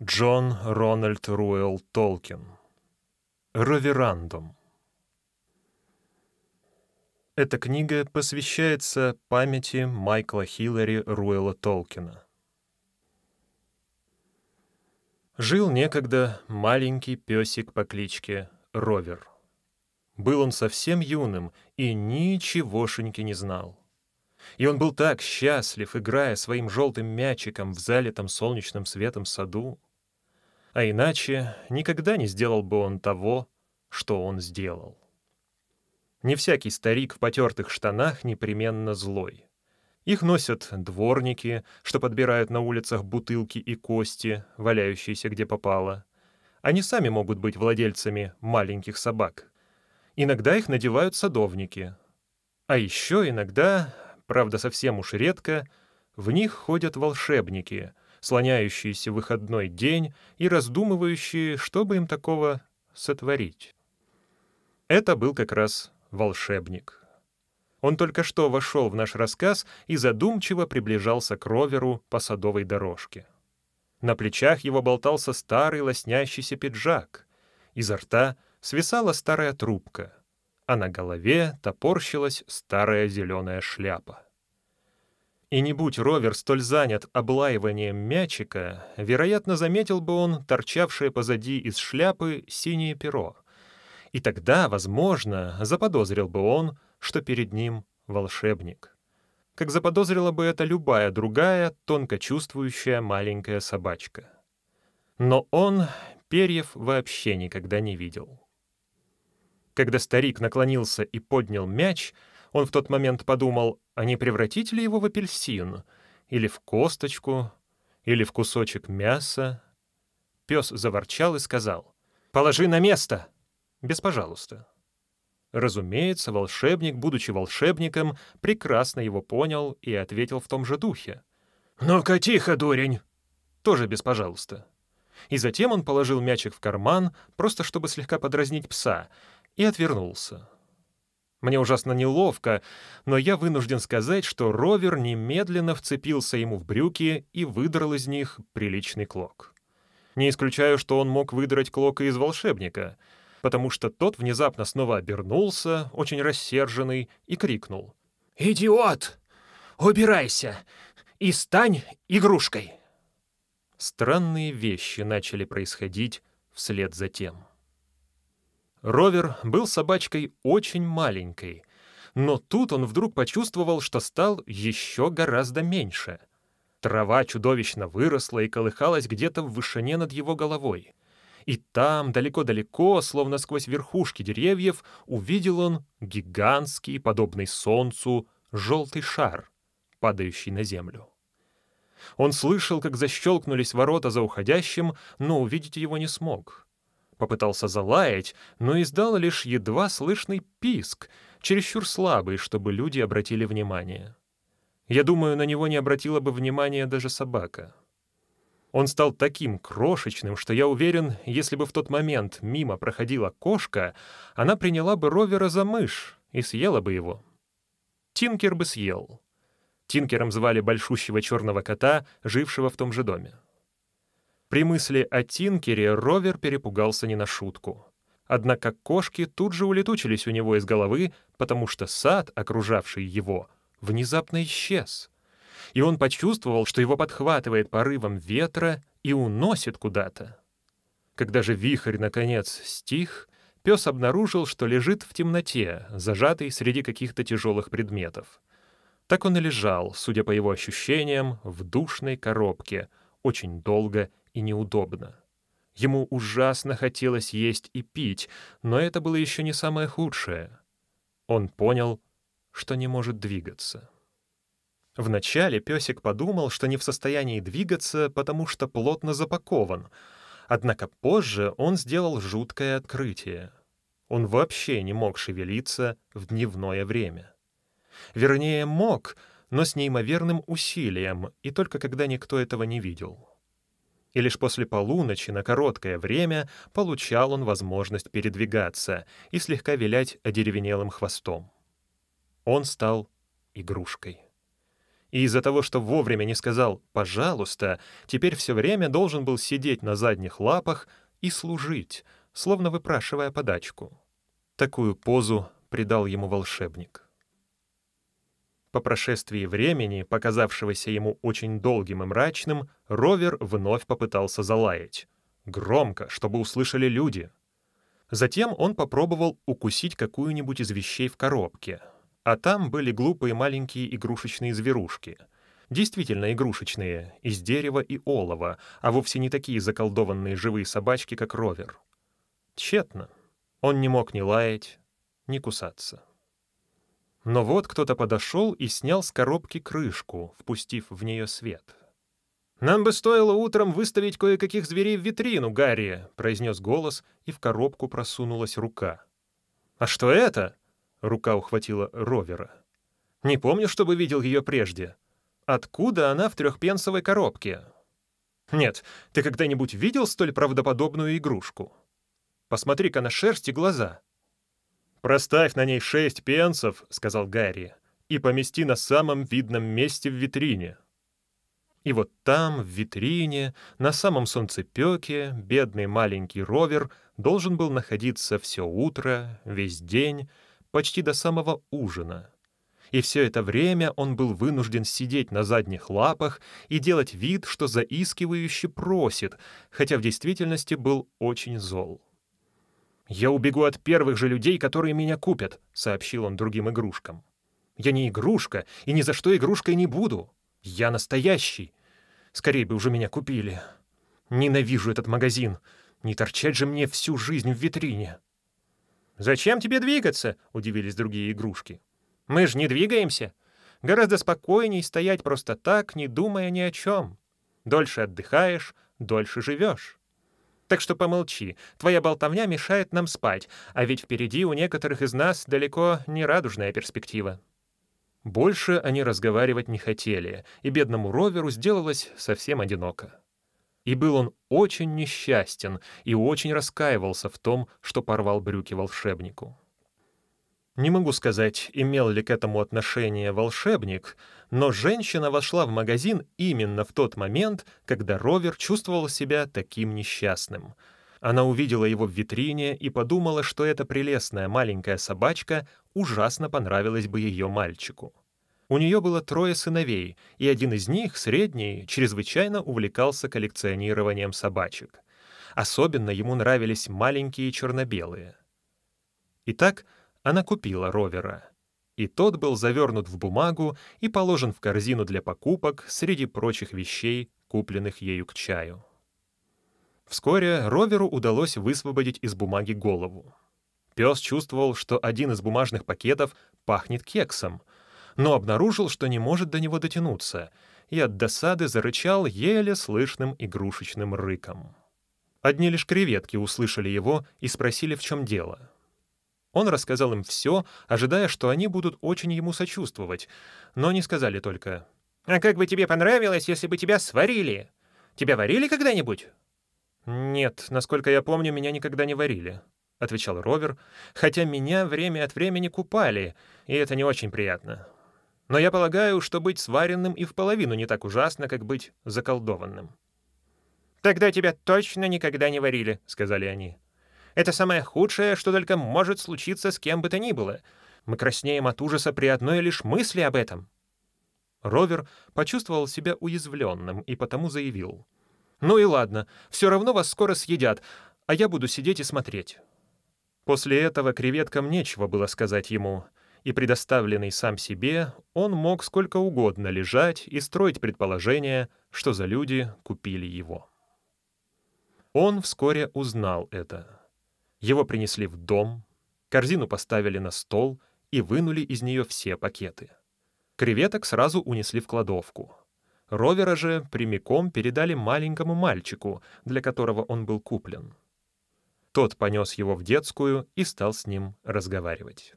Джон Рональд Руэлл Толкин. Роверандум. Эта книга посвящается памяти Майкла Хиллари Руэлла Толкина. Жил некогда маленький песик по кличке Ровер. Был он совсем юным и ничегошеньки не знал. И он был так счастлив, играя своим желтым мячиком в залитом солнечным светом саду, а иначе никогда не сделал бы он того, что он сделал. Не всякий старик в потертых штанах непременно злой. Их носят дворники, что подбирают на улицах бутылки и кости, валяющиеся где попало. Они сами могут быть владельцами маленьких собак. Иногда их надевают садовники. А еще иногда, правда совсем уж редко, в них ходят волшебники — слоняющиеся выходной день и раздумывающие, что бы им такого сотворить. Это был как раз волшебник. Он только что вошел в наш рассказ и задумчиво приближался к роверу по садовой дорожке. На плечах его болтался старый лоснящийся пиджак. Изо рта свисала старая трубка, а на голове топорщилась старая зеленая шляпа. И не будь ровер столь занят облаиванием мячика, вероятно, заметил бы он торчавшее позади из шляпы синее перо. И тогда, возможно, заподозрил бы он, что перед ним волшебник. Как заподозрила бы это любая другая, тонко чувствующая маленькая собачка. Но он перьев вообще никогда не видел. Когда старик наклонился и поднял мяч — он в тот момент подумал, а не превратить ли его в апельсин? Или в косточку? Или в кусочек мяса? Пес заворчал и сказал, «Положи на место!» «Без пожалуйста». Разумеется, волшебник, будучи волшебником, прекрасно его понял и ответил в том же духе. «Ну-ка тихо, дурень!» Тоже без «пожалуйста». И затем он положил мячик в карман, просто чтобы слегка подразнить пса, и отвернулся. Мне ужасно неловко, но я вынужден сказать, что ровер немедленно вцепился ему в брюки и выдрал из них приличный клок. Не исключаю, что он мог выдрать клок из волшебника, потому что тот внезапно снова обернулся, очень рассерженный, и крикнул. «Идиот! Убирайся и стань игрушкой!» Странные вещи начали происходить вслед за тем. Ровер был собачкой очень маленькой, но тут он вдруг почувствовал, что стал еще гораздо меньше. Трава чудовищно выросла и колыхалась где-то в вышине над его головой. И там, далеко-далеко, словно сквозь верхушки деревьев, увидел он гигантский, подобный солнцу, желтый шар, падающий на землю. Он слышал, как защелкнулись ворота за уходящим, но увидеть его не смог — Попытался залаять, но издал лишь едва слышный писк, чересчур слабый, чтобы люди обратили внимание. Я думаю, на него не обратила бы внимания даже собака. Он стал таким крошечным, что я уверен, если бы в тот момент мимо проходила кошка, она приняла бы Ровера за мышь и съела бы его. Тинкер бы съел. Тинкером звали большущего черного кота, жившего в том же доме. При мысли о Тинкере Ровер перепугался не на шутку. Однако кошки тут же улетучились у него из головы, потому что сад, окружавший его, внезапно исчез. И он почувствовал, что его подхватывает порывом ветра и уносит куда-то. Когда же вихрь, наконец, стих, пес обнаружил, что лежит в темноте, зажатый среди каких-то тяжелых предметов. Так он и лежал, судя по его ощущениям, в душной коробке, очень долго и неудобно. Ему ужасно хотелось есть и пить, но это было еще не самое худшее. Он понял, что не может двигаться. Вначале песик подумал, что не в состоянии двигаться, потому что плотно запакован, однако позже он сделал жуткое открытие. Он вообще не мог шевелиться в дневное время. Вернее, мог, но с неимоверным усилием, и только когда никто этого не видел и лишь после полуночи на короткое время получал он возможность передвигаться и слегка вилять одеревенелым хвостом. Он стал игрушкой. И из-за того, что вовремя не сказал «пожалуйста», теперь все время должен был сидеть на задних лапах и служить, словно выпрашивая подачку. Такую позу придал ему волшебник. По прошествии времени, показавшегося ему очень долгим и мрачным, Ровер вновь попытался залаять. Громко, чтобы услышали люди. Затем он попробовал укусить какую-нибудь из вещей в коробке. А там были глупые маленькие игрушечные зверушки. Действительно игрушечные, из дерева и олова, а вовсе не такие заколдованные живые собачки, как Ровер. Тщетно. Он не мог ни лаять, ни кусаться. Но вот кто-то подошел и снял с коробки крышку, впустив в нее свет. «Нам бы стоило утром выставить кое-каких зверей в витрину, Гарри», — произнес голос, и в коробку просунулась рука. «А что это?» — рука ухватила Ровера. «Не помню, чтобы видел ее прежде. Откуда она в трехпенсовой коробке?» «Нет, ты когда-нибудь видел столь правдоподобную игрушку? Посмотри-ка на шерсть и глаза». «Проставь на ней шесть пенсов», — сказал Гарри, «и помести на самом видном месте в витрине». И вот там, в витрине, на самом солнцепёке, бедный маленький ровер должен был находиться все утро, весь день, почти до самого ужина. И все это время он был вынужден сидеть на задних лапах и делать вид, что заискивающе просит, хотя в действительности был очень зол. «Я убегу от первых же людей, которые меня купят», — сообщил он другим игрушкам. «Я не игрушка, и ни за что игрушкой не буду. Я настоящий. Скорее бы уже меня купили. Ненавижу этот магазин. Не торчать же мне всю жизнь в витрине». «Зачем тебе двигаться?» — удивились другие игрушки. «Мы же не двигаемся. Гораздо спокойней стоять просто так, не думая ни о чем. Дольше отдыхаешь, дольше живешь». Так что помолчи, твоя болтовня мешает нам спать, а ведь впереди у некоторых из нас далеко не радужная перспектива». Больше они разговаривать не хотели, и бедному Роверу сделалось совсем одиноко. И был он очень несчастен и очень раскаивался в том, что порвал брюки волшебнику. Не могу сказать, имел ли к этому отношение волшебник, но женщина вошла в магазин именно в тот момент, когда Ровер чувствовал себя таким несчастным. Она увидела его в витрине и подумала, что эта прелестная маленькая собачка ужасно понравилась бы ее мальчику. У нее было трое сыновей, и один из них, средний, чрезвычайно увлекался коллекционированием собачек. Особенно ему нравились маленькие черно-белые. Итак, она купила ровера. И тот был завернут в бумагу и положен в корзину для покупок среди прочих вещей, купленных ею к чаю. Вскоре роверу удалось высвободить из бумаги голову. Пес чувствовал, что один из бумажных пакетов пахнет кексом, но обнаружил, что не может до него дотянуться, и от досады зарычал еле слышным игрушечным рыком. Одни лишь креветки услышали его и спросили, в чем дело. Он рассказал им все, ожидая, что они будут очень ему сочувствовать, но не сказали только «А как бы тебе понравилось, если бы тебя сварили? Тебя варили когда-нибудь?» «Нет, насколько я помню, меня никогда не варили», — отвечал Ровер, «хотя меня время от времени купали, и это не очень приятно. Но я полагаю, что быть сваренным и в половину не так ужасно, как быть заколдованным». «Тогда тебя точно никогда не варили», — сказали они. Это самое худшее, что только может случиться с кем бы то ни было. Мы краснеем от ужаса при одной лишь мысли об этом». Ровер почувствовал себя уязвленным и потому заявил. «Ну и ладно, все равно вас скоро съедят, а я буду сидеть и смотреть». После этого креветкам нечего было сказать ему, и предоставленный сам себе, он мог сколько угодно лежать и строить предположение, что за люди купили его. Он вскоре узнал это. Его принесли в дом, корзину поставили на стол и вынули из нее все пакеты. Креветок сразу унесли в кладовку. Ровера же прямиком передали маленькому мальчику, для которого он был куплен. Тот понес его в детскую и стал с ним разговаривать.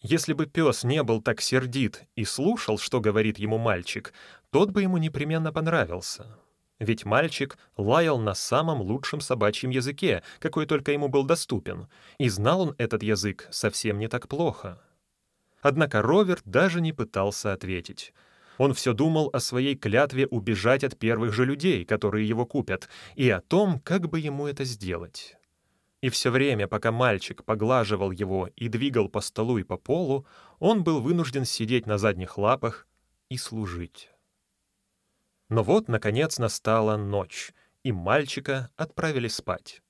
Если бы пес не был так сердит и слушал, что говорит ему мальчик, тот бы ему непременно понравился ведь мальчик лаял на самом лучшем собачьем языке, какой только ему был доступен, и знал он этот язык совсем не так плохо. Однако Ровер даже не пытался ответить. Он все думал о своей клятве убежать от первых же людей, которые его купят, и о том, как бы ему это сделать. И все время, пока мальчик поглаживал его и двигал по столу и по полу, он был вынужден сидеть на задних лапах и служить. Но вот, наконец, настала ночь, и мальчика отправили спать.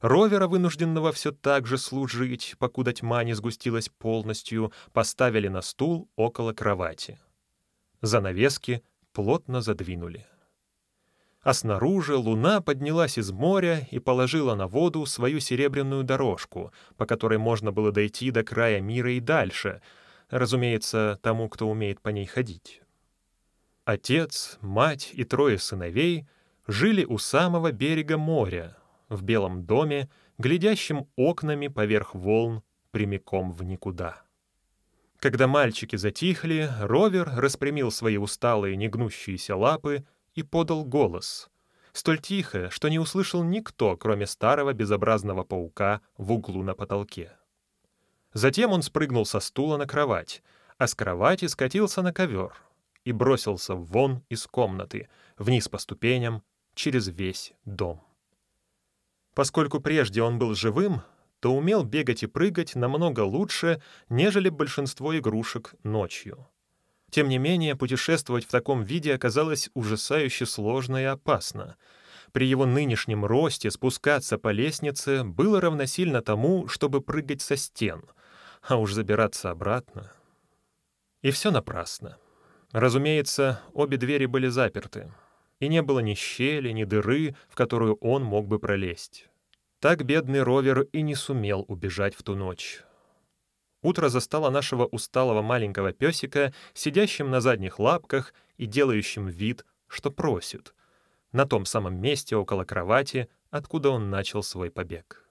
Ровера, вынужденного все так же служить, покуда тьма не сгустилась полностью, поставили на стул около кровати. Занавески плотно задвинули. А снаружи луна поднялась из моря и положила на воду свою серебряную дорожку, по которой можно было дойти до края мира и дальше, разумеется, тому, кто умеет по ней ходить. Отец, мать и трое сыновей жили у самого берега моря, в белом доме, глядящем окнами поверх волн прямиком в никуда. Когда мальчики затихли, Ровер распрямил свои усталые негнущиеся лапы и подал голос, столь тихо, что не услышал никто, кроме старого безобразного паука в углу на потолке. Затем он спрыгнул со стула на кровать, а с кровати скатился на ковер и бросился вон из комнаты, вниз по ступеням, через весь дом. Поскольку прежде он был живым, то умел бегать и прыгать намного лучше, нежели большинство игрушек ночью. Тем не менее, путешествовать в таком виде оказалось ужасающе сложно и опасно. При его нынешнем росте спускаться по лестнице было равносильно тому, чтобы прыгать со стен, а уж забираться обратно. И все напрасно. Разумеется, обе двери были заперты и не было ни щели, ни дыры, в которую он мог бы пролезть. Так бедный ровер и не сумел убежать в ту ночь. Утро застало нашего усталого маленького песика, сидящим на задних лапках и делающим вид, что просит, на том самом месте около кровати, откуда он начал свой побег.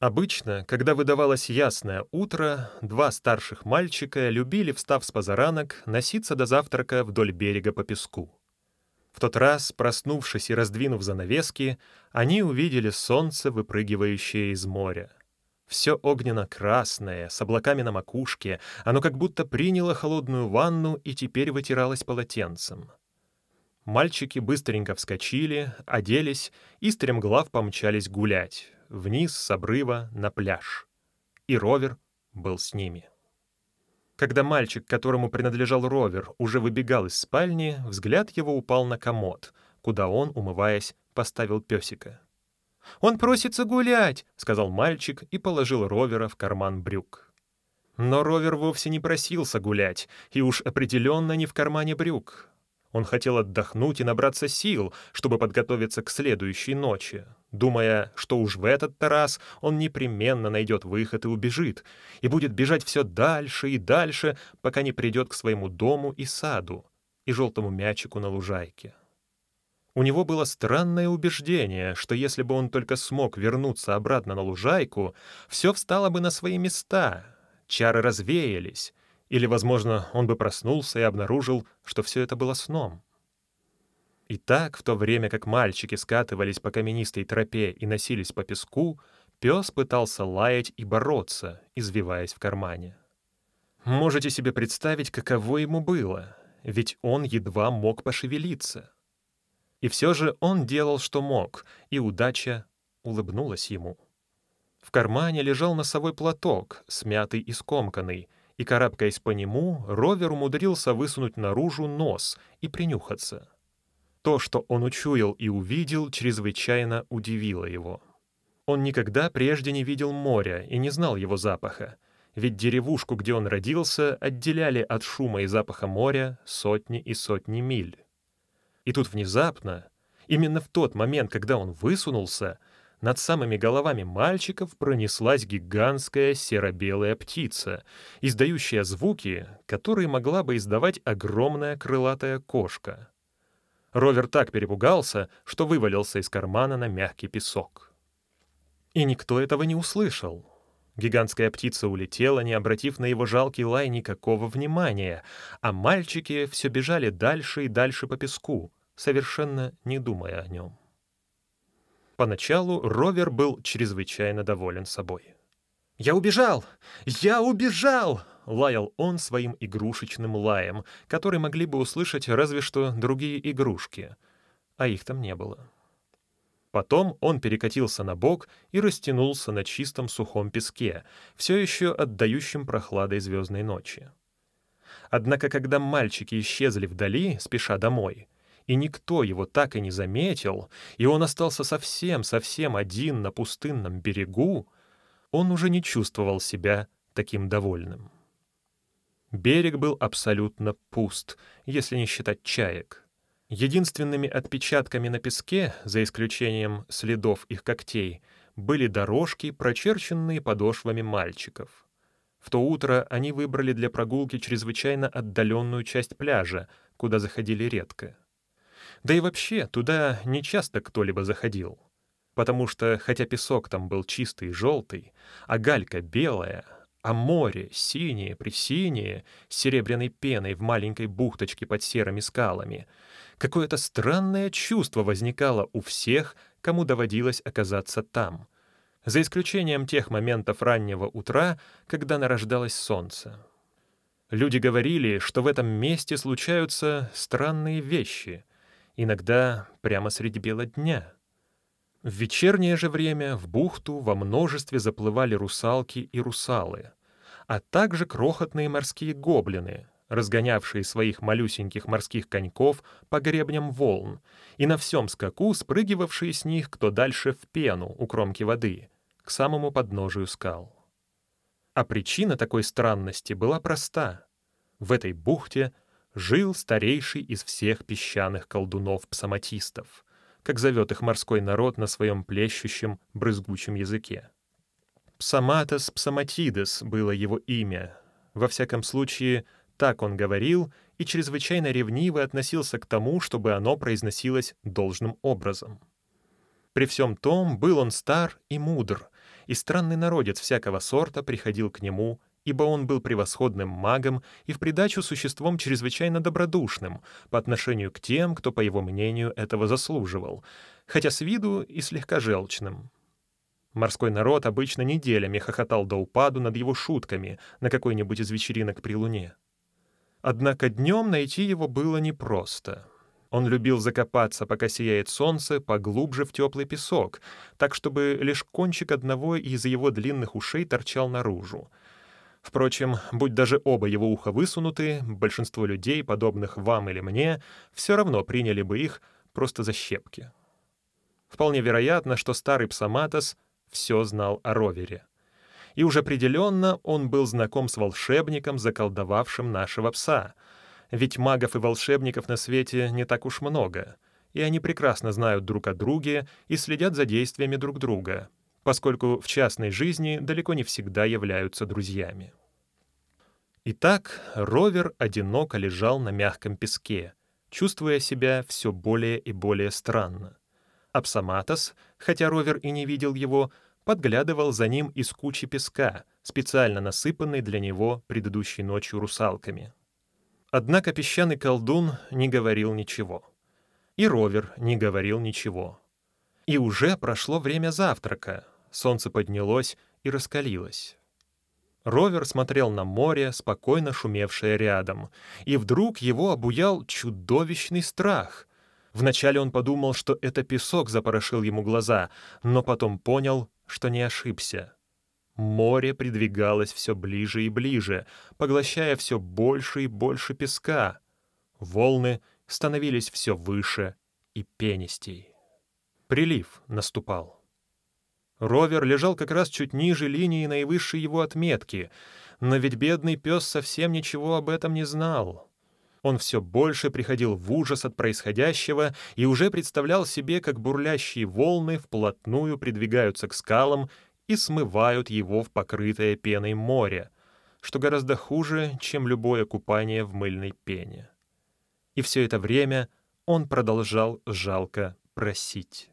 Обычно, когда выдавалось ясное утро, два старших мальчика любили, встав с позаранок, носиться до завтрака вдоль берега по песку. В тот раз, проснувшись и раздвинув занавески, они увидели солнце, выпрыгивающее из моря. Все огненно-красное, с облаками на макушке, оно как будто приняло холодную ванну и теперь вытиралось полотенцем. Мальчики быстренько вскочили, оделись и стремглав помчались гулять, вниз с обрыва на пляж. И ровер был с ними. Когда мальчик, которому принадлежал ровер, уже выбегал из спальни, взгляд его упал на комод, куда он, умываясь, поставил песика. «Он просится гулять», — сказал мальчик и положил ровера в карман брюк. Но ровер вовсе не просился гулять, и уж определенно не в кармане брюк. Он хотел отдохнуть и набраться сил, чтобы подготовиться к следующей ночи, думая, что уж в этот раз он непременно найдет выход и убежит, и будет бежать все дальше и дальше, пока не придет к своему дому и саду, и желтому мячику на лужайке. У него было странное убеждение, что если бы он только смог вернуться обратно на лужайку, все встало бы на свои места, чары развеялись, или, возможно, он бы проснулся и обнаружил, что все это было сном. И так, в то время как мальчики скатывались по каменистой тропе и носились по песку, пес пытался лаять и бороться, извиваясь в кармане. Можете себе представить, каково ему было, ведь он едва мог пошевелиться. И все же он делал, что мог, и удача улыбнулась ему. В кармане лежал носовой платок, смятый и скомканный, и, карабкаясь по нему, ровер умудрился высунуть наружу нос и принюхаться. То, что он учуял и увидел, чрезвычайно удивило его. Он никогда прежде не видел моря и не знал его запаха, ведь деревушку, где он родился, отделяли от шума и запаха моря сотни и сотни миль. И тут внезапно, именно в тот момент, когда он высунулся, над самыми головами мальчиков пронеслась гигантская серо-белая птица, издающая звуки, которые могла бы издавать огромная крылатая кошка. Ровер так перепугался, что вывалился из кармана на мягкий песок. И никто этого не услышал. Гигантская птица улетела, не обратив на его жалкий лай никакого внимания, а мальчики все бежали дальше и дальше по песку, совершенно не думая о нем. Поначалу Ровер был чрезвычайно доволен собой. «Я убежал! Я убежал!» — лаял он своим игрушечным лаем, который могли бы услышать разве что другие игрушки, а их там не было. Потом он перекатился на бок и растянулся на чистом сухом песке, все еще отдающем прохладой звездной ночи. Однако, когда мальчики исчезли вдали, спеша домой, и никто его так и не заметил, и он остался совсем-совсем один на пустынном берегу, он уже не чувствовал себя таким довольным. Берег был абсолютно пуст, если не считать чаек. Единственными отпечатками на песке, за исключением следов их когтей, были дорожки, прочерченные подошвами мальчиков. В то утро они выбрали для прогулки чрезвычайно отдаленную часть пляжа, куда заходили редко. Да и вообще, туда не часто кто-либо заходил. Потому что, хотя песок там был чистый и желтый, а галька белая, а море синее-пресинее, с серебряной пеной в маленькой бухточке под серыми скалами, какое-то странное чувство возникало у всех, кому доводилось оказаться там — за исключением тех моментов раннего утра, когда нарождалось солнце. Люди говорили, что в этом месте случаются странные вещи, иногда прямо среди бела дня. В вечернее же время в бухту во множестве заплывали русалки и русалы, а также крохотные морские гоблины, разгонявшие своих малюсеньких морских коньков по гребням волн и на всем скаку спрыгивавшие с них кто дальше в пену у кромки воды, к самому подножию скал. А причина такой странности была проста. В этой бухте жил старейший из всех песчаных колдунов-псаматистов, как зовет их морской народ на своем плещущем, брызгучем языке. Псаматос Псаматидес было его имя. Во всяком случае, так он говорил и чрезвычайно ревниво относился к тому, чтобы оно произносилось должным образом. При всем том был он стар и мудр, и странный народец всякого сорта приходил к нему, ибо он был превосходным магом и в придачу существом чрезвычайно добродушным по отношению к тем, кто, по его мнению, этого заслуживал, хотя с виду и слегка желчным. Морской народ обычно неделями хохотал до упаду над его шутками на какой-нибудь из вечеринок при луне. Однако днем найти его было непросто — он любил закопаться, пока сияет солнце, поглубже в теплый песок, так чтобы лишь кончик одного из его длинных ушей торчал наружу. Впрочем, будь даже оба его уха высунуты, большинство людей, подобных вам или мне, все равно приняли бы их просто за щепки. Вполне вероятно, что старый Псаматос все знал о ровере. И уж определенно он был знаком с волшебником, заколдовавшим нашего пса — ведь магов и волшебников на свете не так уж много, и они прекрасно знают друг о друге и следят за действиями друг друга, поскольку в частной жизни далеко не всегда являются друзьями. Итак, ровер одиноко лежал на мягком песке, чувствуя себя все более и более странно. Апсаматос, хотя ровер и не видел его, подглядывал за ним из кучи песка, специально насыпанной для него предыдущей ночью русалками. Однако песчаный колдун не говорил ничего. И ровер не говорил ничего. И уже прошло время завтрака. Солнце поднялось и раскалилось. Ровер смотрел на море, спокойно шумевшее рядом, и вдруг его обуял чудовищный страх. Вначале он подумал, что это песок запорошил ему глаза, но потом понял, что не ошибся. Море придвигалось все ближе и ближе, поглощая все больше и больше песка. Волны становились все выше и пенистей. Прилив наступал. Ровер лежал как раз чуть ниже линии наивысшей его отметки, но ведь бедный пес совсем ничего об этом не знал. Он все больше приходил в ужас от происходящего и уже представлял себе, как бурлящие волны вплотную придвигаются к скалам и смывают его в покрытое пеной море, что гораздо хуже, чем любое купание в мыльной пене. И все это время он продолжал жалко просить.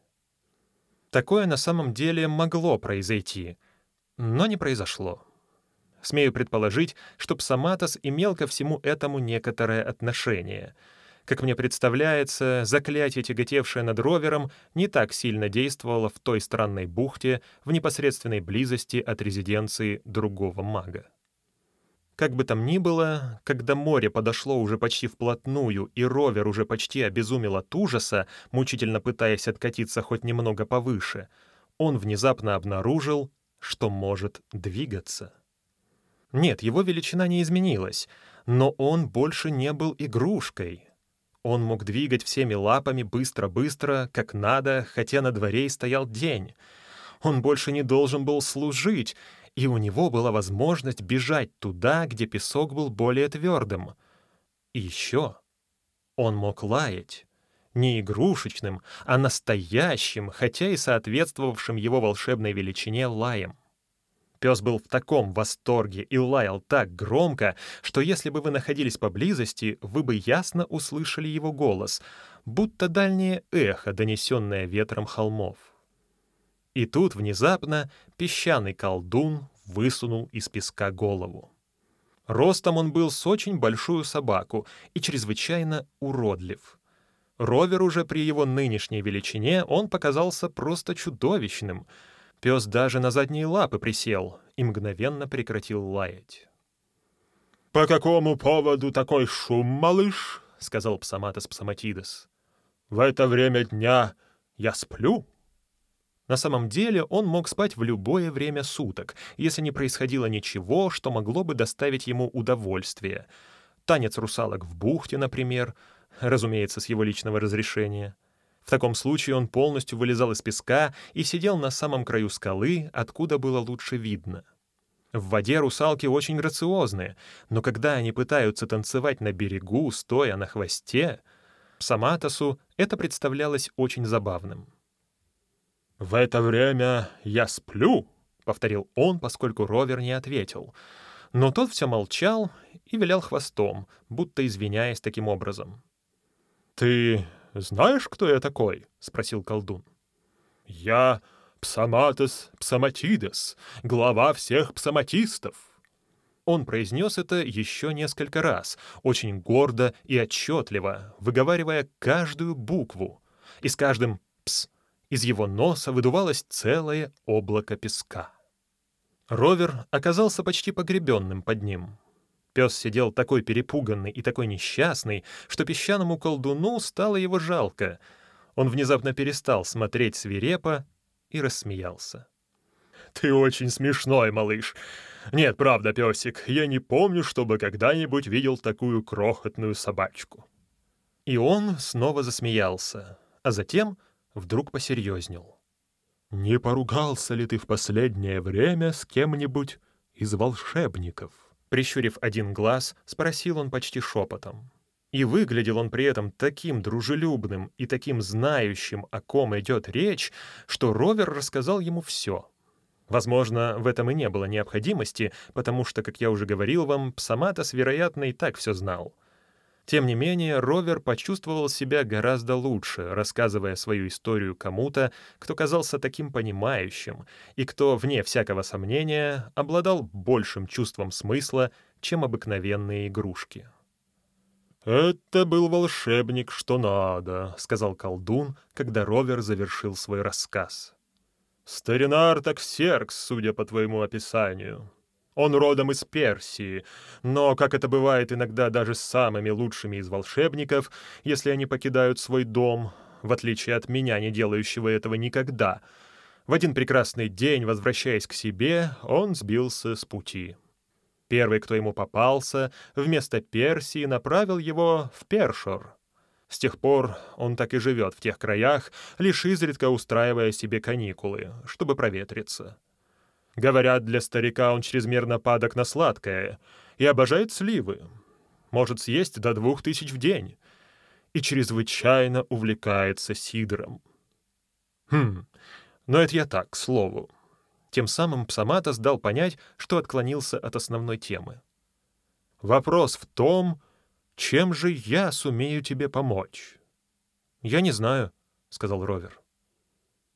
Такое на самом деле могло произойти, но не произошло. Смею предположить, что Псаматос имел ко всему этому некоторое отношение. Как мне представляется, заклятие, тяготевшее над ровером, не так сильно действовало в той странной бухте в непосредственной близости от резиденции другого мага. Как бы там ни было, когда море подошло уже почти вплотную, и ровер уже почти обезумел от ужаса, мучительно пытаясь откатиться хоть немного повыше, он внезапно обнаружил, что может двигаться. Нет, его величина не изменилась, но он больше не был игрушкой, он мог двигать всеми лапами быстро-быстро, как надо, хотя на дворе и стоял день. Он больше не должен был служить, и у него была возможность бежать туда, где песок был более твердым. И еще он мог лаять. Не игрушечным, а настоящим, хотя и соответствовавшим его волшебной величине лаем. Пес был в таком восторге и лаял так громко, что если бы вы находились поблизости, вы бы ясно услышали его голос, будто дальнее эхо, донесенное ветром холмов. И тут внезапно песчаный колдун высунул из песка голову. Ростом он был с очень большую собаку и чрезвычайно уродлив. Ровер уже при его нынешней величине он показался просто чудовищным — Пес даже на задние лапы присел и мгновенно прекратил лаять. «По какому поводу такой шум, малыш?» — сказал Псаматос Псаматидес. «В это время дня я сплю». На самом деле он мог спать в любое время суток, если не происходило ничего, что могло бы доставить ему удовольствие. Танец русалок в бухте, например, разумеется, с его личного разрешения — в таком случае он полностью вылезал из песка и сидел на самом краю скалы, откуда было лучше видно. В воде русалки очень грациозные, но когда они пытаются танцевать на берегу, стоя на хвосте, Псаматосу это представлялось очень забавным. «В это время я сплю», — повторил он, поскольку ровер не ответил. Но тот все молчал и вилял хвостом, будто извиняясь таким образом. «Ты знаешь, кто я такой?» — спросил колдун. «Я Псаматос Псаматидес, глава всех псаматистов». Он произнес это еще несколько раз, очень гордо и отчетливо, выговаривая каждую букву. И с каждым «пс» из его носа выдувалось целое облако песка. Ровер оказался почти погребенным под ним. Пес сидел такой перепуганный и такой несчастный, что песчаному колдуну стало его жалко. Он внезапно перестал смотреть свирепо и рассмеялся. «Ты очень смешной, малыш. Нет, правда, песик, я не помню, чтобы когда-нибудь видел такую крохотную собачку». И он снова засмеялся, а затем вдруг посерьезнел. «Не поругался ли ты в последнее время с кем-нибудь из волшебников?» Прищурив один глаз, спросил он почти шепотом. И выглядел он при этом таким дружелюбным и таким знающим, о ком идет речь, что Ровер рассказал ему все. Возможно, в этом и не было необходимости, потому что, как я уже говорил вам, Псаматос, вероятно, и так все знал — тем не менее, Ровер почувствовал себя гораздо лучше, рассказывая свою историю кому-то, кто казался таким понимающим и кто, вне всякого сомнения, обладал большим чувством смысла, чем обыкновенные игрушки. «Это был волшебник, что надо», — сказал колдун, когда Ровер завершил свой рассказ. «Старина Артаксеркс, судя по твоему описанию. Он родом из Персии, но, как это бывает иногда даже с самыми лучшими из волшебников, если они покидают свой дом, в отличие от меня, не делающего этого никогда, в один прекрасный день, возвращаясь к себе, он сбился с пути. Первый, кто ему попался, вместо Персии направил его в Першор. С тех пор он так и живет в тех краях, лишь изредка устраивая себе каникулы, чтобы проветриться. Говорят, для старика он чрезмерно падок на сладкое и обожает сливы. Может съесть до двух тысяч в день. И чрезвычайно увлекается сидром. Хм, но это я так, к слову. Тем самым Псаматос дал понять, что отклонился от основной темы. Вопрос в том, чем же я сумею тебе помочь? «Я не знаю», — сказал Ровер.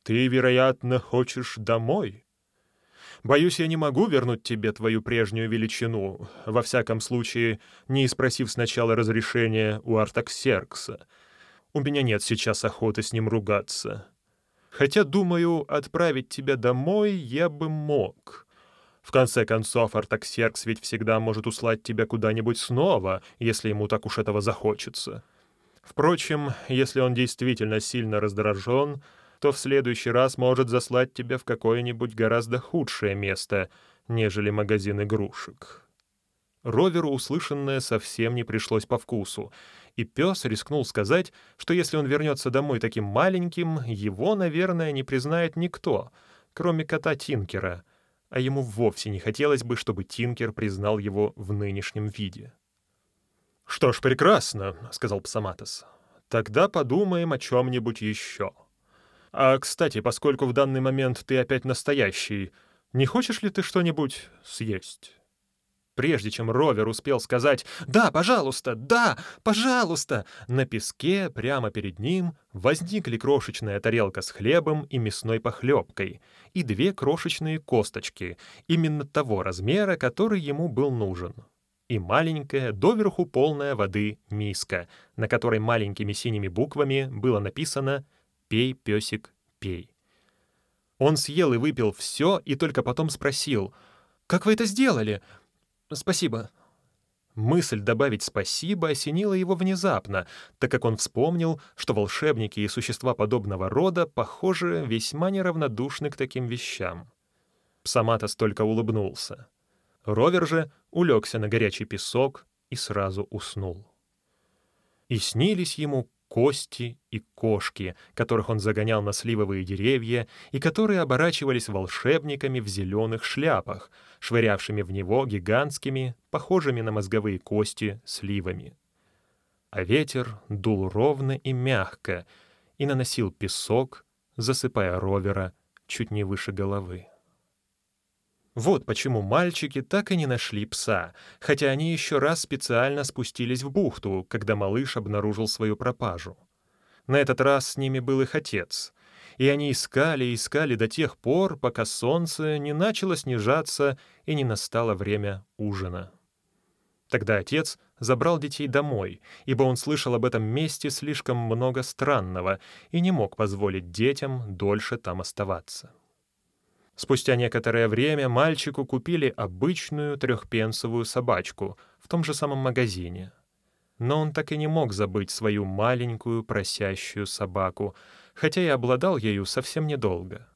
«Ты, вероятно, хочешь домой?» Боюсь, я не могу вернуть тебе твою прежнюю величину, во всяком случае, не спросив сначала разрешения у Артаксеркса. У меня нет сейчас охоты с ним ругаться. Хотя, думаю, отправить тебя домой я бы мог. В конце концов, Артаксеркс ведь всегда может услать тебя куда-нибудь снова, если ему так уж этого захочется. Впрочем, если он действительно сильно раздражен, то в следующий раз может заслать тебя в какое-нибудь гораздо худшее место, нежели магазин игрушек. Роверу услышанное совсем не пришлось по вкусу, и пес рискнул сказать, что если он вернется домой таким маленьким, его, наверное, не признает никто, кроме кота Тинкера, а ему вовсе не хотелось бы, чтобы Тинкер признал его в нынешнем виде. «Что ж, прекрасно», — сказал Псаматос. «Тогда подумаем о чем-нибудь еще». А, кстати, поскольку в данный момент ты опять настоящий, не хочешь ли ты что-нибудь съесть?» Прежде чем Ровер успел сказать «Да, пожалуйста! Да, пожалуйста!», на песке прямо перед ним возникли крошечная тарелка с хлебом и мясной похлебкой и две крошечные косточки, именно того размера, который ему был нужен. И маленькая, доверху полная воды миска, на которой маленькими синими буквами было написано «Пей, песик, пей». Он съел и выпил все, и только потом спросил, «Как вы это сделали? Спасибо». Мысль добавить «спасибо» осенила его внезапно, так как он вспомнил, что волшебники и существа подобного рода, похоже, весьма неравнодушны к таким вещам. Псаматос только улыбнулся. Ровер же улегся на горячий песок и сразу уснул. И снились ему кости и кошки, которых он загонял на сливовые деревья и которые оборачивались волшебниками в зеленых шляпах, швырявшими в него гигантскими, похожими на мозговые кости, сливами. А ветер дул ровно и мягко и наносил песок, засыпая ровера чуть не выше головы. Вот почему мальчики так и не нашли пса, хотя они еще раз специально спустились в бухту, когда малыш обнаружил свою пропажу. На этот раз с ними был их отец, и они искали и искали до тех пор, пока солнце не начало снижаться и не настало время ужина. Тогда отец забрал детей домой, ибо он слышал об этом месте слишком много странного и не мог позволить детям дольше там оставаться. Спустя некоторое время мальчику купили обычную трехпенсовую собачку в том же самом магазине. Но он так и не мог забыть свою маленькую просящую собаку, хотя и обладал ею совсем недолго.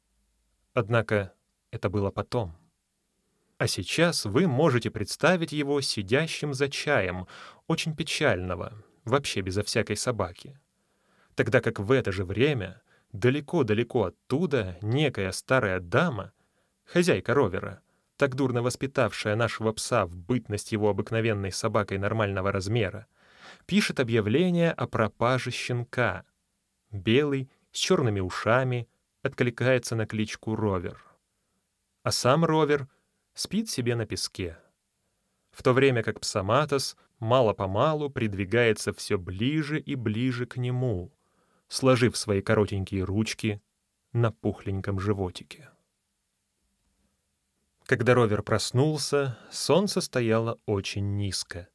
Однако это было потом. А сейчас вы можете представить его сидящим за чаем, очень печального, вообще безо всякой собаки. Тогда как в это же время далеко-далеко оттуда некая старая дама хозяйка ровера, так дурно воспитавшая нашего пса в бытность его обыкновенной собакой нормального размера, пишет объявление о пропаже щенка. Белый, с черными ушами, откликается на кличку Ровер. А сам Ровер спит себе на песке. В то время как Псаматос мало-помалу придвигается все ближе и ближе к нему, сложив свои коротенькие ручки на пухленьком животике. Когда ровер проснулся, солнце стояло очень низко.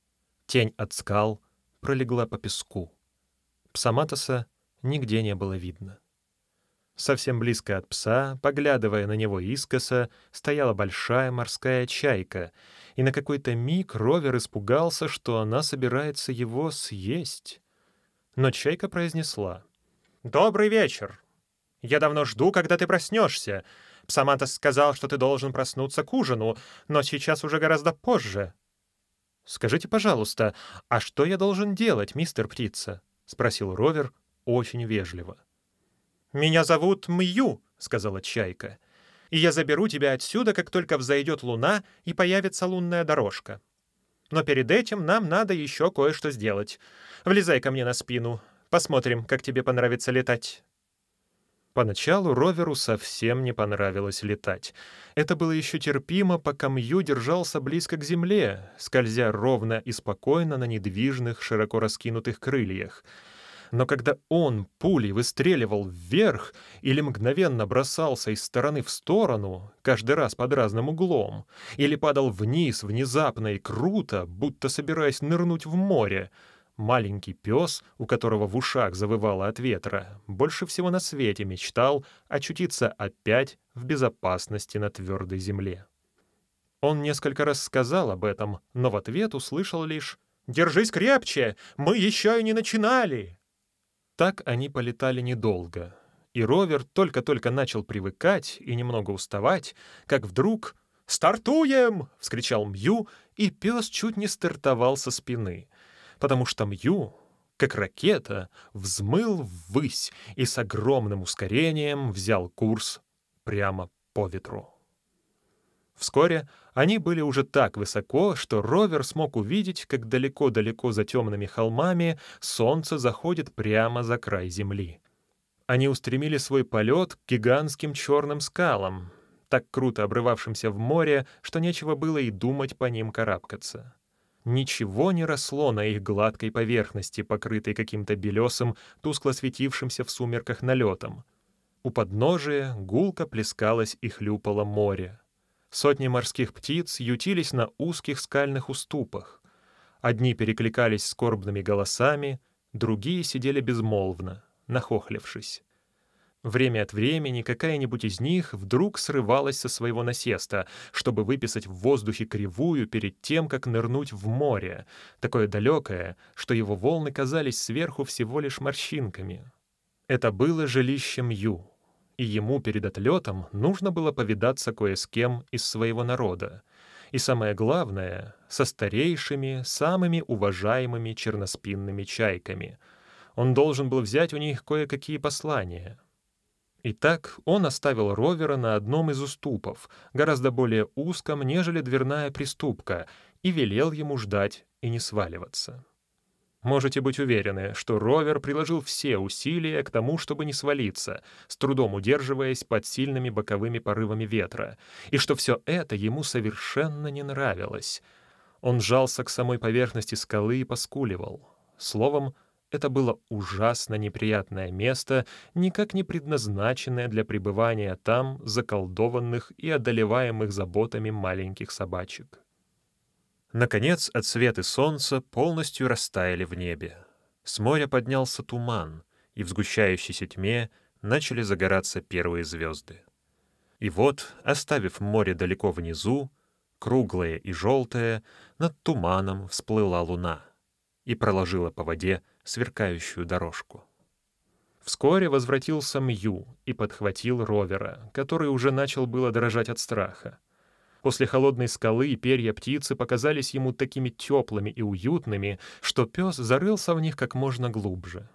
Тень от скал пролегла по песку. Псаматоса нигде не было видно. Совсем близко от пса, поглядывая на него искоса, стояла большая морская чайка, и на какой-то миг Ровер испугался, что она собирается его съесть. Но чайка произнесла. «Добрый вечер! Я давно жду, когда ты проснешься. Псаматос сказал, что ты должен проснуться к ужину, но сейчас уже гораздо позже». «Скажите, пожалуйста, а что я должен делать, мистер Птица?» — спросил Ровер очень вежливо. «Меня зовут Мью», — сказала Чайка, «и я заберу тебя отсюда, как только взойдет луна и появится лунная дорожка. Но перед этим нам надо еще кое-что сделать. Влезай ко мне на спину. Посмотрим, как тебе понравится летать». Поначалу Роверу совсем не понравилось летать. Это было еще терпимо, пока Мью держался близко к земле, скользя ровно и спокойно на недвижных, широко раскинутых крыльях. Но когда он пулей выстреливал вверх или мгновенно бросался из стороны в сторону, каждый раз под разным углом, или падал вниз внезапно и круто, будто собираясь нырнуть в море, маленький пес, у которого в ушах завывало от ветра, больше всего на свете мечтал очутиться опять в безопасности на твердой земле. Он несколько раз сказал об этом, но в ответ услышал лишь «Держись крепче! Мы еще и не начинали!» Так они полетали недолго, и ровер только-только начал привыкать и немного уставать, как вдруг «Стартуем!» — вскричал Мью, и пес чуть не стартовал со спины, потому что Мью, как ракета, взмыл ввысь и с огромным ускорением взял курс прямо по ветру. Вскоре они были уже так высоко, что ровер смог увидеть, как далеко-далеко за темными холмами солнце заходит прямо за край земли. Они устремили свой полет к гигантским черным скалам, так круто обрывавшимся в море, что нечего было и думать по ним карабкаться. Ничего не росло на их гладкой поверхности, покрытой каким-то белесым, тускло светившимся в сумерках налетом. У подножия гулко плескалось и хлюпало море. Сотни морских птиц ютились на узких скальных уступах. Одни перекликались скорбными голосами, другие сидели безмолвно, нахохлившись. Время от времени какая-нибудь из них вдруг срывалась со своего насеста, чтобы выписать в воздухе кривую перед тем, как нырнуть в море, такое далекое, что его волны казались сверху всего лишь морщинками. Это было жилищем Ю и ему перед отлетом нужно было повидаться кое с кем из своего народа. И самое главное — со старейшими, самыми уважаемыми черноспинными чайками. Он должен был взять у них кое-какие послания. Итак, он оставил ровера на одном из уступов, гораздо более узком, нежели дверная приступка, и велел ему ждать и не сваливаться. Можете быть уверены, что ровер приложил все усилия к тому, чтобы не свалиться, с трудом удерживаясь под сильными боковыми порывами ветра, и что все это ему совершенно не нравилось. Он жался к самой поверхности скалы и поскуливал. Словом, это было ужасно неприятное место, никак не предназначенное для пребывания там заколдованных и одолеваемых заботами маленьких собачек. Наконец, отсветы солнца полностью растаяли в небе. С моря поднялся туман, и в сгущающейся тьме начали загораться первые звезды. И вот, оставив море далеко внизу, круглая и желтая, над туманом всплыла луна и проложила по воде сверкающую дорожку. Вскоре возвратился Мью и подхватил ровера, который уже начал было дрожать от страха. После холодной скалы перья птицы показались ему такими теплыми и уютными, что пес зарылся в них как можно глубже.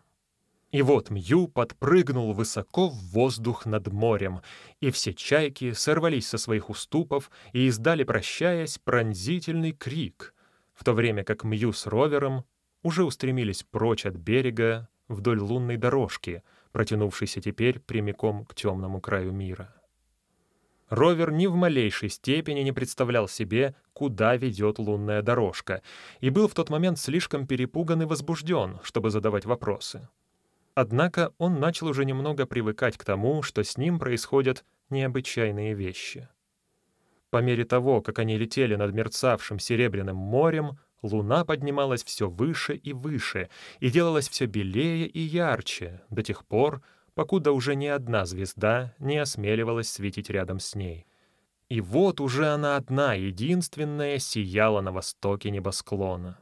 И вот Мью подпрыгнул высоко в воздух над морем, и все чайки сорвались со своих уступов и издали, прощаясь, пронзительный крик, в то время как Мью с ровером уже устремились прочь от берега вдоль лунной дорожки, протянувшейся теперь прямиком к темному краю мира. Ровер ни в малейшей степени не представлял себе, куда ведет лунная дорожка, и был в тот момент слишком перепуган и возбужден, чтобы задавать вопросы. Однако он начал уже немного привыкать к тому, что с ним происходят необычайные вещи. По мере того, как они летели над мерцавшим серебряным морем, луна поднималась все выше и выше и делалась все белее и ярче до тех пор, покуда уже ни одна звезда не осмеливалась светить рядом с ней. И вот уже она одна, единственная, сияла на востоке небосклона.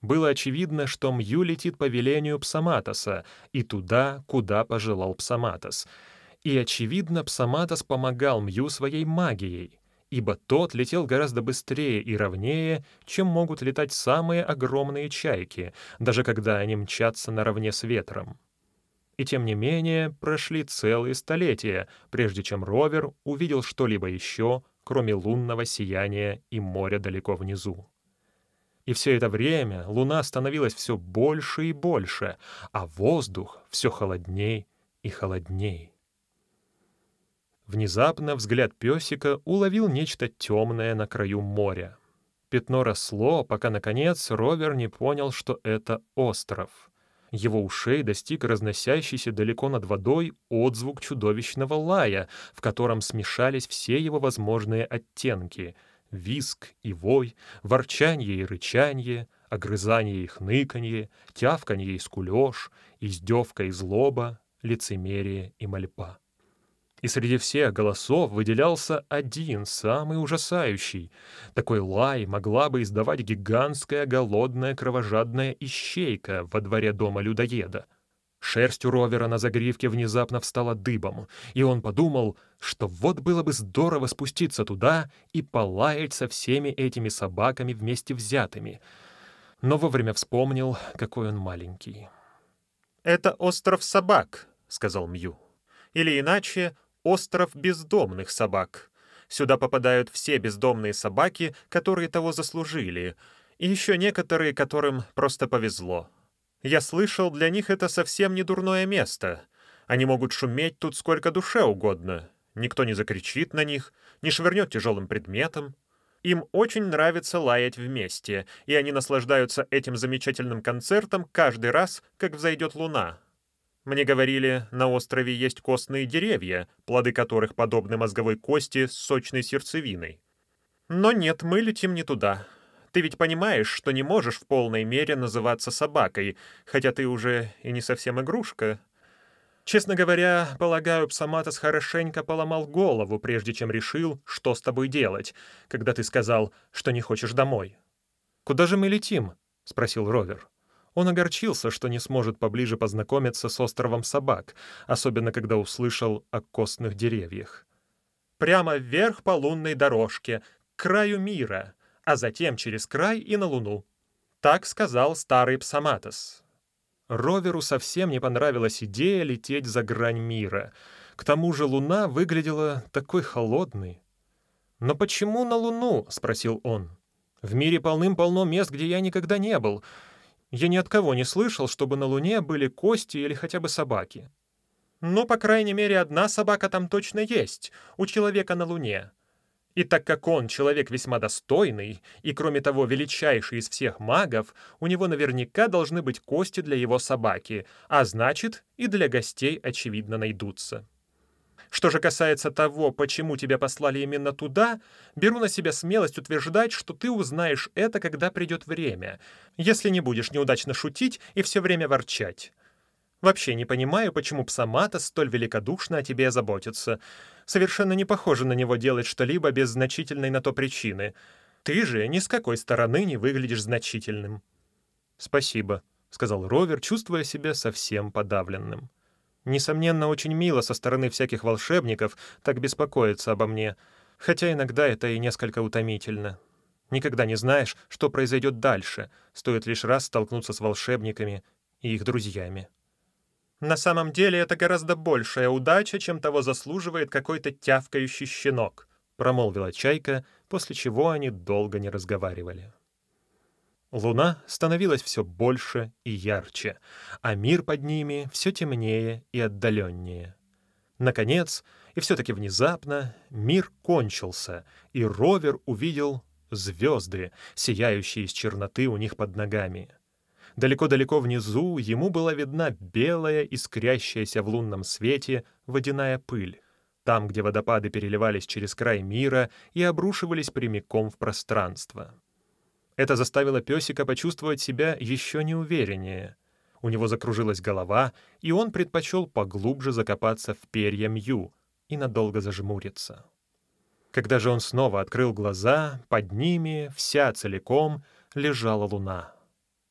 Было очевидно, что Мью летит по велению Псаматоса и туда, куда пожелал Псаматос. И, очевидно, Псаматос помогал Мью своей магией, ибо тот летел гораздо быстрее и ровнее, чем могут летать самые огромные чайки, даже когда они мчатся наравне с ветром. И тем не менее прошли целые столетия, прежде чем ровер увидел что-либо еще, кроме лунного сияния и моря далеко внизу. И все это время луна становилась все больше и больше, а воздух все холодней и холодней. Внезапно взгляд песика уловил нечто темное на краю моря. Пятно росло, пока, наконец, ровер не понял, что это остров — Его ушей достиг разносящийся далеко над водой отзвук чудовищного лая, в котором смешались все его возможные оттенки — виск и вой, ворчанье и рычанье, огрызание и хныканье, тявканье и скулёж, издевка и злоба, лицемерие и мольба. И среди всех голосов выделялся один, самый ужасающий. Такой лай могла бы издавать гигантская голодная кровожадная ищейка во дворе дома людоеда. Шерсть у ровера на загривке внезапно встала дыбом, и он подумал, что вот было бы здорово спуститься туда и полаять со всеми этими собаками вместе взятыми. Но вовремя вспомнил, какой он маленький. «Это остров собак», — сказал Мью. «Или иначе, остров бездомных собак. Сюда попадают все бездомные собаки, которые того заслужили, и еще некоторые, которым просто повезло. Я слышал, для них это совсем не дурное место. Они могут шуметь тут сколько душе угодно. Никто не закричит на них, не швырнет тяжелым предметом. Им очень нравится лаять вместе, и они наслаждаются этим замечательным концертом каждый раз, как взойдет луна. Мне говорили, на острове есть костные деревья, плоды которых подобны мозговой кости с сочной сердцевиной. Но нет, мы летим не туда. Ты ведь понимаешь, что не можешь в полной мере называться собакой, хотя ты уже и не совсем игрушка. Честно говоря, полагаю, Псаматос хорошенько поломал голову, прежде чем решил, что с тобой делать, когда ты сказал, что не хочешь домой. «Куда же мы летим?» — спросил Ровер. Он огорчился, что не сможет поближе познакомиться с островом собак, особенно когда услышал о костных деревьях. «Прямо вверх по лунной дорожке, к краю мира, а затем через край и на Луну». Так сказал старый Псаматос. Роверу совсем не понравилась идея лететь за грань мира. К тому же Луна выглядела такой холодной. «Но почему на Луну?» — спросил он. «В мире полным-полно мест, где я никогда не был». Я ни от кого не слышал, чтобы на Луне были кости или хотя бы собаки. Ну, по крайней мере, одна собака там точно есть, у человека на Луне. И так как он человек весьма достойный, и, кроме того, величайший из всех магов, у него наверняка должны быть кости для его собаки, а значит, и для гостей, очевидно, найдутся. Что же касается того, почему тебя послали именно туда, беру на себя смелость утверждать, что ты узнаешь это, когда придет время, если не будешь неудачно шутить и все время ворчать. Вообще не понимаю, почему Псамата столь великодушно о тебе заботится. Совершенно не похоже на него делать что-либо без значительной на то причины. Ты же ни с какой стороны не выглядишь значительным». «Спасибо», — сказал Ровер, чувствуя себя совсем подавленным. Несомненно, очень мило со стороны всяких волшебников так беспокоиться обо мне, хотя иногда это и несколько утомительно. Никогда не знаешь, что произойдет дальше, стоит лишь раз столкнуться с волшебниками и их друзьями. На самом деле это гораздо большая удача, чем того заслуживает какой-то тявкающий щенок, промолвила Чайка, после чего они долго не разговаривали. Луна становилась все больше и ярче, а мир под ними все темнее и отдаленнее. Наконец, и все-таки внезапно, мир кончился, и ровер увидел звезды, сияющие из черноты у них под ногами. Далеко-далеко внизу ему была видна белая, искрящаяся в лунном свете водяная пыль, там, где водопады переливались через край мира и обрушивались прямиком в пространство. Это заставило песика почувствовать себя еще неувереннее. У него закружилась голова, и он предпочел поглубже закопаться в перья Мью и надолго зажмуриться. Когда же он снова открыл глаза, под ними, вся целиком, лежала луна.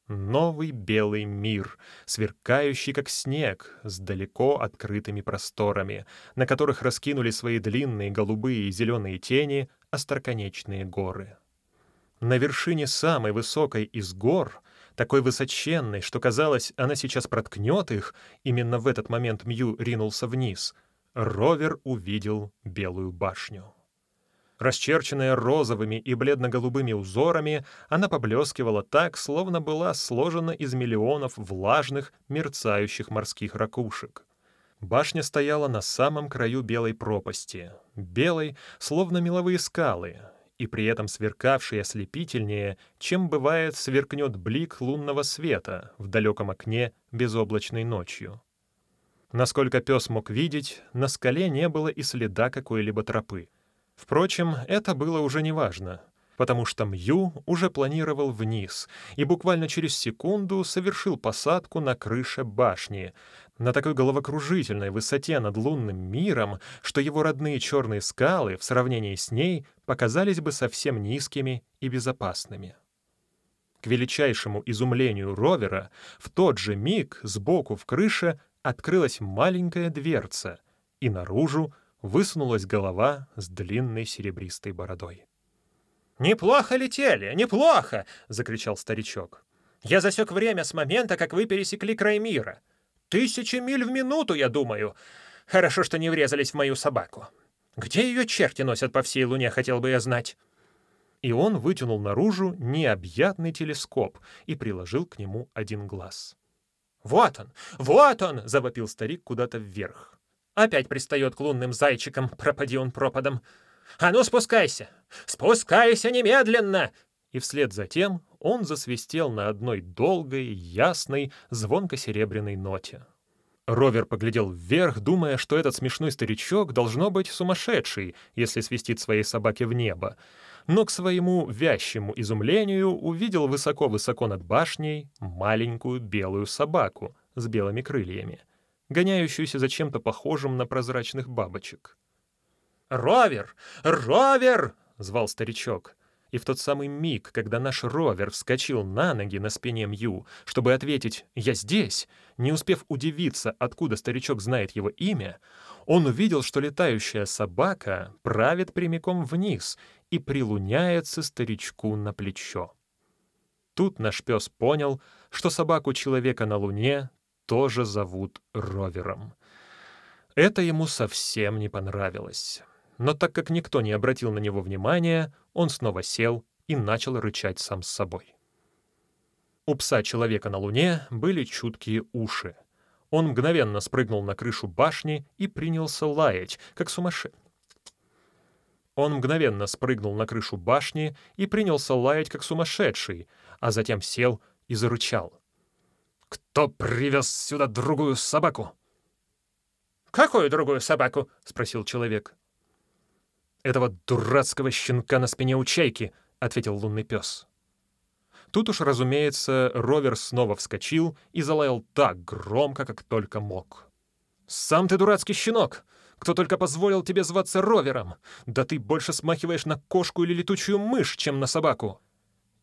Новый белый мир, сверкающий как снег, с далеко открытыми просторами, на которых раскинули свои длинные голубые и зеленые тени остроконечные горы. На вершине самой высокой из гор, такой высоченной, что казалось, она сейчас проткнет их, именно в этот момент Мью ринулся вниз, Ровер увидел Белую башню. Расчерченная розовыми и бледно-голубыми узорами, она поблескивала так, словно была сложена из миллионов влажных, мерцающих морских ракушек. Башня стояла на самом краю белой пропасти, белой, словно меловые скалы, и при этом сверкавший ослепительнее, чем бывает сверкнет блик лунного света в далеком окне безоблачной ночью. Насколько пес мог видеть, на скале не было и следа какой-либо тропы. Впрочем, это было уже неважно потому что Мью уже планировал вниз и буквально через секунду совершил посадку на крыше башни, на такой головокружительной высоте над лунным миром, что его родные черные скалы в сравнении с ней показались бы совсем низкими и безопасными. К величайшему изумлению ровера в тот же миг сбоку в крыше открылась маленькая дверца, и наружу высунулась голова с длинной серебристой бородой. «Неплохо летели, неплохо!» — закричал старичок. «Я засек время с момента, как вы пересекли край мира. Тысячи миль в минуту, я думаю. Хорошо, что не врезались в мою собаку. Где ее черти носят по всей луне, хотел бы я знать». И он вытянул наружу необъятный телескоп и приложил к нему один глаз. «Вот он! Вот он!» — завопил старик куда-то вверх. «Опять пристает к лунным зайчикам, пропади он пропадом. А ну, спускайся! Спускайся немедленно!» И вслед за тем он засвистел на одной долгой, ясной, звонко-серебряной ноте. Ровер поглядел вверх, думая, что этот смешной старичок должно быть сумасшедший, если свистит своей собаке в небо. Но к своему вящему изумлению увидел высоко-высоко над башней маленькую белую собаку с белыми крыльями, гоняющуюся за чем-то похожим на прозрачных бабочек. «Ровер! Ровер!» — звал старичок. И в тот самый миг, когда наш ровер вскочил на ноги на спине Мью, чтобы ответить «Я здесь», не успев удивиться, откуда старичок знает его имя, он увидел, что летающая собака правит прямиком вниз и прилуняется старичку на плечо. Тут наш пес понял, что собаку человека на Луне тоже зовут Ровером. Это ему совсем не понравилось но так как никто не обратил на него внимания, он снова сел и начал рычать сам с собой. У пса-человека на Луне были чуткие уши. Он мгновенно спрыгнул на крышу башни и принялся лаять, как сумасшедший. Он мгновенно спрыгнул на крышу башни и принялся лаять, как сумасшедший, а затем сел и зарычал. «Кто привез сюда другую собаку?» «Какую другую собаку?» — спросил человек. «Этого дурацкого щенка на спине у чайки», — ответил лунный пес. Тут уж, разумеется, Ровер снова вскочил и залаял так громко, как только мог. «Сам ты дурацкий щенок! Кто только позволил тебе зваться Ровером! Да ты больше смахиваешь на кошку или летучую мышь, чем на собаку!»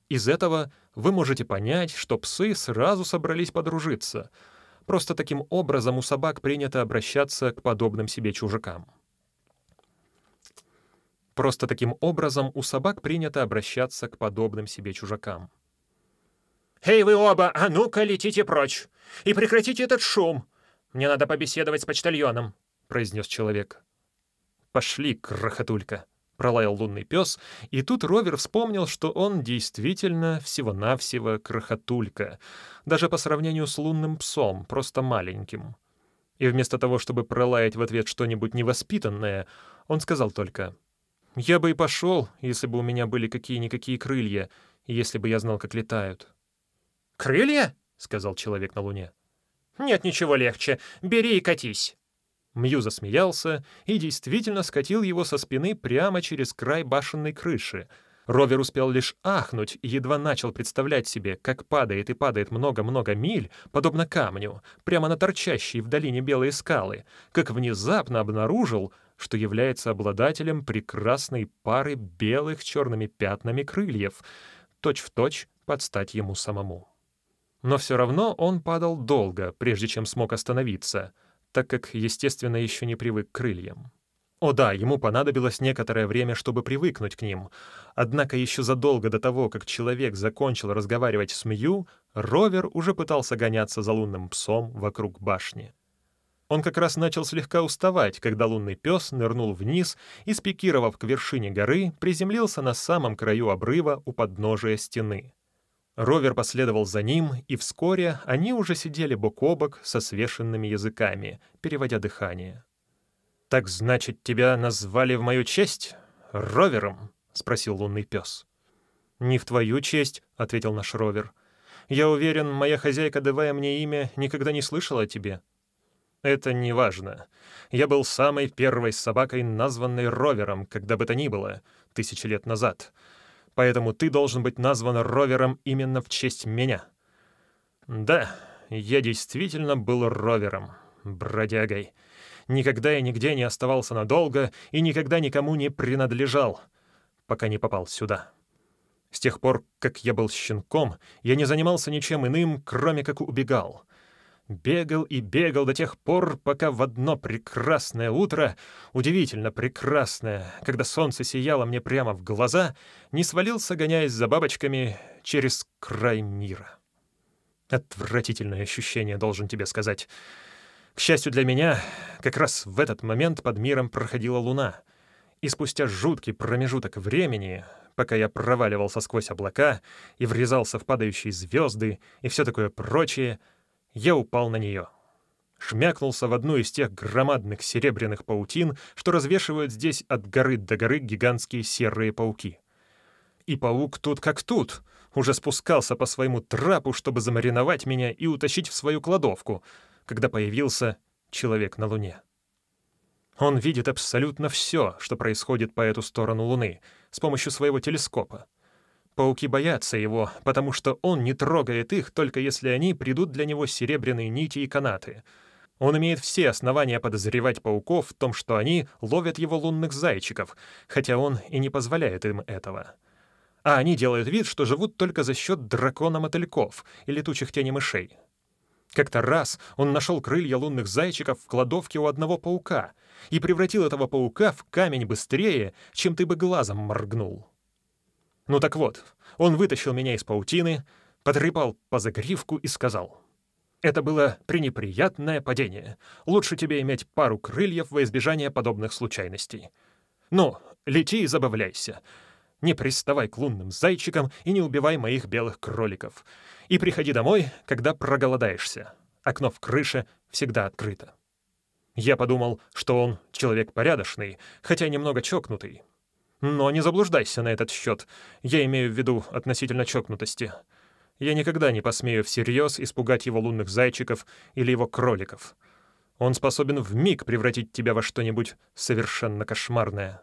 Из этого вы можете понять, что псы сразу собрались подружиться. Просто таким образом у собак принято обращаться к подобным себе чужакам. Просто таким образом у собак принято обращаться к подобным себе чужакам. «Эй, вы оба, а ну-ка летите прочь! И прекратите этот шум! Мне надо побеседовать с почтальоном», — произнес человек. «Пошли, крохотулька», — пролаял лунный пес, и тут Ровер вспомнил, что он действительно всего-навсего крохотулька, даже по сравнению с лунным псом, просто маленьким. И вместо того, чтобы пролаять в ответ что-нибудь невоспитанное, он сказал только — я бы и пошел, если бы у меня были какие-никакие крылья, если бы я знал, как летают. «Крылья?» — сказал человек на Луне. «Нет ничего легче. Бери и катись». Мью засмеялся и действительно скатил его со спины прямо через край башенной крыши. Ровер успел лишь ахнуть и едва начал представлять себе, как падает и падает много-много миль, подобно камню, прямо на торчащие в долине белые скалы, как внезапно обнаружил, что является обладателем прекрасной пары белых черными пятнами крыльев, точь-в-точь точь под стать ему самому. Но все равно он падал долго, прежде чем смог остановиться, так как, естественно, еще не привык к крыльям. О да, ему понадобилось некоторое время, чтобы привыкнуть к ним. Однако еще задолго до того, как человек закончил разговаривать с Мью, Ровер уже пытался гоняться за лунным псом вокруг башни. Он как раз начал слегка уставать, когда лунный пес нырнул вниз и, спикировав к вершине горы, приземлился на самом краю обрыва у подножия стены. Ровер последовал за ним, и вскоре они уже сидели бок о бок со свешенными языками, переводя дыхание. «Так значит, тебя назвали в мою честь? Ровером?» — спросил лунный пес. «Не в твою честь», — ответил наш ровер. «Я уверен, моя хозяйка, давая мне имя, никогда не слышала о тебе». «Это не важно. Я был самой первой собакой, названной ровером, когда бы то ни было, тысячи лет назад. Поэтому ты должен быть назван ровером именно в честь меня». «Да, я действительно был ровером, бродягой. Никогда и нигде не оставался надолго и никогда никому не принадлежал, пока не попал сюда». С тех пор, как я был щенком, я не занимался ничем иным, кроме как убегал. Бегал и бегал до тех пор, пока в одно прекрасное утро, удивительно прекрасное, когда солнце сияло мне прямо в глаза, не свалился, гоняясь за бабочками, через край мира. Отвратительное ощущение, должен тебе сказать. К счастью для меня, как раз в этот момент под миром проходила луна, и спустя жуткий промежуток времени пока я проваливался сквозь облака и врезался в падающие звезды и все такое прочее, я упал на нее. Шмякнулся в одну из тех громадных серебряных паутин, что развешивают здесь от горы до горы гигантские серые пауки. И паук тут как тут, уже спускался по своему трапу, чтобы замариновать меня и утащить в свою кладовку, когда появился человек на Луне. Он видит абсолютно все, что происходит по эту сторону Луны, с помощью своего телескопа. Пауки боятся его, потому что он не трогает их, только если они придут для него серебряные нити и канаты. Он имеет все основания подозревать пауков в том, что они ловят его лунных зайчиков, хотя он и не позволяет им этого. А они делают вид, что живут только за счет дракона-мотыльков и летучих теней мышей. Как-то раз он нашел крылья лунных зайчиков в кладовке у одного паука — и превратил этого паука в камень быстрее, чем ты бы глазом моргнул. Ну так вот, он вытащил меня из паутины, потрепал по загривку и сказал, «Это было пренеприятное падение. Лучше тебе иметь пару крыльев во избежание подобных случайностей. Ну, лети и забавляйся. Не приставай к лунным зайчикам и не убивай моих белых кроликов. И приходи домой, когда проголодаешься. Окно в крыше всегда открыто». Я подумал, что он человек порядочный, хотя немного чокнутый. Но не заблуждайся на этот счет. Я имею в виду относительно чокнутости. Я никогда не посмею всерьез испугать его лунных зайчиков или его кроликов. Он способен в миг превратить тебя во что-нибудь совершенно кошмарное.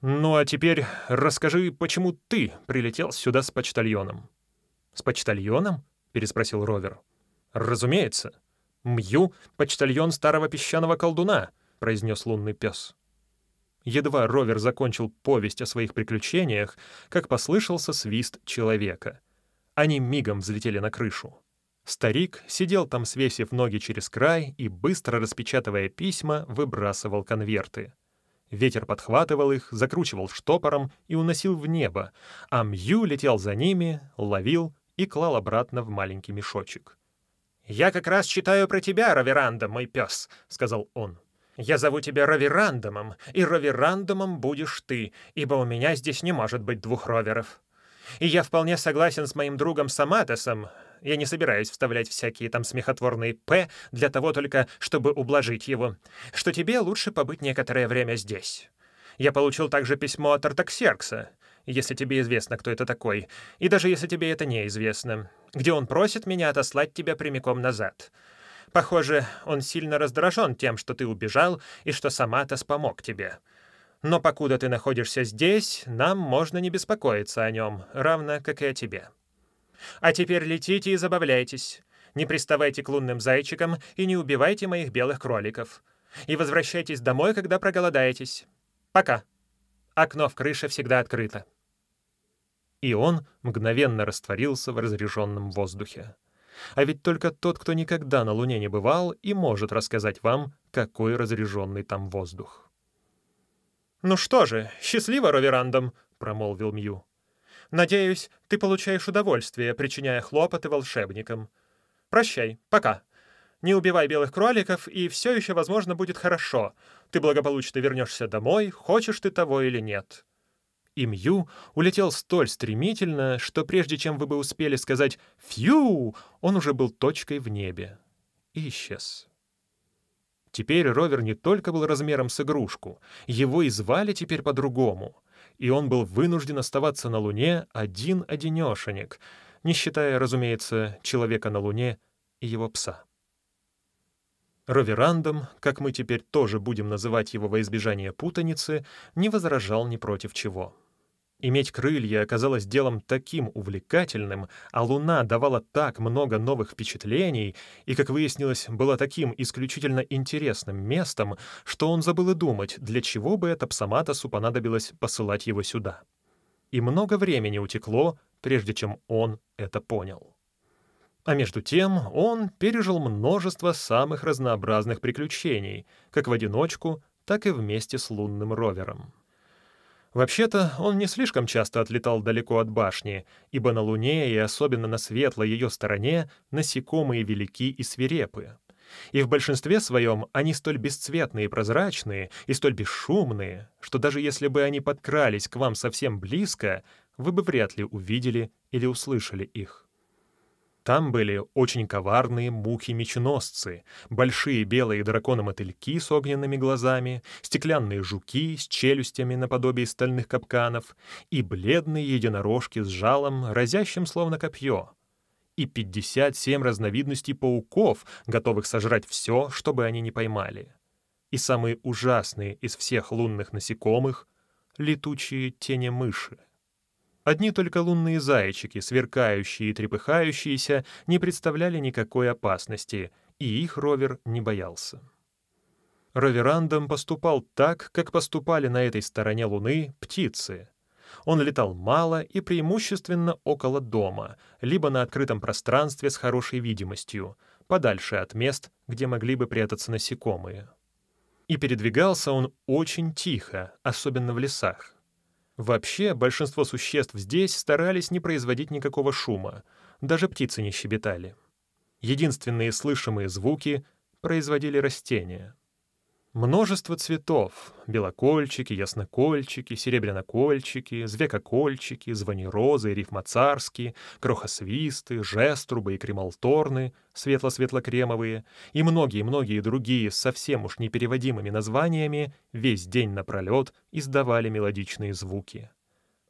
Ну а теперь расскажи, почему ты прилетел сюда с почтальоном? С почтальоном? переспросил Ровер. Разумеется. «Мью — почтальон старого песчаного колдуна», — произнес лунный пес. Едва Ровер закончил повесть о своих приключениях, как послышался свист человека. Они мигом взлетели на крышу. Старик сидел там, свесив ноги через край, и, быстро распечатывая письма, выбрасывал конверты. Ветер подхватывал их, закручивал штопором и уносил в небо, а Мью летел за ними, ловил и клал обратно в маленький мешочек. «Я как раз читаю про тебя, Раверандом, мой пес», — сказал он. «Я зову тебя Раверандомом, и Раверандомом будешь ты, ибо у меня здесь не может быть двух роверов. И я вполне согласен с моим другом Саматосом. Я не собираюсь вставлять всякие там смехотворные «п» для того только, чтобы ублажить его, что тебе лучше побыть некоторое время здесь. Я получил также письмо от Артаксеркса, если тебе известно, кто это такой, и даже если тебе это неизвестно, где он просит меня отослать тебя прямиком назад. Похоже, он сильно раздражен тем, что ты убежал и что Саматос помог тебе. Но покуда ты находишься здесь, нам можно не беспокоиться о нем, равно как и о тебе. А теперь летите и забавляйтесь. Не приставайте к лунным зайчикам и не убивайте моих белых кроликов. И возвращайтесь домой, когда проголодаетесь. Пока. Окно в крыше всегда открыто и он мгновенно растворился в разреженном воздухе. А ведь только тот, кто никогда на Луне не бывал, и может рассказать вам, какой разреженный там воздух. «Ну что же, счастливо, Роверандом!» — промолвил Мью. «Надеюсь, ты получаешь удовольствие, причиняя хлопоты волшебникам. Прощай, пока. Не убивай белых кроликов, и все еще, возможно, будет хорошо. Ты благополучно вернешься домой, хочешь ты того или нет и Мью улетел столь стремительно, что прежде чем вы бы успели сказать «фью», он уже был точкой в небе и исчез. Теперь ровер не только был размером с игрушку, его и звали теперь по-другому. и он был вынужден оставаться на Луне один-одинешенек, не считая, разумеется, человека на Луне и его пса. Роверандом, как мы теперь тоже будем называть его во избежание путаницы, не возражал ни против чего. Иметь крылья оказалось делом таким увлекательным, а Луна давала так много новых впечатлений и, как выяснилось, была таким исключительно интересным местом, что он забыл и думать, для чего бы это Псаматосу понадобилось посылать его сюда. И много времени утекло, прежде чем он это понял. А между тем он пережил множество самых разнообразных приключений, как в одиночку, так и вместе с лунным ровером. Вообще-то он не слишком часто отлетал далеко от башни, ибо на Луне и особенно на светлой ее стороне насекомые велики и свирепы. И в большинстве своем они столь бесцветные и прозрачные, и столь бесшумные, что даже если бы они подкрались к вам совсем близко, вы бы вряд ли увидели или услышали их. Там были очень коварные мухи-меченосцы, большие белые драконы-мотыльки с огненными глазами, стеклянные жуки с челюстями наподобие стальных капканов и бледные единорожки с жалом, разящим словно копье, и 57 разновидностей пауков, готовых сожрать все, чтобы они не поймали. И самые ужасные из всех лунных насекомых — летучие тени-мыши. Одни только лунные зайчики, сверкающие и трепыхающиеся, не представляли никакой опасности, и их ровер не боялся. Роверандом поступал так, как поступали на этой стороне Луны птицы. Он летал мало и преимущественно около дома, либо на открытом пространстве с хорошей видимостью, подальше от мест, где могли бы прятаться насекомые. И передвигался он очень тихо, особенно в лесах. Вообще, большинство существ здесь старались не производить никакого шума, даже птицы не щебетали. Единственные слышимые звуки производили растения — Множество цветов — белокольчики, яснокольчики, серебрянокольчики, звекокольчики, звонирозы, рифмоцарские, крохосвисты, жеструбы и кремалторны, светло-светло-кремовые, и многие-многие другие с совсем уж непереводимыми названиями весь день напролет издавали мелодичные звуки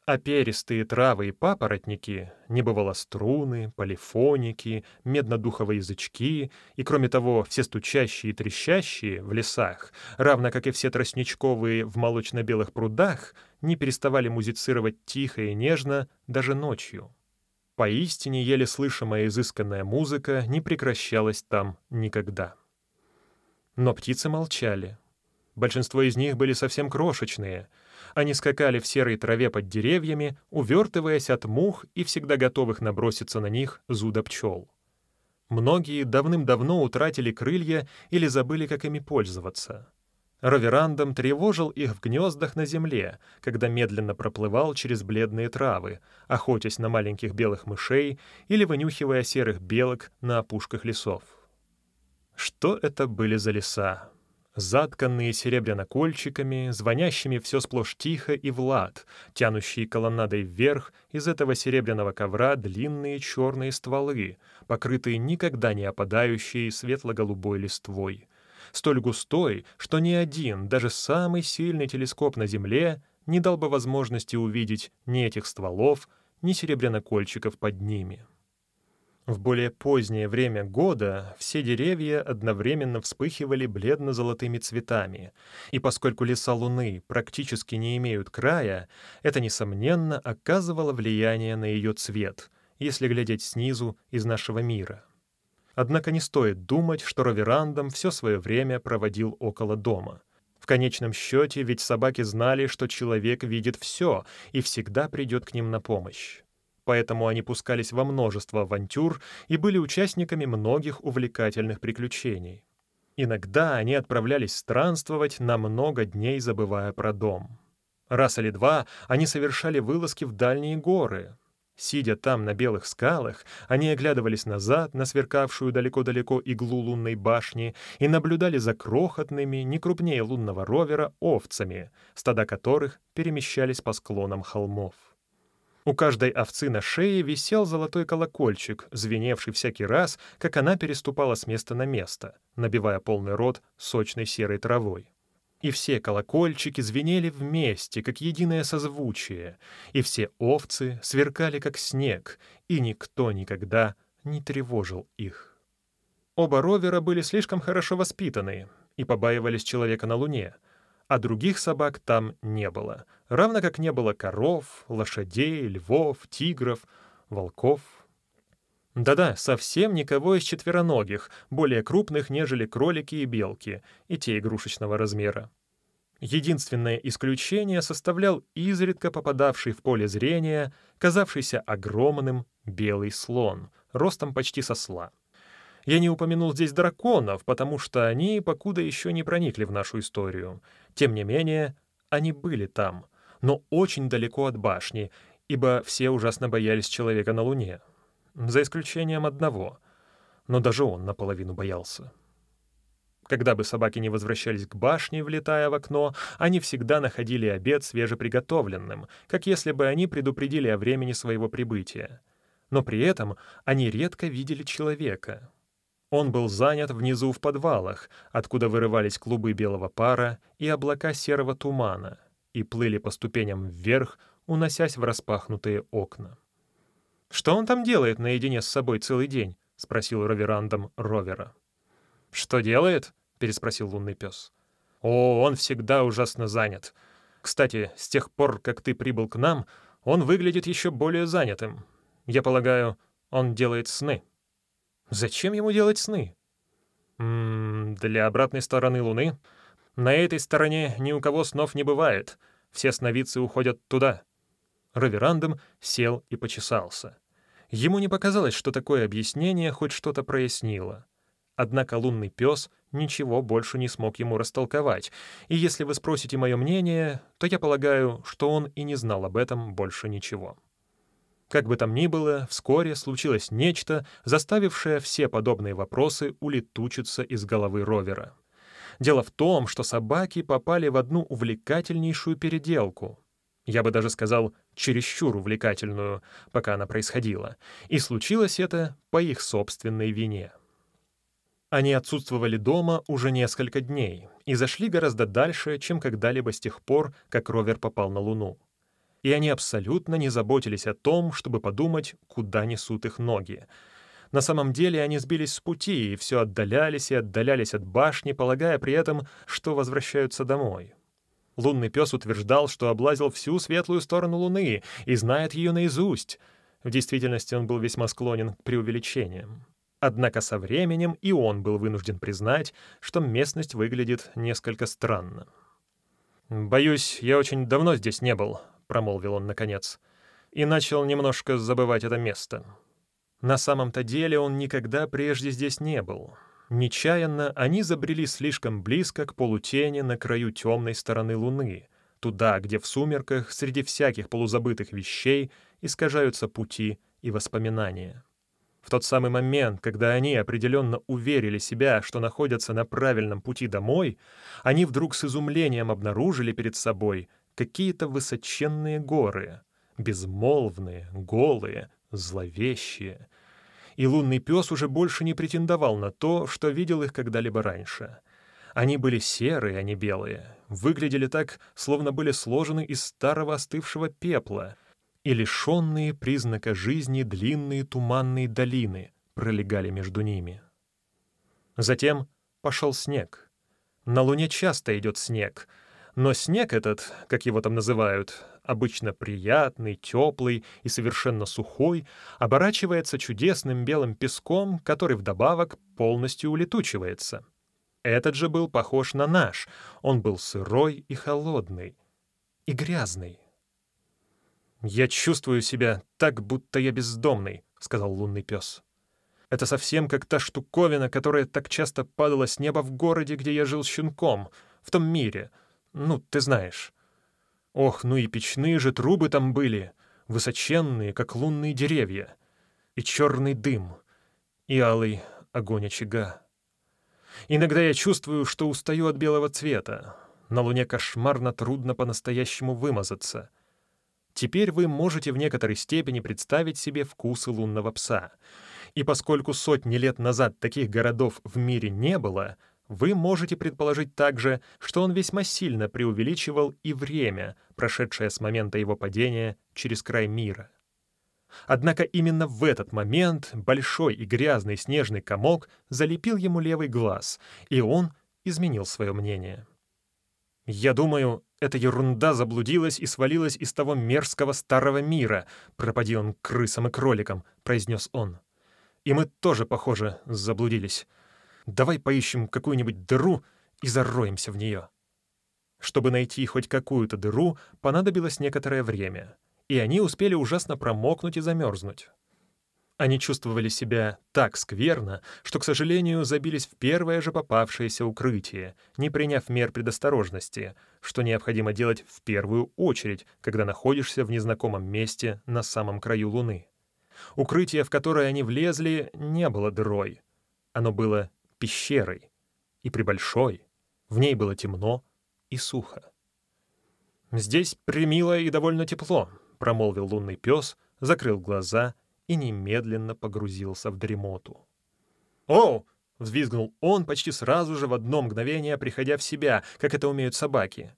а перистые травы и папоротники, не бывало струны, полифоники, меднодуховые язычки и, кроме того, все стучащие и трещащие в лесах, равно как и все тростничковые в молочно-белых прудах, не переставали музицировать тихо и нежно даже ночью. Поистине еле слышимая изысканная музыка не прекращалась там никогда. Но птицы молчали. Большинство из них были совсем крошечные — они скакали в серой траве под деревьями, увертываясь от мух и всегда готовых наброситься на них зуда пчел. Многие давным-давно утратили крылья или забыли, как ими пользоваться. Роверандом тревожил их в гнездах на земле, когда медленно проплывал через бледные травы, охотясь на маленьких белых мышей или вынюхивая серых белок на опушках лесов. Что это были за леса? Затканные серебряно-кольчиками, звонящими все сплошь тихо и влад, тянущие колоннадой вверх из этого серебряного ковра длинные черные стволы, покрытые никогда не опадающей светло-голубой листвой, столь густой, что ни один, даже самый сильный телескоп на Земле не дал бы возможности увидеть ни этих стволов, ни серебряно-кольчиков под ними. В более позднее время года все деревья одновременно вспыхивали бледно-золотыми цветами, и поскольку леса Луны практически не имеют края, это, несомненно, оказывало влияние на ее цвет, если глядеть снизу из нашего мира. Однако не стоит думать, что Роверандом все свое время проводил около дома. В конечном счете ведь собаки знали, что человек видит все и всегда придет к ним на помощь поэтому они пускались во множество авантюр и были участниками многих увлекательных приключений. Иногда они отправлялись странствовать на много дней, забывая про дом. Раз или два они совершали вылазки в дальние горы. Сидя там на белых скалах, они оглядывались назад на сверкавшую далеко-далеко иглу лунной башни и наблюдали за крохотными, не крупнее лунного ровера, овцами, стада которых перемещались по склонам холмов. У каждой овцы на шее висел золотой колокольчик, звеневший всякий раз, как она переступала с места на место, набивая полный рот сочной серой травой. И все колокольчики звенели вместе, как единое созвучие, и все овцы сверкали, как снег, и никто никогда не тревожил их. Оба ровера были слишком хорошо воспитаны и побаивались человека на Луне, а других собак там не было, равно как не было коров, лошадей, львов, тигров, волков. Да-да, совсем никого из четвероногих, более крупных, нежели кролики и белки, и те игрушечного размера. Единственное исключение составлял изредка попадавший в поле зрения, казавшийся огромным белый слон, ростом почти со сла. Я не упомянул здесь драконов, потому что они покуда еще не проникли в нашу историю. Тем не менее, они были там, но очень далеко от башни, ибо все ужасно боялись человека на Луне. За исключением одного. Но даже он наполовину боялся. Когда бы собаки не возвращались к башне, влетая в окно, они всегда находили обед свежеприготовленным, как если бы они предупредили о времени своего прибытия. Но при этом они редко видели человека. Он был занят внизу в подвалах, откуда вырывались клубы белого пара и облака серого тумана, и плыли по ступеням вверх, уносясь в распахнутые окна. «Что он там делает наедине с собой целый день?» — спросил Роверандом Ровера. «Что делает?» — переспросил лунный пес. «О, он всегда ужасно занят. Кстати, с тех пор, как ты прибыл к нам, он выглядит еще более занятым. Я полагаю, он делает сны». «Зачем ему делать сны?» «М -м, «Для обратной стороны Луны. На этой стороне ни у кого снов не бывает. Все сновидцы уходят туда». Раверандом сел и почесался. Ему не показалось, что такое объяснение хоть что-то прояснило. Однако лунный пес ничего больше не смог ему растолковать, и если вы спросите мое мнение, то я полагаю, что он и не знал об этом больше ничего. Как бы там ни было, вскоре случилось нечто, заставившее все подобные вопросы улетучиться из головы ровера. Дело в том, что собаки попали в одну увлекательнейшую переделку. Я бы даже сказал, чересчур увлекательную, пока она происходила. И случилось это по их собственной вине. Они отсутствовали дома уже несколько дней и зашли гораздо дальше, чем когда-либо с тех пор, как ровер попал на Луну. И они абсолютно не заботились о том, чтобы подумать, куда несут их ноги. На самом деле они сбились с пути и все отдалялись и отдалялись от башни, полагая при этом, что возвращаются домой. Лунный пес утверждал, что облазил всю светлую сторону Луны и знает ее наизусть. В действительности он был весьма склонен к преувеличениям. Однако со временем и он был вынужден признать, что местность выглядит несколько странно. «Боюсь, я очень давно здесь не был», — промолвил он наконец, и начал немножко забывать это место. На самом-то деле он никогда прежде здесь не был. Нечаянно они забрели слишком близко к полутени на краю темной стороны Луны, туда, где в сумерках среди всяких полузабытых вещей искажаются пути и воспоминания. В тот самый момент, когда они определенно уверили себя, что находятся на правильном пути домой, они вдруг с изумлением обнаружили перед собой какие-то высоченные горы, безмолвные, голые, зловещие. И лунный пес уже больше не претендовал на то, что видел их когда-либо раньше. Они были серые, а не белые, выглядели так, словно были сложены из старого остывшего пепла — и лишенные признака жизни длинные туманные долины пролегали между ними. Затем пошел снег. На Луне часто идет снег, но снег этот, как его там называют, обычно приятный, теплый и совершенно сухой, оборачивается чудесным белым песком, который вдобавок полностью улетучивается. Этот же был похож на наш, он был сырой и холодный, и грязный. «Я чувствую себя так, будто я бездомный», — сказал лунный пес. «Это совсем как та штуковина, которая так часто падала с неба в городе, где я жил щенком, в том мире. Ну, ты знаешь. Ох, ну и печные же трубы там были, высоченные, как лунные деревья, и черный дым, и алый огонь очага. Иногда я чувствую, что устаю от белого цвета. На луне кошмарно трудно по-настоящему вымазаться — Теперь вы можете в некоторой степени представить себе вкусы лунного пса. И поскольку сотни лет назад таких городов в мире не было, Вы можете предположить также, что он весьма сильно преувеличивал и время, прошедшее с момента его падения через край мира. Однако именно в этот момент большой и грязный снежный комок залепил ему левый глаз, и он изменил свое мнение. «Я думаю, эта ерунда заблудилась и свалилась из того мерзкого старого мира, пропади он крысам и кроликам», — произнес он. «И мы тоже, похоже, заблудились. Давай поищем какую-нибудь дыру и зароемся в нее». Чтобы найти хоть какую-то дыру, понадобилось некоторое время, и они успели ужасно промокнуть и замерзнуть. Они чувствовали себя так скверно, что, к сожалению, забились в первое же попавшееся укрытие, не приняв мер предосторожности, что необходимо делать в первую очередь, когда находишься в незнакомом месте на самом краю Луны. Укрытие, в которое они влезли, не было дырой. Оно было пещерой, и прибольшой. В ней было темно и сухо. «Здесь примило и довольно тепло», — промолвил лунный пес, закрыл глаза — и немедленно погрузился в дремоту. «Оу!» — взвизгнул он почти сразу же в одно мгновение, приходя в себя, как это умеют собаки.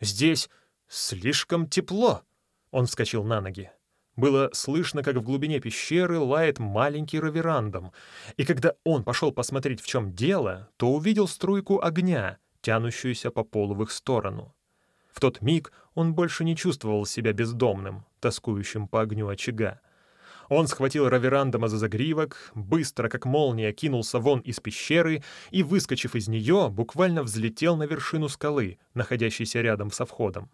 «Здесь слишком тепло!» Он вскочил на ноги. Было слышно, как в глубине пещеры лает маленький раверандом, и когда он пошел посмотреть, в чем дело, то увидел струйку огня, тянущуюся по полу в их сторону. В тот миг он больше не чувствовал себя бездомным, тоскующим по огню очага. Он схватил Раверандома за загривок, быстро, как молния, кинулся вон из пещеры и, выскочив из нее, буквально взлетел на вершину скалы, находящейся рядом со входом.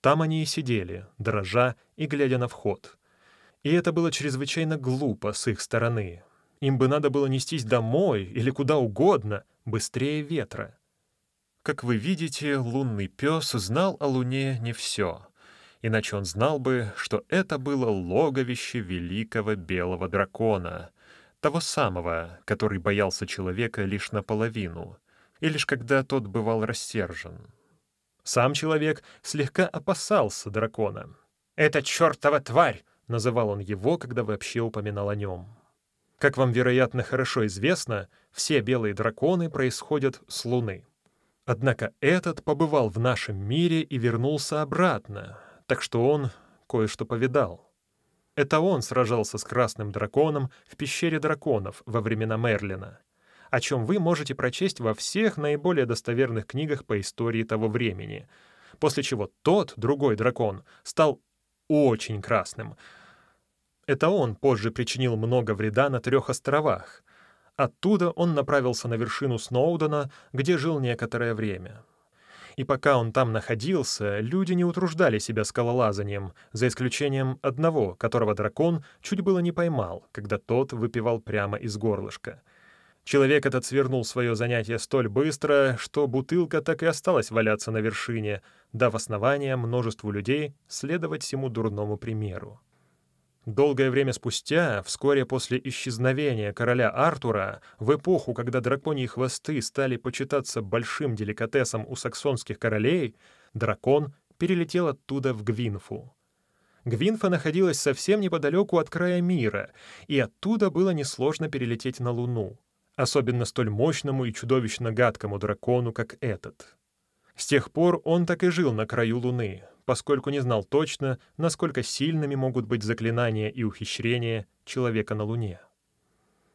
Там они и сидели, дрожа и глядя на вход. И это было чрезвычайно глупо с их стороны. Им бы надо было нестись домой или куда угодно, быстрее ветра. Как вы видите, лунный пес знал о Луне не все — иначе он знал бы, что это было логовище великого белого дракона, того самого, который боялся человека лишь наполовину, и лишь когда тот бывал рассержен. Сам человек слегка опасался дракона. «Это чертова тварь!» — называл он его, когда вообще упоминал о нем. Как вам, вероятно, хорошо известно, все белые драконы происходят с Луны. Однако этот побывал в нашем мире и вернулся обратно, так что он кое-что повидал. Это он сражался с красным драконом в пещере драконов во времена Мерлина, о чем вы можете прочесть во всех наиболее достоверных книгах по истории того времени, после чего тот, другой дракон, стал очень красным. Это он позже причинил много вреда на трех островах. Оттуда он направился на вершину Сноудена, где жил некоторое время. И пока он там находился, люди не утруждали себя скалолазанием, за исключением одного, которого дракон чуть было не поймал, когда тот выпивал прямо из горлышка. Человек этот свернул свое занятие столь быстро, что бутылка так и осталась валяться на вершине, дав основание множеству людей следовать всему дурному примеру. Долгое время спустя, вскоре после исчезновения короля Артура, в эпоху, когда драконьи хвосты стали почитаться большим деликатесом у саксонских королей, дракон перелетел оттуда в Гвинфу. Гвинфа находилась совсем неподалеку от края мира, и оттуда было несложно перелететь на Луну, особенно столь мощному и чудовищно гадкому дракону, как этот. С тех пор он так и жил на краю Луны, поскольку не знал точно, насколько сильными могут быть заклинания и ухищрения человека на Луне.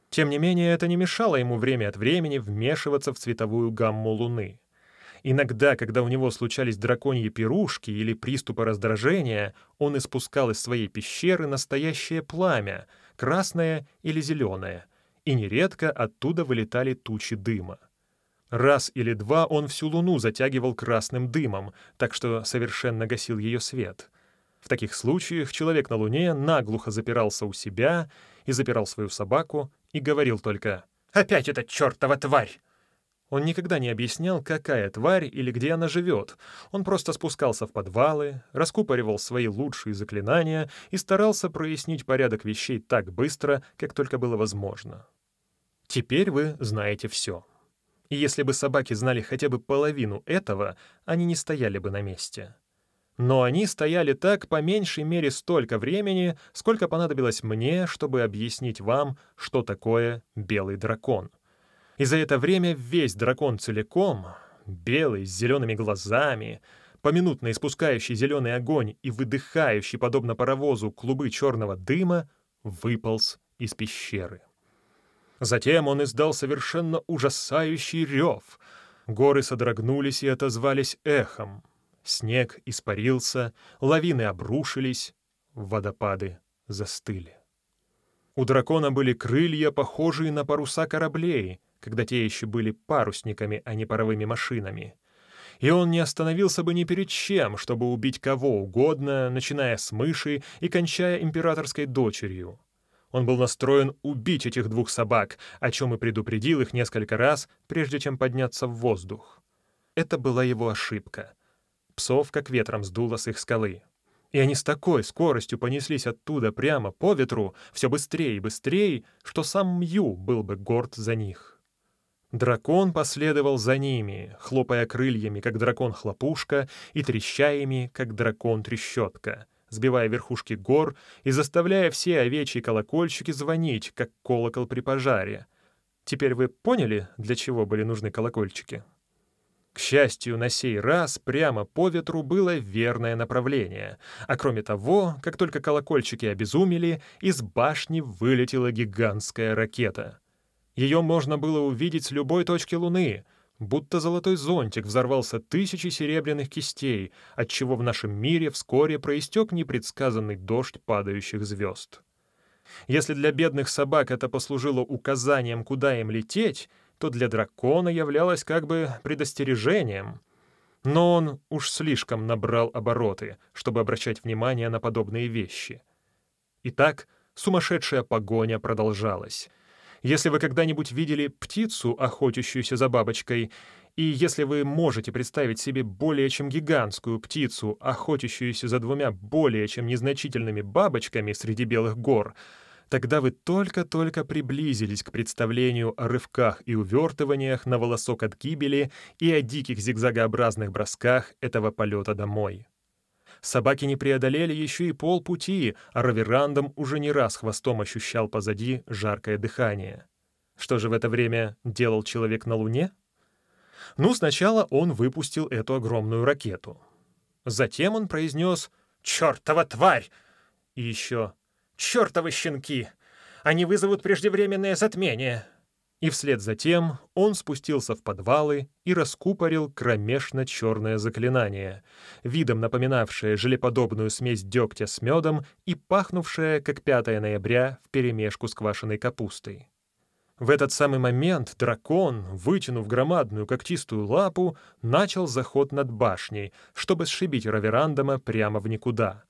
Тем не менее, это не мешало ему время от времени вмешиваться в цветовую гамму Луны. Иногда, когда у него случались драконьи пирушки или приступы раздражения, он испускал из своей пещеры настоящее пламя, красное или зеленое, и нередко оттуда вылетали тучи дыма. Раз или два он всю луну затягивал красным дымом, так что совершенно гасил ее свет. В таких случаях человек на луне наглухо запирался у себя и запирал свою собаку и говорил только «Опять эта чертова тварь!». Он никогда не объяснял, какая тварь или где она живет. Он просто спускался в подвалы, раскупоривал свои лучшие заклинания и старался прояснить порядок вещей так быстро, как только было возможно. Теперь вы знаете все. И если бы собаки знали хотя бы половину этого, они не стояли бы на месте. Но они стояли так по меньшей мере столько времени, сколько понадобилось мне, чтобы объяснить вам, что такое белый дракон. И за это время весь дракон целиком, белый, с зелеными глазами, поминутно испускающий зеленый огонь и выдыхающий, подобно паровозу, клубы черного дыма, выполз из пещеры. Затем он издал совершенно ужасающий рев. Горы содрогнулись и отозвались эхом. Снег испарился, лавины обрушились, водопады застыли. У дракона были крылья, похожие на паруса кораблей, когда те еще были парусниками, а не паровыми машинами. И он не остановился бы ни перед чем, чтобы убить кого угодно, начиная с мыши и кончая императорской дочерью. Он был настроен убить этих двух собак, о чем и предупредил их несколько раз, прежде чем подняться в воздух. Это была его ошибка. Псов как ветром сдуло с их скалы. И они с такой скоростью понеслись оттуда прямо по ветру, все быстрее и быстрее, что сам Мью был бы горд за них. Дракон последовал за ними, хлопая крыльями, как дракон-хлопушка, и трещаями, как дракон-трещотка, сбивая верхушки гор и заставляя все овечьи колокольчики звонить, как колокол при пожаре. Теперь вы поняли, для чего были нужны колокольчики? К счастью, на сей раз прямо по ветру было верное направление, а кроме того, как только колокольчики обезумели, из башни вылетела гигантская ракета. Ее можно было увидеть с любой точки Луны, будто золотой зонтик взорвался тысячи серебряных кистей, отчего в нашем мире вскоре проистек непредсказанный дождь падающих звезд. Если для бедных собак это послужило указанием, куда им лететь, то для дракона являлось как бы предостережением. Но он уж слишком набрал обороты, чтобы обращать внимание на подобные вещи. Итак, сумасшедшая погоня продолжалась. Если вы когда-нибудь видели птицу, охотящуюся за бабочкой, и если вы можете представить себе более чем гигантскую птицу, охотящуюся за двумя более чем незначительными бабочками среди белых гор — Тогда вы только-только приблизились к представлению о рывках и увертываниях на волосок от гибели и о диких зигзагообразных бросках этого полета домой. Собаки не преодолели еще и полпути, а Раверандом уже не раз хвостом ощущал позади жаркое дыхание. Что же в это время делал человек на Луне? Ну, сначала он выпустил эту огромную ракету. Затем он произнес «Чёртова тварь!» и еще Чёртовы щенки! Они вызовут преждевременное затмение!» И вслед за тем он спустился в подвалы и раскупорил кромешно черное заклинание, видом напоминавшее желеподобную смесь дегтя с медом и пахнувшее, как 5 ноября, вперемешку с квашеной капустой. В этот самый момент дракон, вытянув громадную когтистую лапу, начал заход над башней, чтобы сшибить Раверандома прямо в никуда.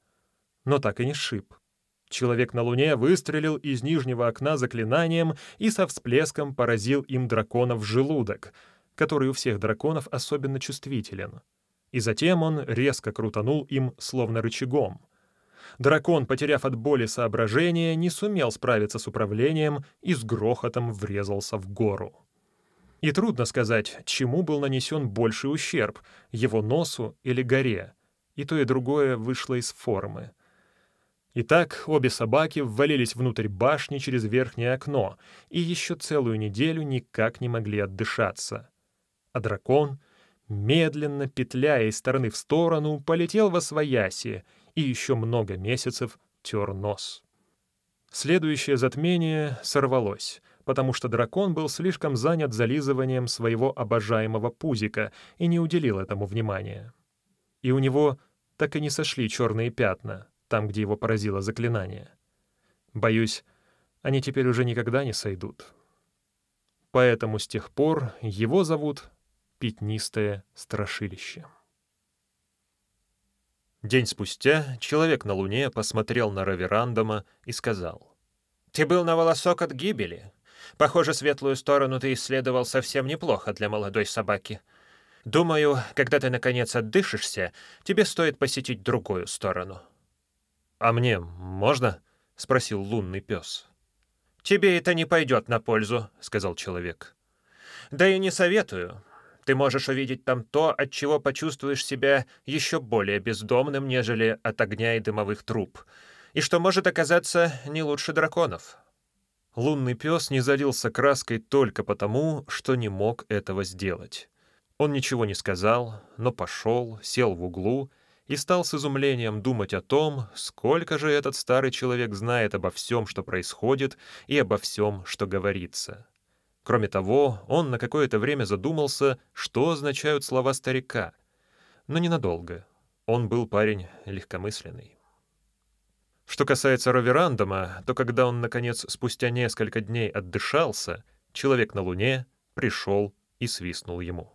Но так и не сшиб. Человек на Луне выстрелил из нижнего окна заклинанием и со всплеском поразил им дракона в желудок, который у всех драконов особенно чувствителен. И затем он резко крутанул им, словно рычагом. Дракон, потеряв от боли соображение, не сумел справиться с управлением и с грохотом врезался в гору. И трудно сказать, чему был нанесен больший ущерб — его носу или горе. И то, и другое вышло из формы — Итак, обе собаки ввалились внутрь башни через верхнее окно и еще целую неделю никак не могли отдышаться. А дракон, медленно петляя из стороны в сторону, полетел во свояси и еще много месяцев тер нос. Следующее затмение сорвалось, потому что дракон был слишком занят зализыванием своего обожаемого пузика и не уделил этому внимания. И у него так и не сошли черные пятна — там, где его поразило заклинание. Боюсь, они теперь уже никогда не сойдут. Поэтому с тех пор его зовут Пятнистое Страшилище. День спустя человек на Луне посмотрел на Раверандома и сказал. «Ты был на волосок от гибели. Похоже, светлую сторону ты исследовал совсем неплохо для молодой собаки. Думаю, когда ты, наконец, отдышишься, тебе стоит посетить другую сторону». «А мне можно?» — спросил лунный пес. «Тебе это не пойдет на пользу», — сказал человек. «Да и не советую. Ты можешь увидеть там то, от чего почувствуешь себя еще более бездомным, нежели от огня и дымовых труб, и что может оказаться не лучше драконов». Лунный пес не залился краской только потому, что не мог этого сделать. Он ничего не сказал, но пошел, сел в углу и стал с изумлением думать о том, сколько же этот старый человек знает обо всем, что происходит, и обо всем, что говорится. Кроме того, он на какое-то время задумался, что означают слова старика. Но ненадолго. Он был парень легкомысленный. Что касается Роверандома, то когда он, наконец, спустя несколько дней отдышался, человек на Луне пришел и свистнул ему.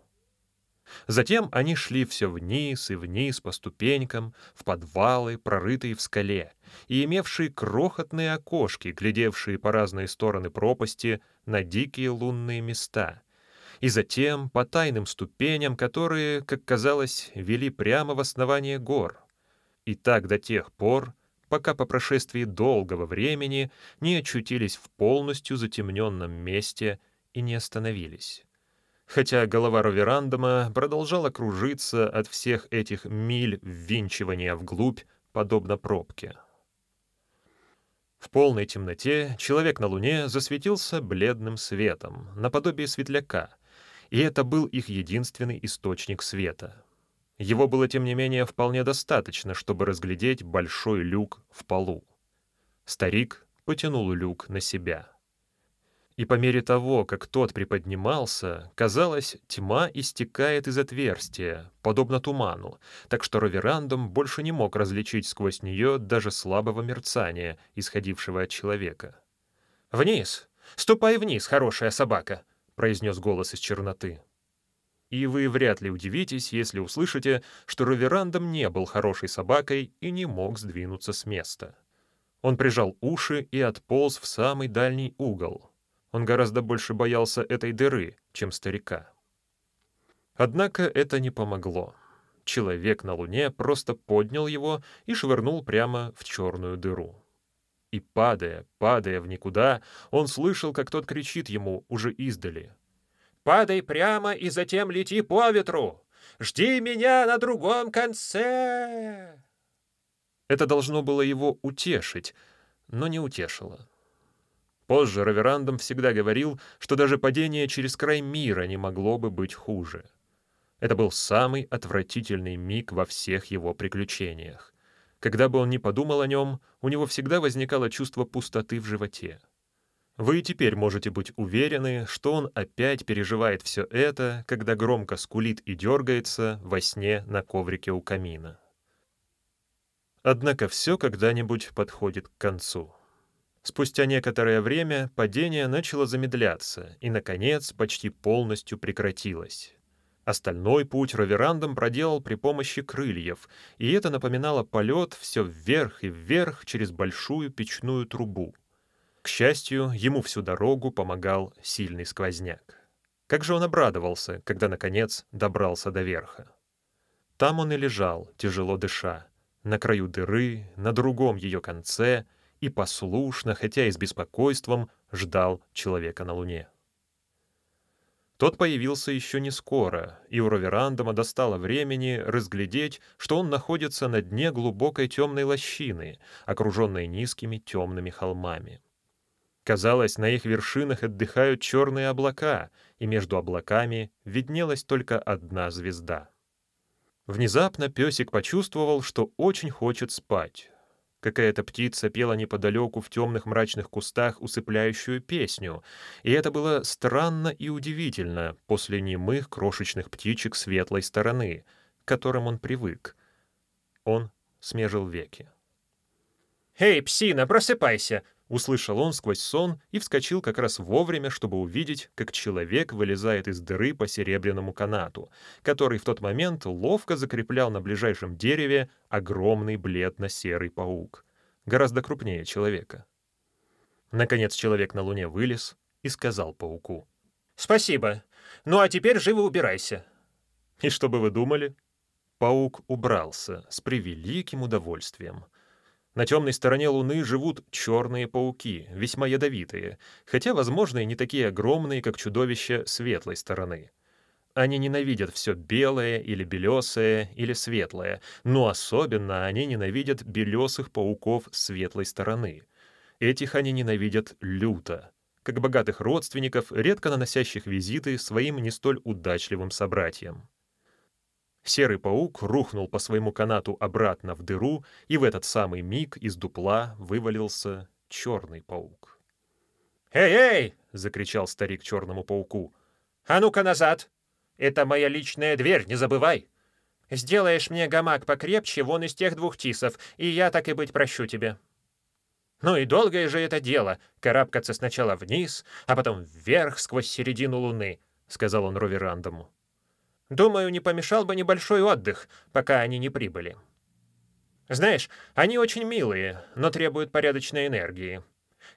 Затем они шли все вниз и вниз по ступенькам, в подвалы, прорытые в скале, и имевшие крохотные окошки, глядевшие по разные стороны пропасти на дикие лунные места, и затем по тайным ступеням, которые, как казалось, вели прямо в основание гор. И так до тех пор, пока по прошествии долгого времени не очутились в полностью затемненном месте и не остановились хотя голова Роверандома продолжала кружиться от всех этих миль ввинчивания вглубь, подобно пробке. В полной темноте человек на Луне засветился бледным светом, наподобие светляка, и это был их единственный источник света. Его было, тем не менее, вполне достаточно, чтобы разглядеть большой люк в полу. Старик потянул люк на себя — и по мере того, как тот приподнимался, казалось, тьма истекает из отверстия, подобно туману, так что Роверандом больше не мог различить сквозь нее даже слабого мерцания, исходившего от человека. «Вниз! Ступай вниз, хорошая собака!» — произнес голос из черноты. И вы вряд ли удивитесь, если услышите, что Роверандом не был хорошей собакой и не мог сдвинуться с места. Он прижал уши и отполз в самый дальний угол — он гораздо больше боялся этой дыры, чем старика. Однако это не помогло. Человек на Луне просто поднял его и швырнул прямо в черную дыру. И падая, падая в никуда, он слышал, как тот кричит ему уже издали. «Падай прямо и затем лети по ветру! Жди меня на другом конце!» Это должно было его утешить, но не утешило. Позже Раверандом всегда говорил, что даже падение через край мира не могло бы быть хуже. Это был самый отвратительный миг во всех его приключениях. Когда бы он ни подумал о нем, у него всегда возникало чувство пустоты в животе. Вы теперь можете быть уверены, что он опять переживает все это, когда громко скулит и дергается во сне на коврике у камина. Однако все когда-нибудь подходит к концу. Спустя некоторое время падение начало замедляться и, наконец, почти полностью прекратилось. Остальной путь Роверандом проделал при помощи крыльев, и это напоминало полет все вверх и вверх через большую печную трубу. К счастью, ему всю дорогу помогал сильный сквозняк. Как же он обрадовался, когда, наконец, добрался до верха. Там он и лежал, тяжело дыша, на краю дыры, на другом ее конце — и послушно, хотя и с беспокойством, ждал человека на Луне. Тот появился еще не скоро, и у Роверандома достало времени разглядеть, что он находится на дне глубокой темной лощины, окруженной низкими темными холмами. Казалось, на их вершинах отдыхают черные облака, и между облаками виднелась только одна звезда. Внезапно песик почувствовал, что очень хочет спать. Какая-то птица пела неподалеку в темных мрачных кустах усыпляющую песню, и это было странно и удивительно после немых крошечных птичек светлой стороны, к которым он привык. Он смежил веки. «Эй, псина, просыпайся! Услышал он сквозь сон и вскочил как раз вовремя, чтобы увидеть, как человек вылезает из дыры по серебряному канату, который в тот момент ловко закреплял на ближайшем дереве огромный бледно-серый паук, гораздо крупнее человека. Наконец человек на Луне вылез и сказал пауку. «Спасибо. Ну а теперь живо убирайся». И что бы вы думали? Паук убрался с превеликим удовольствием — на темной стороне Луны живут черные пауки, весьма ядовитые, хотя, возможно, и не такие огромные, как чудовища светлой стороны. Они ненавидят все белое или белесое или светлое, но особенно они ненавидят белесых пауков светлой стороны. Этих они ненавидят люто, как богатых родственников, редко наносящих визиты своим не столь удачливым собратьям. Серый паук рухнул по своему канату обратно в дыру, и в этот самый миг из дупла вывалился черный паук. «Эй-эй!» — закричал старик черному пауку. «А ну-ка назад! Это моя личная дверь, не забывай! Сделаешь мне гамак покрепче вон из тех двух тисов, и я так и быть прощу тебе». Ну и долгое же это дело — карабкаться сначала вниз, а потом вверх сквозь середину луны, — сказал он Роверандому. Думаю, не помешал бы небольшой отдых, пока они не прибыли. Знаешь, они очень милые, но требуют порядочной энергии.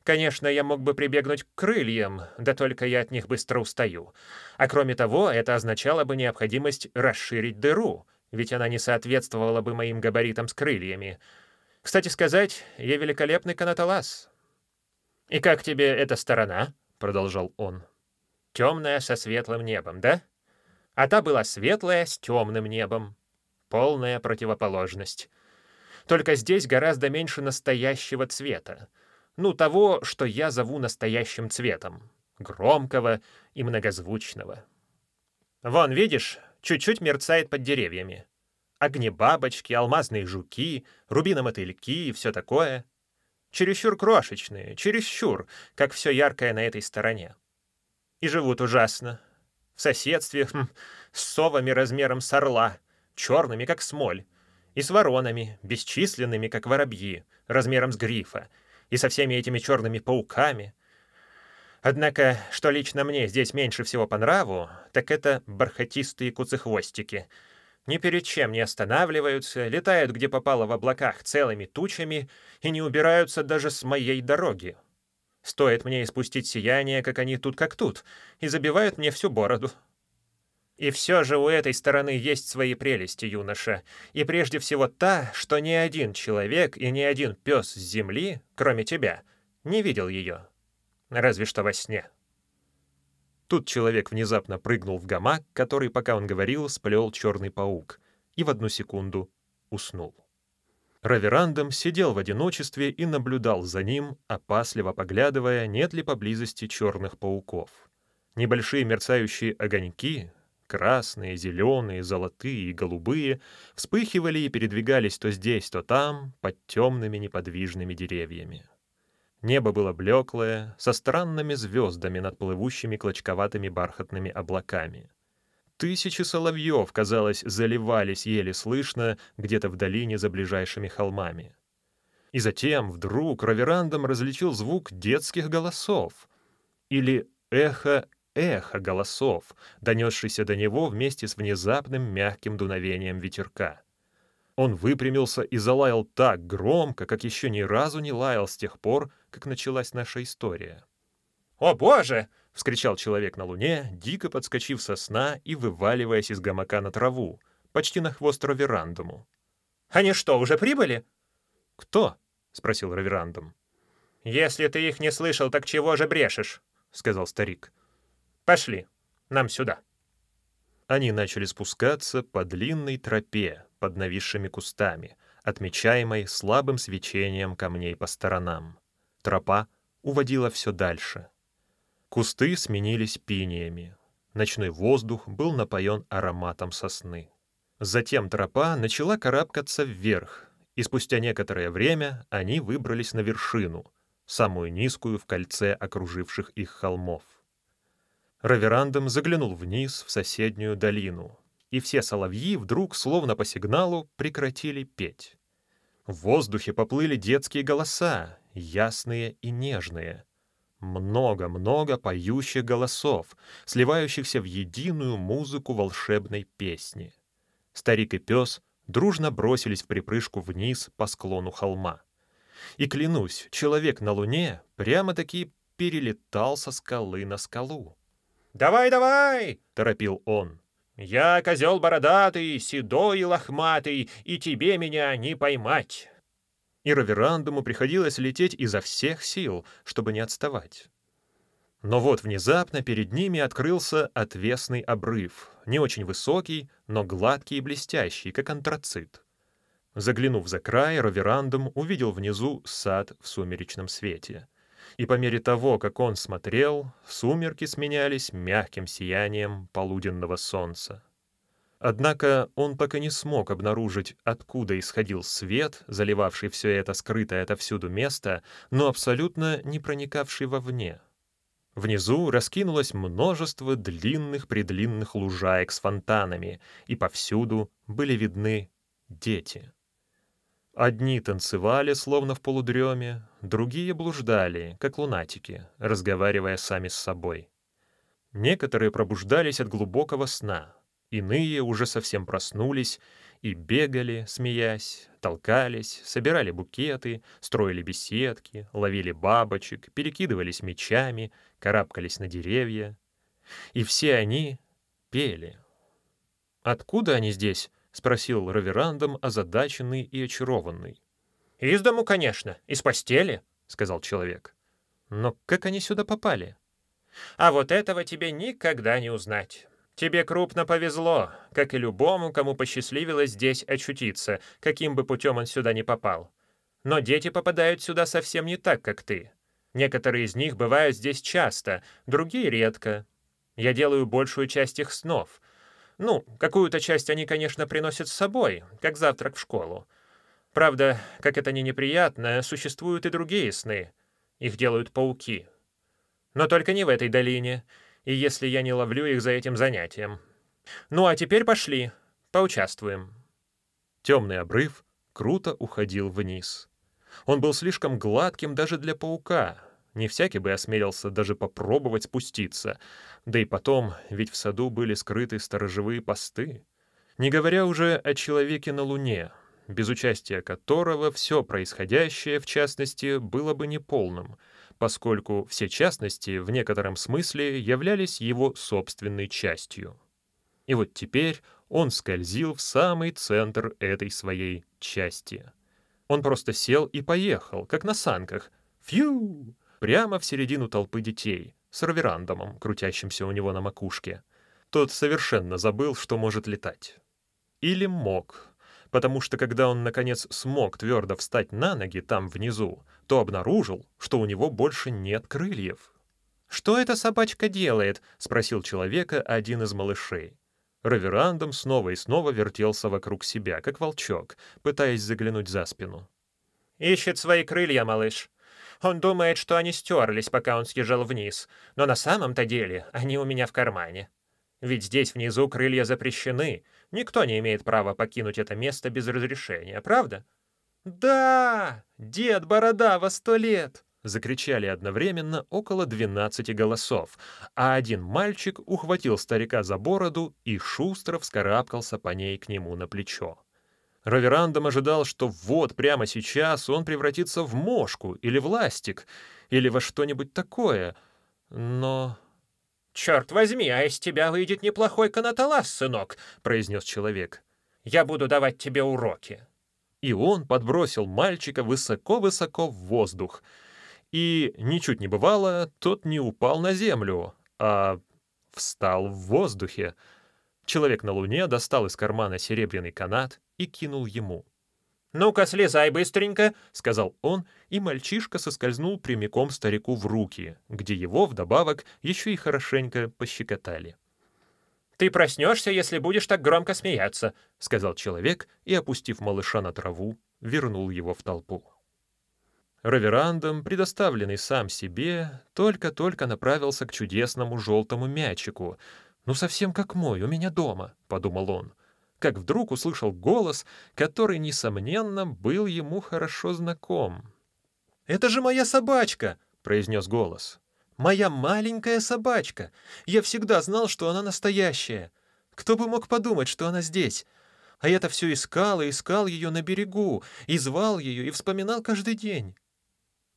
Конечно, я мог бы прибегнуть к крыльям, да только я от них быстро устаю. А кроме того, это означало бы необходимость расширить дыру, ведь она не соответствовала бы моим габаритам с крыльями. Кстати сказать, я великолепный канатолаз. «И как тебе эта сторона?» — продолжал он. «Темная со светлым небом, да?» А та была светлая с темным небом. Полная противоположность. Только здесь гораздо меньше настоящего цвета. Ну, того, что я зову настоящим цветом. Громкого и многозвучного. Вон, видишь, чуть-чуть мерцает под деревьями. Огнебабочки, алмазные жуки, рубиномотыльки и все такое. Чересчур крошечные, чересчур, как все яркое на этой стороне. И живут ужасно, в соседстве хм, с совами размером с орла, черными, как смоль, и с воронами, бесчисленными, как воробьи, размером с грифа, и со всеми этими черными пауками. Однако, что лично мне здесь меньше всего по нраву, так это бархатистые куцехвостики. Ни перед чем не останавливаются, летают где попало в облаках целыми тучами и не убираются даже с моей дороги. Стоит мне испустить сияние, как они тут как тут, и забивают мне всю бороду. И все же у этой стороны есть свои прелести, юноша, и прежде всего та, что ни один человек и ни один пес с земли, кроме тебя, не видел ее. Разве что во сне. Тут человек внезапно прыгнул в гамак, который, пока он говорил, сплел черный паук, и в одну секунду уснул. Раверандом сидел в одиночестве и наблюдал за ним, опасливо поглядывая, нет ли поблизости черных пауков. Небольшие мерцающие огоньки, красные, зеленые, золотые и голубые, вспыхивали и передвигались то здесь, то там, под темными неподвижными деревьями. Небо было блеклое, со странными звездами над плывущими клочковатыми бархатными облаками. Тысячи соловьев, казалось, заливались еле слышно где-то в долине за ближайшими холмами. И затем вдруг Раверандом различил звук детских голосов или эхо-эхо голосов, донесшийся до него вместе с внезапным мягким дуновением ветерка. Он выпрямился и залаял так громко, как еще ни разу не лаял с тех пор, как началась наша история. «О, Боже!» — вскричал человек на луне, дико подскочив со сна и вываливаясь из гамака на траву, почти на хвост Роверандуму. «Они что, уже прибыли?» «Кто?» — спросил Роверандум. «Если ты их не слышал, так чего же брешешь?» — сказал старик. «Пошли, нам сюда». Они начали спускаться по длинной тропе под нависшими кустами, отмечаемой слабым свечением камней по сторонам. Тропа уводила все дальше — Кусты сменились пиниями. Ночной воздух был напоен ароматом сосны. Затем тропа начала карабкаться вверх, и спустя некоторое время они выбрались на вершину, самую низкую в кольце окруживших их холмов. Раверандом заглянул вниз в соседнюю долину, и все соловьи вдруг, словно по сигналу, прекратили петь. В воздухе поплыли детские голоса, ясные и нежные — много-много поющих голосов, сливающихся в единую музыку волшебной песни. Старик и пес дружно бросились в припрыжку вниз по склону холма. И клянусь, человек на луне прямо-таки перелетал со скалы на скалу. «Давай, давай!» — торопил он. «Я козел бородатый, седой и лохматый, и тебе меня не поймать!» И Раверандуму приходилось лететь изо всех сил, чтобы не отставать. Но вот внезапно перед ними открылся отвесный обрыв, не очень высокий, но гладкий и блестящий, как антрацит. Заглянув за край, Роверандом увидел внизу сад в сумеречном свете. И по мере того, как он смотрел, сумерки сменялись мягким сиянием полуденного солнца. Однако он пока не смог обнаружить, откуда исходил свет, заливавший все это скрытое отовсюду место, но абсолютно не проникавший вовне. Внизу раскинулось множество длинных-предлинных лужаек с фонтанами, и повсюду были видны дети. Одни танцевали, словно в полудреме, другие блуждали, как лунатики, разговаривая сами с собой. Некоторые пробуждались от глубокого сна, Иные уже совсем проснулись и бегали, смеясь, толкались, собирали букеты, строили беседки, ловили бабочек, перекидывались мечами, карабкались на деревья. И все они пели. «Откуда они здесь?» — спросил Раверандом, озадаченный и очарованный. «Из дому, конечно, из постели», — сказал человек. «Но как они сюда попали?» «А вот этого тебе никогда не узнать. Тебе крупно повезло, как и любому, кому посчастливилось здесь очутиться, каким бы путем он сюда не попал. Но дети попадают сюда совсем не так, как ты. Некоторые из них бывают здесь часто, другие — редко. Я делаю большую часть их снов. Ну, какую-то часть они, конечно, приносят с собой, как завтрак в школу. Правда, как это ни неприятно, существуют и другие сны. Их делают пауки. Но только не в этой долине — и если я не ловлю их за этим занятием. Ну а теперь пошли, поучаствуем». Темный обрыв круто уходил вниз. Он был слишком гладким даже для паука. Не всякий бы осмелился даже попробовать спуститься. Да и потом, ведь в саду были скрыты сторожевые посты. Не говоря уже о человеке на Луне, без участия которого все происходящее, в частности, было бы неполным — поскольку все частности в некотором смысле являлись его собственной частью. И вот теперь он скользил в самый центр этой своей части. Он просто сел и поехал, как на санках. Фью! Прямо в середину толпы детей, с раверандомом, крутящимся у него на макушке. Тот совершенно забыл, что может летать. Или мог, потому что когда он, наконец, смог твердо встать на ноги там внизу, то обнаружил, что у него больше нет крыльев. «Что эта собачка делает?» — спросил человека один из малышей. Раверандом снова и снова вертелся вокруг себя, как волчок, пытаясь заглянуть за спину. «Ищет свои крылья, малыш. Он думает, что они стерлись, пока он съезжал вниз, но на самом-то деле они у меня в кармане. Ведь здесь внизу крылья запрещены, Никто не имеет права покинуть это место без разрешения, правда? «Да! Дед Борода во сто лет!» Закричали одновременно около двенадцати голосов, а один мальчик ухватил старика за бороду и шустро вскарабкался по ней к нему на плечо. Раверандом ожидал, что вот прямо сейчас он превратится в мошку или в ластик, или во что-нибудь такое, но «Черт возьми, а из тебя выйдет неплохой канаталас, сынок», — произнес человек. «Я буду давать тебе уроки». И он подбросил мальчика высоко-высоко в воздух. И, ничуть не бывало, тот не упал на землю, а встал в воздухе. Человек на Луне достал из кармана серебряный канат и кинул ему. «Ну-ка, слезай быстренько», — сказал он, и мальчишка соскользнул прямиком старику в руки, где его, вдобавок, еще и хорошенько пощекотали. «Ты проснешься, если будешь так громко смеяться», — сказал человек и, опустив малыша на траву, вернул его в толпу. Раверандом, предоставленный сам себе, только-только направился к чудесному желтому мячику. «Ну, совсем как мой, у меня дома», — подумал он как вдруг услышал голос, который, несомненно, был ему хорошо знаком. «Это же моя собачка!» — произнес голос. «Моя маленькая собачка! Я всегда знал, что она настоящая. Кто бы мог подумать, что она здесь? А я-то все искал и искал ее на берегу, и звал ее, и вспоминал каждый день».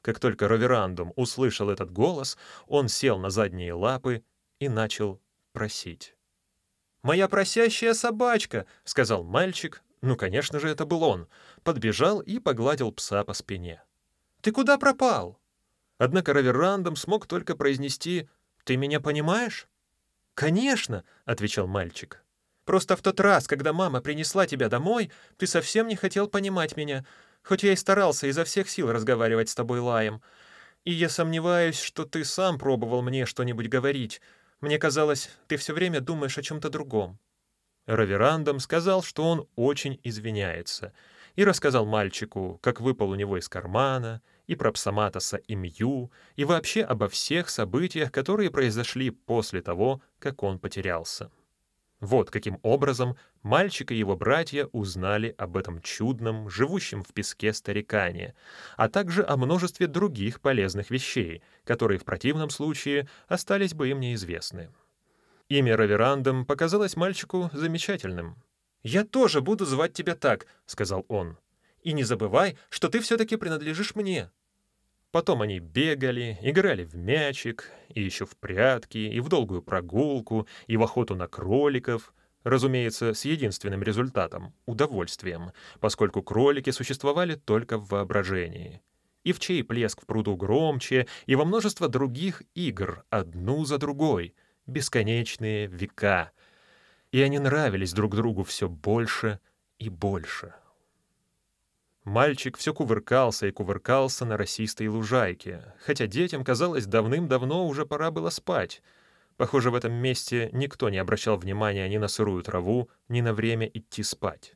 Как только Роверандум услышал этот голос, он сел на задние лапы и начал просить. «Моя просящая собачка!» — сказал мальчик. Ну, конечно же, это был он. Подбежал и погладил пса по спине. «Ты куда пропал?» Однако Раверандом смог только произнести «Ты меня понимаешь?» «Конечно!» — отвечал мальчик. Просто в тот раз, когда мама принесла тебя домой, ты совсем не хотел понимать меня, хоть я и старался изо всех сил разговаривать с тобой лаем. И я сомневаюсь, что ты сам пробовал мне что-нибудь говорить. Мне казалось, ты все время думаешь о чем-то другом». Раверандом сказал, что он очень извиняется, и рассказал мальчику, как выпал у него из кармана, и про Псаматоса и Мью, и вообще обо всех событиях, которые произошли после того, как он потерялся. Вот каким образом мальчик и его братья узнали об этом чудном, живущем в песке старикане, а также о множестве других полезных вещей, которые в противном случае остались бы им неизвестны. Имя Раверандом показалось мальчику замечательным. «Я тоже буду звать тебя так», — сказал он. «И не забывай, что ты все-таки принадлежишь мне». Потом они бегали, играли в мячик, и еще в прятки, и в долгую прогулку, и в охоту на кроликов, разумеется, с единственным результатом — удовольствием, поскольку кролики существовали только в воображении. И в чей плеск в пруду громче, и во множество других игр, одну за другой, бесконечные века. И они нравились друг другу все больше и больше. Мальчик все кувыркался и кувыркался на росистой лужайке, хотя детям, казалось, давным-давно уже пора было спать. Похоже, в этом месте никто не обращал внимания ни на сырую траву, ни на время идти спать.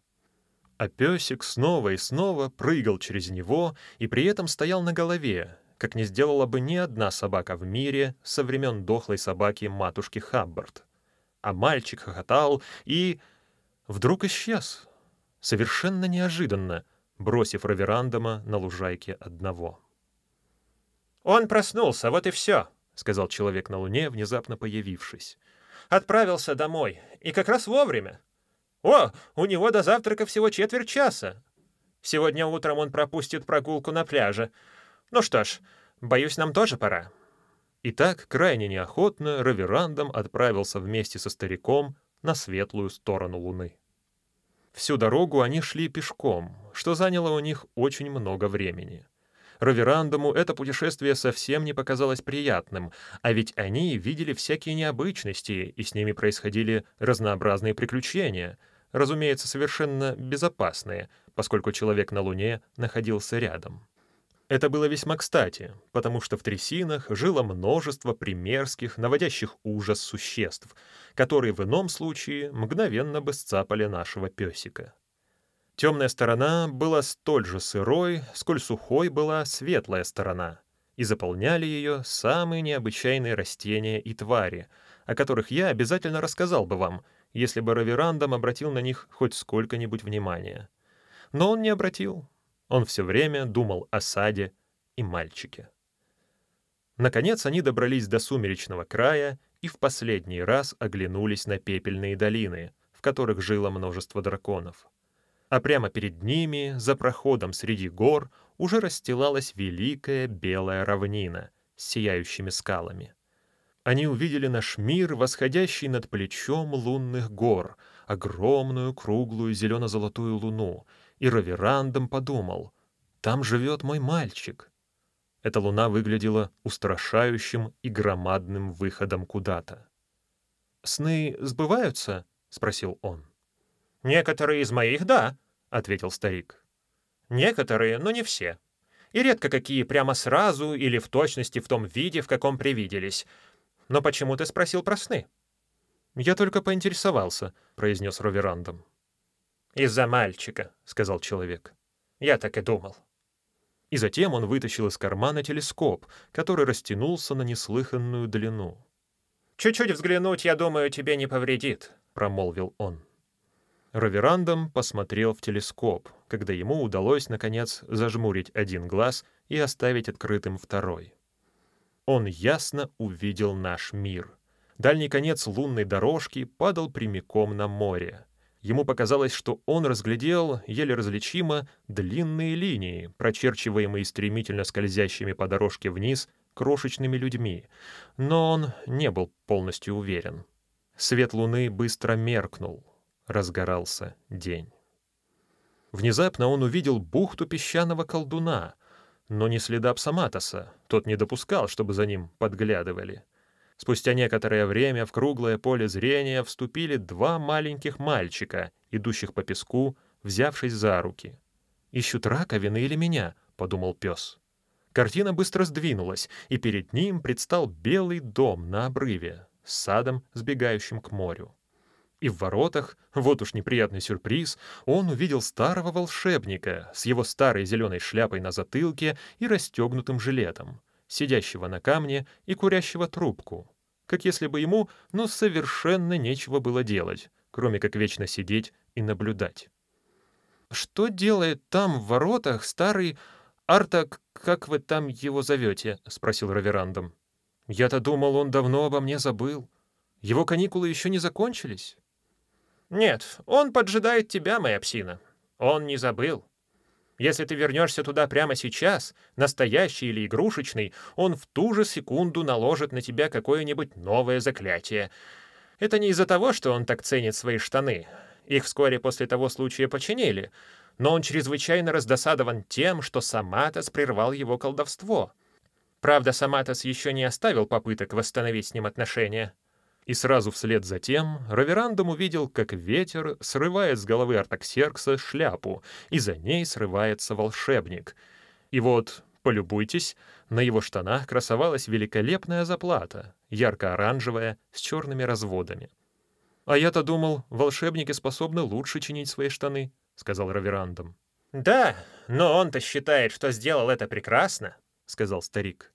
А песик снова и снова прыгал через него и при этом стоял на голове, как не сделала бы ни одна собака в мире со времен дохлой собаки матушки Хаббард. А мальчик хохотал и... вдруг исчез. Совершенно неожиданно — бросив Раверандома на лужайке одного. «Он проснулся, вот и все», — сказал человек на Луне, внезапно появившись. «Отправился домой, и как раз вовремя. О, у него до завтрака всего четверть часа. Сегодня утром он пропустит прогулку на пляже. Ну что ж, боюсь, нам тоже пора». И так, крайне неохотно, Раверандом отправился вместе со стариком на светлую сторону Луны. Всю дорогу они шли пешком, что заняло у них очень много времени. Раверандому это путешествие совсем не показалось приятным, а ведь они видели всякие необычности, и с ними происходили разнообразные приключения, разумеется, совершенно безопасные, поскольку человек на Луне находился рядом. Это было весьма кстати, потому что в трясинах жило множество примерских, наводящих ужас существ, которые в ином случае мгновенно бы сцапали нашего песика. Темная сторона была столь же сырой, сколь сухой была светлая сторона, и заполняли ее самые необычайные растения и твари, о которых я обязательно рассказал бы вам, если бы Раверандом обратил на них хоть сколько-нибудь внимания. Но он не обратил, он все время думал о саде и мальчике. Наконец они добрались до сумеречного края и в последний раз оглянулись на пепельные долины, в которых жило множество драконов. А прямо перед ними, за проходом среди гор, уже расстилалась великая белая равнина с сияющими скалами. Они увидели наш мир, восходящий над плечом лунных гор, огромную круглую зелено-золотую луну — и Раверандом подумал, «Там живет мой мальчик». Эта луна выглядела устрашающим и громадным выходом куда-то. «Сны сбываются?» — спросил он. «Некоторые из моих — да», — ответил старик. «Некоторые, но не все. И редко какие прямо сразу или в точности в том виде, в каком привиделись. Но почему ты спросил про сны?» «Я только поинтересовался», — произнес Роверандом. «Из-за мальчика», — сказал человек. «Я так и думал». И затем он вытащил из кармана телескоп, который растянулся на неслыханную длину. «Чуть-чуть взглянуть, я думаю, тебе не повредит», — промолвил он. Раверандом посмотрел в телескоп, когда ему удалось, наконец, зажмурить один глаз и оставить открытым второй. Он ясно увидел наш мир. Дальний конец лунной дорожки падал прямиком на море. Ему показалось, что он разглядел, еле различимо, длинные линии, прочерчиваемые стремительно скользящими по дорожке вниз крошечными людьми, но он не был полностью уверен. Свет луны быстро меркнул, разгорался день. Внезапно он увидел бухту песчаного колдуна, но не следа Псаматоса, тот не допускал, чтобы за ним подглядывали. Спустя некоторое время в круглое поле зрения вступили два маленьких мальчика, идущих по песку, взявшись за руки. «Ищут раковины или меня?» — подумал пес. Картина быстро сдвинулась, и перед ним предстал белый дом на обрыве с садом, сбегающим к морю. И в воротах, вот уж неприятный сюрприз, он увидел старого волшебника с его старой зеленой шляпой на затылке и расстегнутым жилетом, сидящего на камне и курящего трубку, как если бы ему, ну, совершенно нечего было делать, кроме как вечно сидеть и наблюдать. «Что делает там в воротах старый Артак, как вы там его зовете?» — спросил Раверандом. «Я-то думал, он давно обо мне забыл. Его каникулы еще не закончились». «Нет, он поджидает тебя, моя псина. Он не забыл. Если ты вернешься туда прямо сейчас, настоящий или игрушечный, он в ту же секунду наложит на тебя какое-нибудь новое заклятие. Это не из-за того, что он так ценит свои штаны. Их вскоре после того случая починили. Но он чрезвычайно раздосадован тем, что Саматос прервал его колдовство. Правда, Саматос еще не оставил попыток восстановить с ним отношения. И сразу вслед за тем Раверандом увидел, как ветер срывает с головы Артаксеркса шляпу, и за ней срывается волшебник. И вот, полюбуйтесь, на его штанах красовалась великолепная заплата, ярко-оранжевая, с черными разводами. «А я-то думал, волшебники способны лучше чинить свои штаны», — сказал Раверандом. «Да, но он-то считает, что сделал это прекрасно», — сказал старик.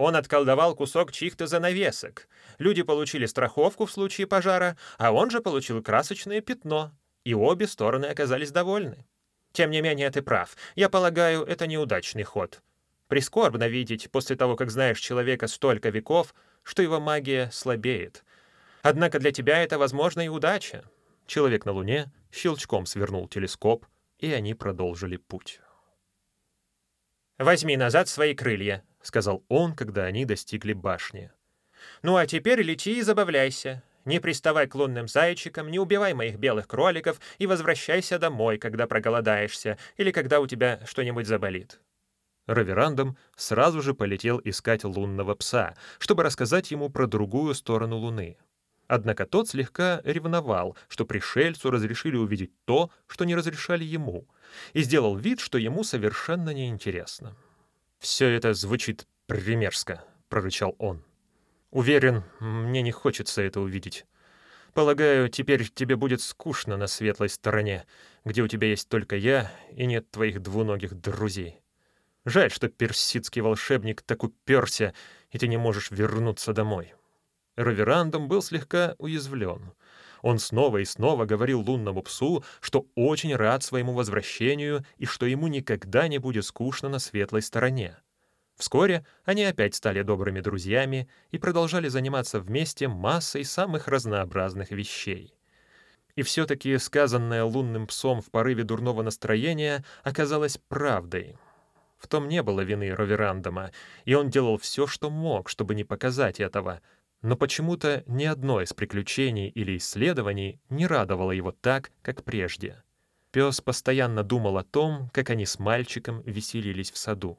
Он отколдовал кусок чьих-то занавесок. Люди получили страховку в случае пожара, а он же получил красочное пятно. И обе стороны оказались довольны. Тем не менее, ты прав. Я полагаю, это неудачный ход. Прискорбно видеть, после того, как знаешь человека столько веков, что его магия слабеет. Однако для тебя это, возможно, и удача. Человек на Луне щелчком свернул телескоп, и они продолжили путь. «Возьми назад свои крылья», — сказал он, когда они достигли башни. «Ну а теперь лети и забавляйся. Не приставай к лунным зайчикам, не убивай моих белых кроликов и возвращайся домой, когда проголодаешься или когда у тебя что-нибудь заболит». Раверандом сразу же полетел искать лунного пса, чтобы рассказать ему про другую сторону Луны. Однако тот слегка ревновал, что пришельцу разрешили увидеть то, что не разрешали ему — и сделал вид, что ему совершенно неинтересно. «Все это звучит примерзко», — прорычал он. «Уверен, мне не хочется это увидеть. Полагаю, теперь тебе будет скучно на светлой стороне, где у тебя есть только я и нет твоих двуногих друзей. Жаль, что персидский волшебник так уперся, и ты не можешь вернуться домой». Раверандом был слегка уязвлен. Он снова и снова говорил лунному псу, что очень рад своему возвращению и что ему никогда не будет скучно на светлой стороне. Вскоре они опять стали добрыми друзьями и продолжали заниматься вместе массой самых разнообразных вещей. И все-таки сказанное лунным псом в порыве дурного настроения оказалось правдой. В том не было вины Роверандома, и он делал все, что мог, чтобы не показать этого — но почему-то ни одно из приключений или исследований не радовало его так, как прежде. Пес постоянно думал о том, как они с мальчиком веселились в саду.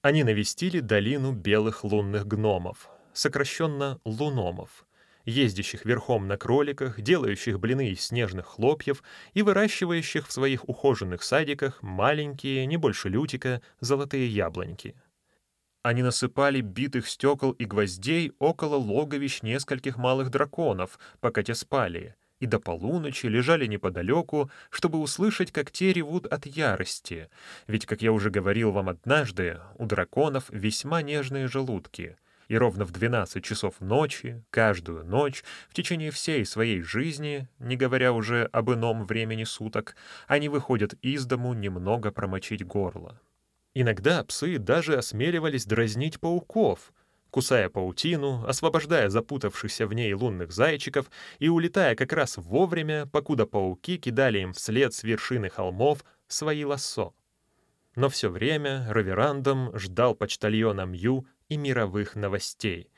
Они навестили долину белых лунных гномов, сокращенно луномов, ездящих верхом на кроликах, делающих блины из снежных хлопьев и выращивающих в своих ухоженных садиках маленькие, не больше лютика, золотые яблоньки — они насыпали битых стекол и гвоздей около логовищ нескольких малых драконов, пока те спали, и до полуночи лежали неподалеку, чтобы услышать, как те ревут от ярости. Ведь, как я уже говорил вам однажды, у драконов весьма нежные желудки — и ровно в 12 часов ночи, каждую ночь, в течение всей своей жизни, не говоря уже об ином времени суток, они выходят из дому немного промочить горло. Иногда псы даже осмеливались дразнить пауков, кусая паутину, освобождая запутавшихся в ней лунных зайчиков и улетая как раз вовремя, покуда пауки кидали им вслед с вершины холмов свои лассо. Но все время Раверандом ждал почтальона Мью и мировых новостей.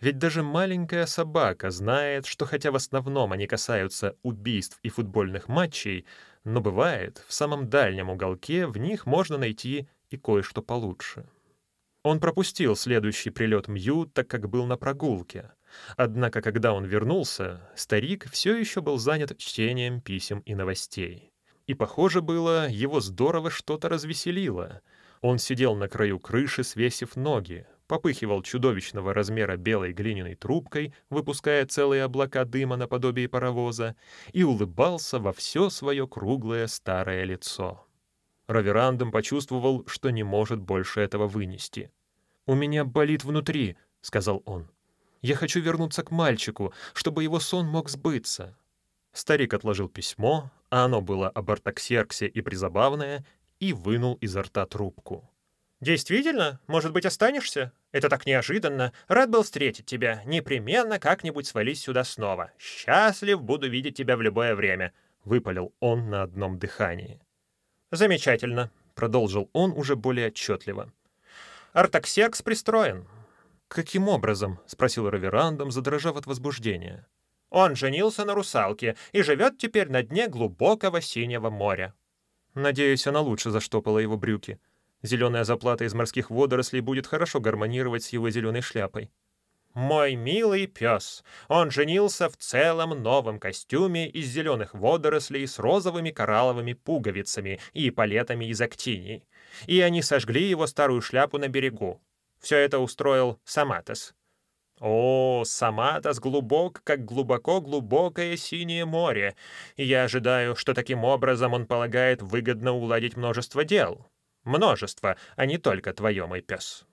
Ведь даже маленькая собака знает, что хотя в основном они касаются убийств и футбольных матчей, но бывает, в самом дальнем уголке в них можно найти и кое-что получше. Он пропустил следующий прилет Мью, так как был на прогулке. Однако, когда он вернулся, старик все еще был занят чтением писем и новостей. И, похоже было, его здорово что-то развеселило. Он сидел на краю крыши, свесив ноги, попыхивал чудовищного размера белой глиняной трубкой, выпуская целые облака дыма наподобие паровоза, и улыбался во все свое круглое старое лицо. Раверандом почувствовал, что не может больше этого вынести. «У меня болит внутри», — сказал он. «Я хочу вернуться к мальчику, чтобы его сон мог сбыться». Старик отложил письмо, а оно было об Артаксерксе и призабавное, и вынул изо рта трубку. «Действительно? Может быть, останешься? Это так неожиданно. Рад был встретить тебя. Непременно как-нибудь свались сюда снова. Счастлив буду видеть тебя в любое время», — выпалил он на одном дыхании. «Замечательно», — продолжил он уже более отчетливо. «Артаксеркс пристроен». «Каким образом?» — спросил Раверандом, задрожав от возбуждения. «Он женился на русалке и живет теперь на дне глубокого синего моря». Надеюсь, она лучше заштопала его брюки. Зеленая заплата из морских водорослей будет хорошо гармонировать с его зеленой шляпой. «Мой милый пес, он женился в целом новом костюме из зеленых водорослей с розовыми коралловыми пуговицами и палетами из актиний. И они сожгли его старую шляпу на берегу. Все это устроил Саматос. О, Саматос глубок, как глубоко-глубокое синее море, и я ожидаю, что таким образом он полагает выгодно уладить множество дел. Множество, а не только твое, мой пес.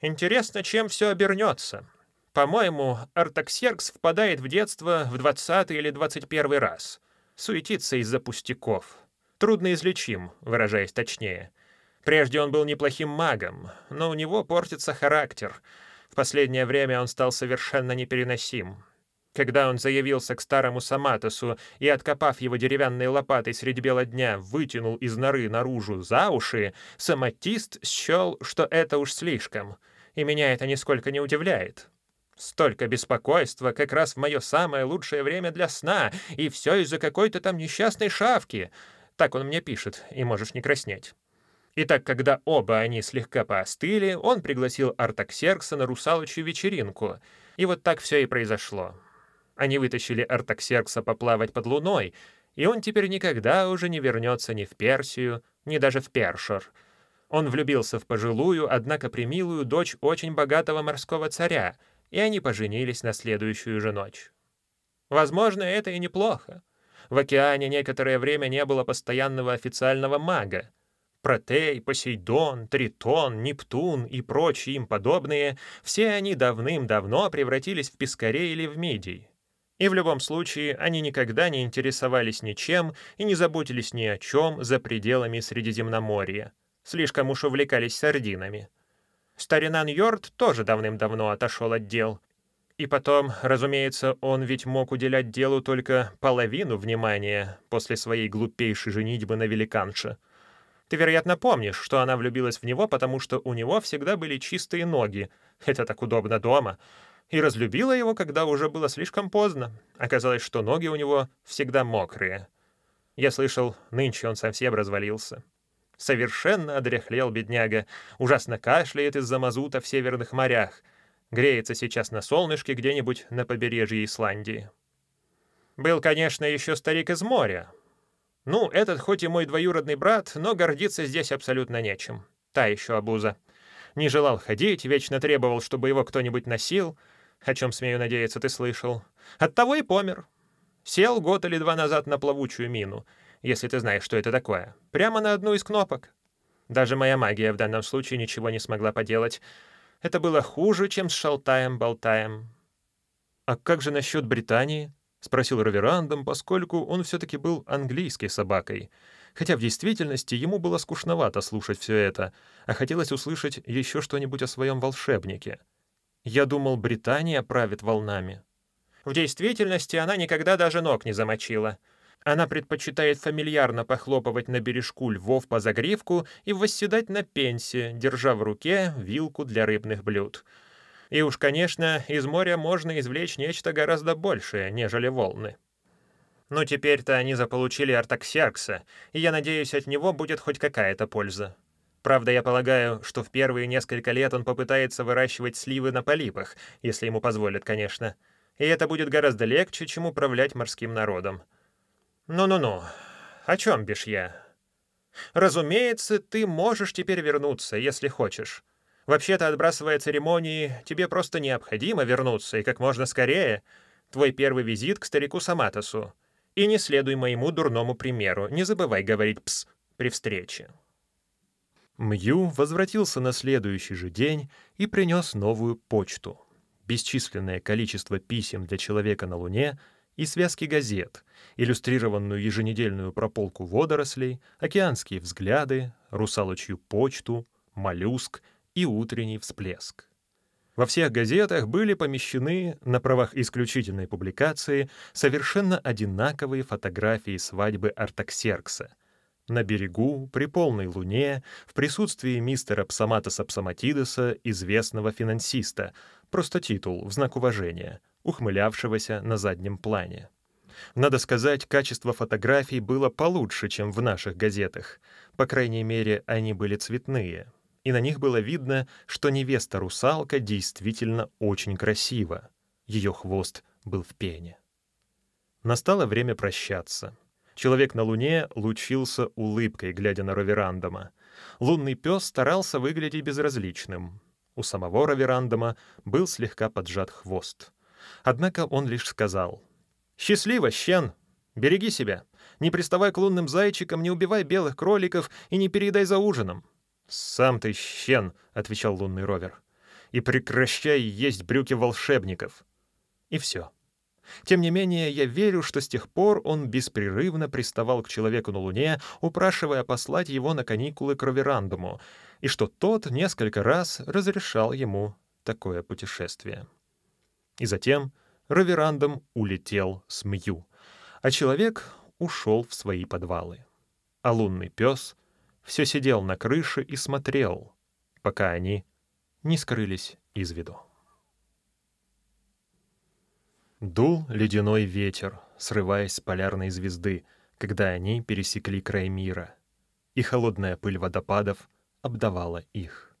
Интересно, чем все обернется. По-моему, Артаксеркс впадает в детство в 20 или 21 раз. Суетится из-за пустяков. Трудно излечим, выражаясь точнее. Прежде он был неплохим магом, но у него портится характер. В последнее время он стал совершенно непереносим. Когда он заявился к старому Саматосу и, откопав его деревянной лопатой средь бела дня, вытянул из норы наружу за уши, самотист счел, что это уж слишком. И меня это нисколько не удивляет. Столько беспокойства как раз в мое самое лучшее время для сна, и все из-за какой-то там несчастной шавки. Так он мне пишет, и можешь не краснеть. Итак, когда оба они слегка поостыли, он пригласил Артаксеркса на русалочью вечеринку. И вот так все и произошло. Они вытащили Артаксеркса поплавать под луной, и он теперь никогда уже не вернется ни в Персию, ни даже в Першер. Он влюбился в пожилую, однако примилую дочь очень богатого морского царя — и они поженились на следующую же ночь. Возможно, это и неплохо. В океане некоторое время не было постоянного официального мага. Протей, Посейдон, Тритон, Нептун и прочие им подобные, все они давным-давно превратились в пескарей или в мидий. И в любом случае они никогда не интересовались ничем и не заботились ни о чем за пределами Средиземноморья. Слишком уж увлекались сардинами. Старина Ньорд тоже давным-давно отошел от дел. И потом, разумеется, он ведь мог уделять делу только половину внимания после своей глупейшей женитьбы на великанше. Ты, вероятно, помнишь, что она влюбилась в него, потому что у него всегда были чистые ноги. Это так удобно дома. И разлюбила его, когда уже было слишком поздно. Оказалось, что ноги у него всегда мокрые. Я слышал, нынче он совсем развалился. Совершенно одряхлел бедняга, ужасно кашляет из-за мазута в северных морях, греется сейчас на солнышке где-нибудь на побережье Исландии. Был, конечно, еще старик из моря. Ну, этот хоть и мой двоюродный брат, но гордиться здесь абсолютно нечем. Та еще обуза. Не желал ходить, вечно требовал, чтобы его кто-нибудь носил, о чем, смею надеяться, ты слышал. Оттого и помер. Сел год или два назад на плавучую мину — если ты знаешь, что это такое. Прямо на одну из кнопок. Даже моя магия в данном случае ничего не смогла поделать. Это было хуже, чем с шалтаем-болтаем. «А как же насчет Британии?» — спросил Раверандом, поскольку он все-таки был английской собакой. Хотя в действительности ему было скучновато слушать все это, а хотелось услышать еще что-нибудь о своем волшебнике. «Я думал, Британия правит волнами». В действительности она никогда даже ног не замочила. Она предпочитает фамильярно похлопывать на бережку львов по загривку и восседать на пенсе, держа в руке вилку для рыбных блюд. И уж, конечно, из моря можно извлечь нечто гораздо большее, нежели волны. Но теперь-то они заполучили Артаксеркса, и я надеюсь, от него будет хоть какая-то польза. Правда, я полагаю, что в первые несколько лет он попытается выращивать сливы на полипах, если ему позволят, конечно. И это будет гораздо легче, чем управлять морским народом. Ну-ну-ну, о чем бишь я? Разумеется, ты можешь теперь вернуться, если хочешь. Вообще-то, отбрасывая церемонии, тебе просто необходимо вернуться, и как можно скорее. Твой первый визит к старику Саматосу. И не следуй моему дурному примеру, не забывай говорить «пс» при встрече. Мью возвратился на следующий же день и принес новую почту. Бесчисленное количество писем для человека на Луне и связки газет, иллюстрированную еженедельную прополку водорослей, океанские взгляды, русалочью почту, моллюск и утренний всплеск. Во всех газетах были помещены на правах исключительной публикации совершенно одинаковые фотографии свадьбы Артаксеркса — на берегу, при полной луне, в присутствии мистера Псаматоса Псаматидеса, известного финансиста, просто титул, в знак уважения, ухмылявшегося на заднем плане. Надо сказать, качество фотографий было получше, чем в наших газетах. По крайней мере, они были цветные. И на них было видно, что невеста-русалка действительно очень красива. Ее хвост был в пене. Настало время прощаться. Человек на Луне лучился улыбкой, глядя на Роверандома. Лунный пес старался выглядеть безразличным. У самого Роверандома был слегка поджат хвост. Однако он лишь сказал «Счастливо, Щен! Береги себя! Не приставай к лунным зайчикам, не убивай белых кроликов и не передай за ужином!» «Сам ты, Щен!» — отвечал лунный ровер. «И прекращай есть брюки волшебников!» И все. Тем не менее, я верю, что с тех пор он беспрерывно приставал к человеку на Луне, упрашивая послать его на каникулы к Роверандуму, и что тот несколько раз разрешал ему такое путешествие. И затем Роверандум улетел с Мью, а человек ушел в свои подвалы. А лунный пес все сидел на крыше и смотрел, пока они не скрылись из виду. Дул ледяной ветер, срываясь с полярной звезды, когда они пересекли край мира, и холодная пыль водопадов обдавала их.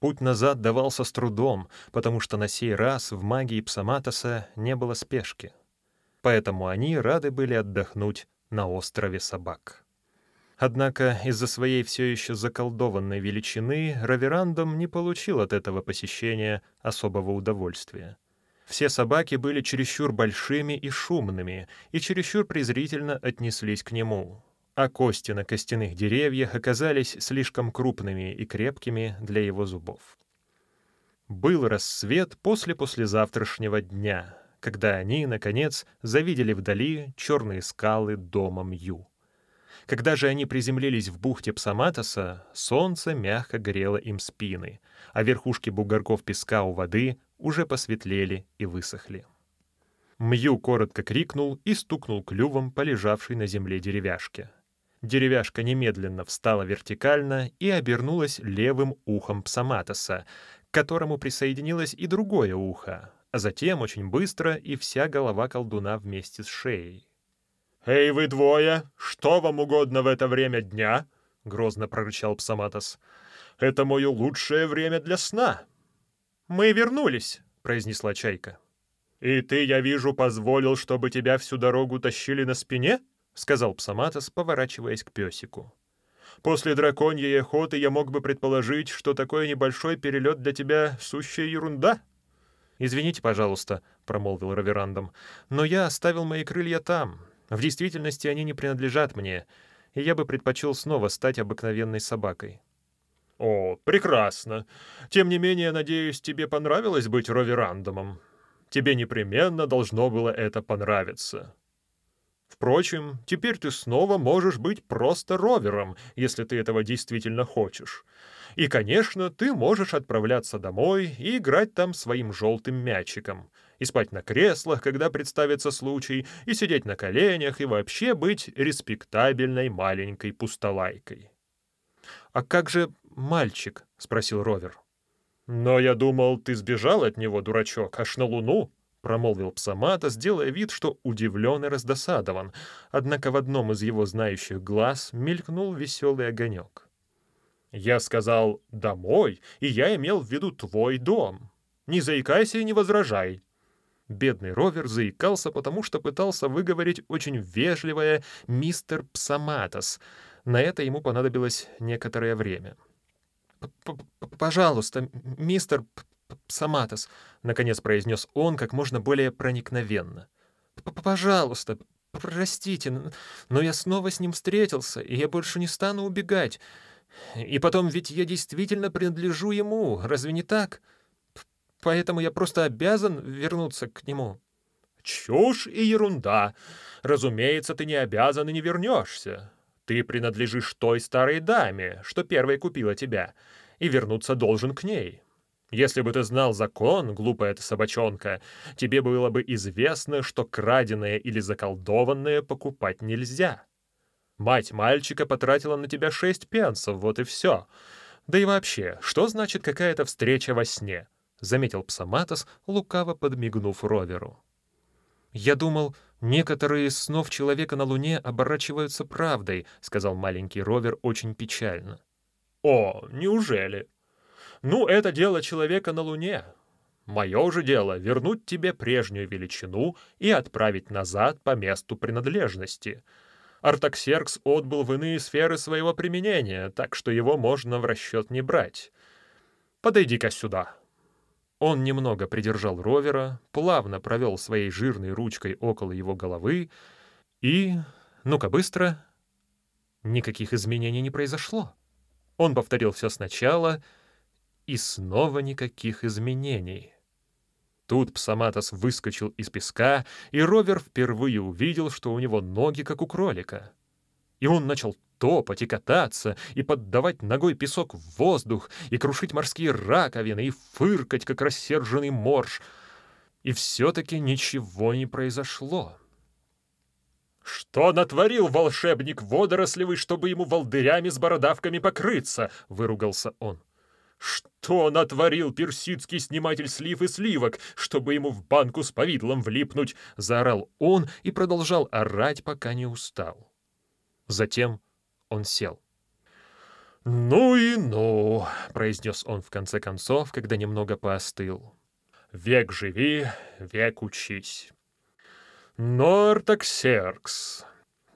Путь назад давался с трудом, потому что на сей раз в магии Псаматоса не было спешки. Поэтому они рады были отдохнуть на острове собак. Однако из-за своей все еще заколдованной величины Раверандом не получил от этого посещения особого удовольствия. Все собаки были чересчур большими и шумными, и чересчур презрительно отнеслись к нему. А кости на костяных деревьях оказались слишком крупными и крепкими для его зубов. Был рассвет после послезавтрашнего дня, когда они, наконец, завидели вдали черные скалы дома Мью. Когда же они приземлились в бухте Псаматоса, солнце мягко грело им спины, а верхушки бугорков песка у воды уже посветлели и высохли. Мью коротко крикнул и стукнул клювом по лежавшей на земле деревяшке. Деревяшка немедленно встала вертикально и обернулась левым ухом Псаматоса, к которому присоединилось и другое ухо, а затем очень быстро и вся голова колдуна вместе с шеей. «Эй, вы двое! Что вам угодно в это время дня?» — грозно прорычал Псаматос. «Это мое лучшее время для сна. «Мы вернулись», — произнесла Чайка. «И ты, я вижу, позволил, чтобы тебя всю дорогу тащили на спине?» — сказал Псаматос, поворачиваясь к песику. «После драконьей охоты я мог бы предположить, что такой небольшой перелет для тебя — сущая ерунда». «Извините, пожалуйста», — промолвил Раверандом, «но я оставил мои крылья там. В действительности они не принадлежат мне, и я бы предпочел снова стать обыкновенной собакой». «О, прекрасно. Тем не менее, надеюсь, тебе понравилось быть роверандомом. Тебе непременно должно было это понравиться. Впрочем, теперь ты снова можешь быть просто ровером, если ты этого действительно хочешь. И, конечно, ты можешь отправляться домой и играть там своим желтым мячиком, и спать на креслах, когда представится случай, и сидеть на коленях, и вообще быть респектабельной маленькой пустолайкой. «А как же мальчик?» — спросил Ровер. «Но я думал, ты сбежал от него, дурачок, аж на Луну», — промолвил Псамата, сделая вид, что удивлен и раздосадован, однако в одном из его знающих глаз мелькнул веселый огонек. Я сказал «домой», и я имел в виду твой дом. Не заикайся и не возражай. Бедный Ровер заикался, потому что пытался выговорить очень вежливое «мистер Псаматос». На это ему понадобилось некоторое время. «Пожалуйста, мистер Псаматос», — наконец произнес он как можно более проникновенно. «Пожалуйста, простите, но я снова с ним встретился, и я больше не стану убегать. И потом, ведь я действительно принадлежу ему, разве не так?» поэтому я просто обязан вернуться к нему». «Чушь и ерунда. Разумеется, ты не обязан и не вернешься. Ты принадлежишь той старой даме, что первой купила тебя, и вернуться должен к ней. Если бы ты знал закон, глупая ты собачонка, тебе было бы известно, что краденое или заколдованное покупать нельзя. Мать мальчика потратила на тебя шесть пенсов, вот и все. Да и вообще, что значит какая-то встреча во сне?» — заметил Псаматос, лукаво подмигнув Роверу. «Я думал, некоторые из снов человека на Луне оборачиваются правдой», — сказал маленький Ровер очень печально. «О, неужели? Ну, это дело человека на Луне. Мое же дело — вернуть тебе прежнюю величину и отправить назад по месту принадлежности. Артаксеркс отбыл в иные сферы своего применения, так что его можно в расчет не брать. Подойди-ка сюда». Он немного придержал ровера, плавно провел своей жирной ручкой около его головы и... Ну-ка, быстро. Никаких изменений не произошло. Он повторил все сначала, и снова никаких изменений. Тут Псаматос выскочил из песка, и ровер впервые увидел, что у него ноги, как у кролика. И он начал топать и кататься, и поддавать ногой песок в воздух, и крушить морские раковины, и фыркать, как рассерженный морж. И все-таки ничего не произошло. «Что натворил волшебник водорослевый, чтобы ему волдырями с бородавками покрыться?» — выругался он. «Что натворил персидский сниматель слив и сливок, чтобы ему в банку с повидлом влипнуть?» — заорал он и продолжал орать, пока не устал. Затем он сел. «Ну и ну», — произнес он в конце концов, когда немного поостыл. «Век живи, век учись. Нортаксеркс —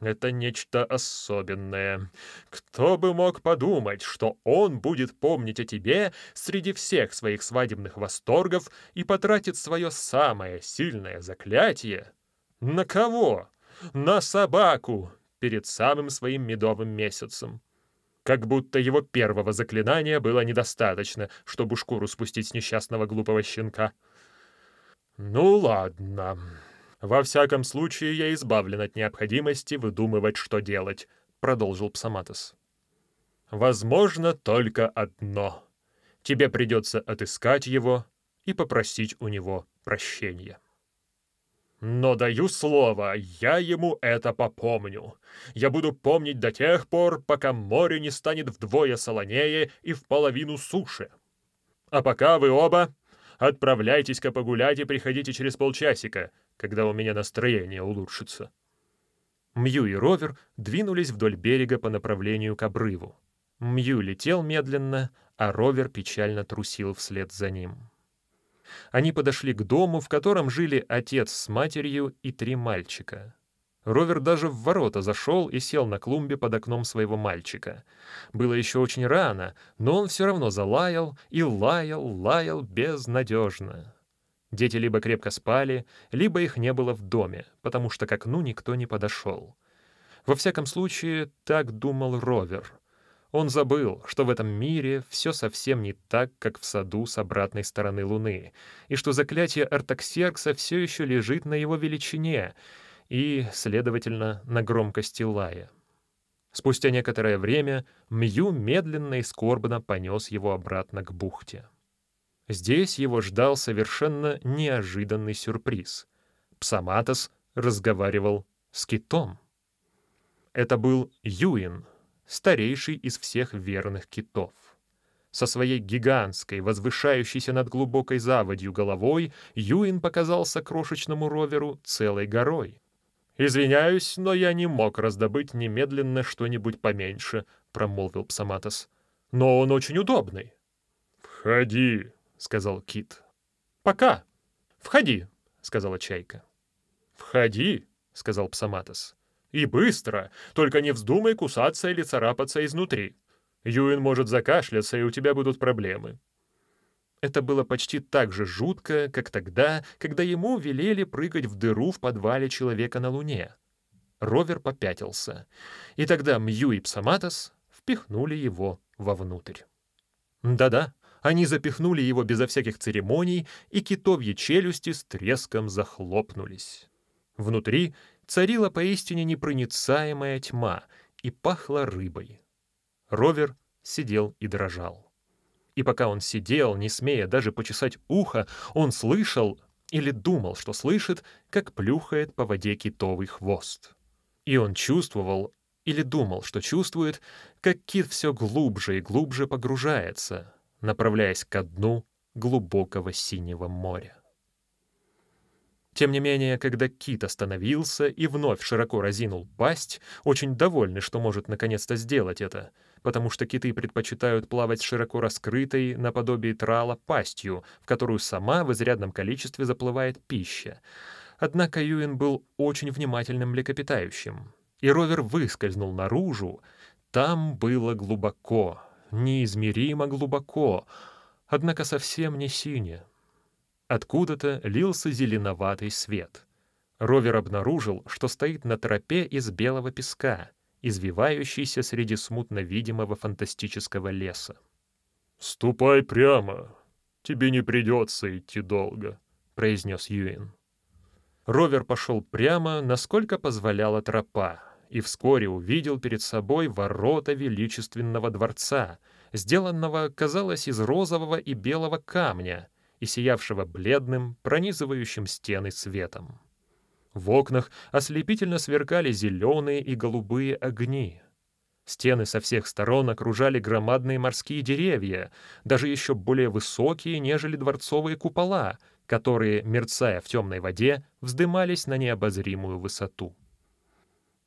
это нечто особенное. Кто бы мог подумать, что он будет помнить о тебе среди всех своих свадебных восторгов и потратит свое самое сильное заклятие? На кого? На собаку, перед самым своим медовым месяцем. Как будто его первого заклинания было недостаточно, чтобы шкуру спустить с несчастного глупого щенка. «Ну ладно. Во всяком случае, я избавлен от необходимости выдумывать, что делать», — продолжил Псаматос. «Возможно только одно. Тебе придется отыскать его и попросить у него прощения». Но даю слово, я ему это попомню. Я буду помнить до тех пор, пока море не станет вдвое солонее и в половину суше. А пока вы оба отправляйтесь-ка погулять и приходите через полчасика, когда у меня настроение улучшится». Мью и Ровер двинулись вдоль берега по направлению к обрыву. Мью летел медленно, а Ровер печально трусил вслед за ним. Они подошли к дому, в котором жили отец с матерью и три мальчика. Ровер даже в ворота зашел и сел на клумбе под окном своего мальчика. Было еще очень рано, но он все равно залаял и лаял, лаял безнадежно. Дети либо крепко спали, либо их не было в доме, потому что к окну никто не подошел. Во всяком случае, так думал Ровер. Он забыл, что в этом мире все совсем не так, как в саду с обратной стороны Луны, и что заклятие Артаксеркса все еще лежит на его величине и, следовательно, на громкости лая. Спустя некоторое время Мью медленно и скорбно понес его обратно к бухте. Здесь его ждал совершенно неожиданный сюрприз. Псаматос разговаривал с китом. Это был Юин, старейший из всех верных китов. Со своей гигантской, возвышающейся над глубокой заводью головой, Юин показался крошечному роверу целой горой. «Извиняюсь, но я не мог раздобыть немедленно что-нибудь поменьше», — промолвил Псаматос. но он очень удобный». «Входи», — сказал кит. «Пока. Входи», — сказала чайка. «Входи», — сказал Псаматос. «И быстро, только не вздумай кусаться или царапаться изнутри. Юин может закашляться, и у тебя будут проблемы». Это было почти так же жутко, как тогда, когда ему велели прыгать в дыру в подвале человека на Луне. Ровер попятился, и тогда Мью и Псаматос впихнули его вовнутрь. Да-да, они запихнули его безо всяких церемоний, и китовьи челюсти с треском захлопнулись. Внутри царила поистине непроницаемая тьма и пахло рыбой. Ровер сидел и дрожал. И пока он сидел, не смея даже почесать ухо, он слышал или думал, что слышит, как плюхает по воде китовый хвост. И он чувствовал или думал, что чувствует, как кит все глубже и глубже погружается, направляясь ко дну глубокого синего моря. Тем не менее, когда кит остановился и вновь широко разинул пасть, очень довольный, что может наконец-то сделать это — потому что киты предпочитают плавать широко раскрытой, наподобие трала, пастью, в которую сама в изрядном количестве заплывает пища. Однако Юин был очень внимательным млекопитающим, и ровер выскользнул наружу. Там было глубоко, неизмеримо глубоко, однако совсем не синее. Откуда-то лился зеленоватый свет. Ровер обнаружил, что стоит на тропе из белого песка — извивающийся среди смутно видимого фантастического леса. «Ступай прямо, тебе не придется идти долго», — произнес Юин. Ровер пошел прямо, насколько позволяла тропа, и вскоре увидел перед собой ворота величественного дворца, сделанного, казалось, из розового и белого камня и сиявшего бледным, пронизывающим стены светом. В окнах ослепительно сверкали зеленые и голубые огни. Стены со всех сторон окружали громадные морские деревья, даже еще более высокие, нежели дворцовые купола, которые, мерцая в темной воде, вздымались на необозримую высоту.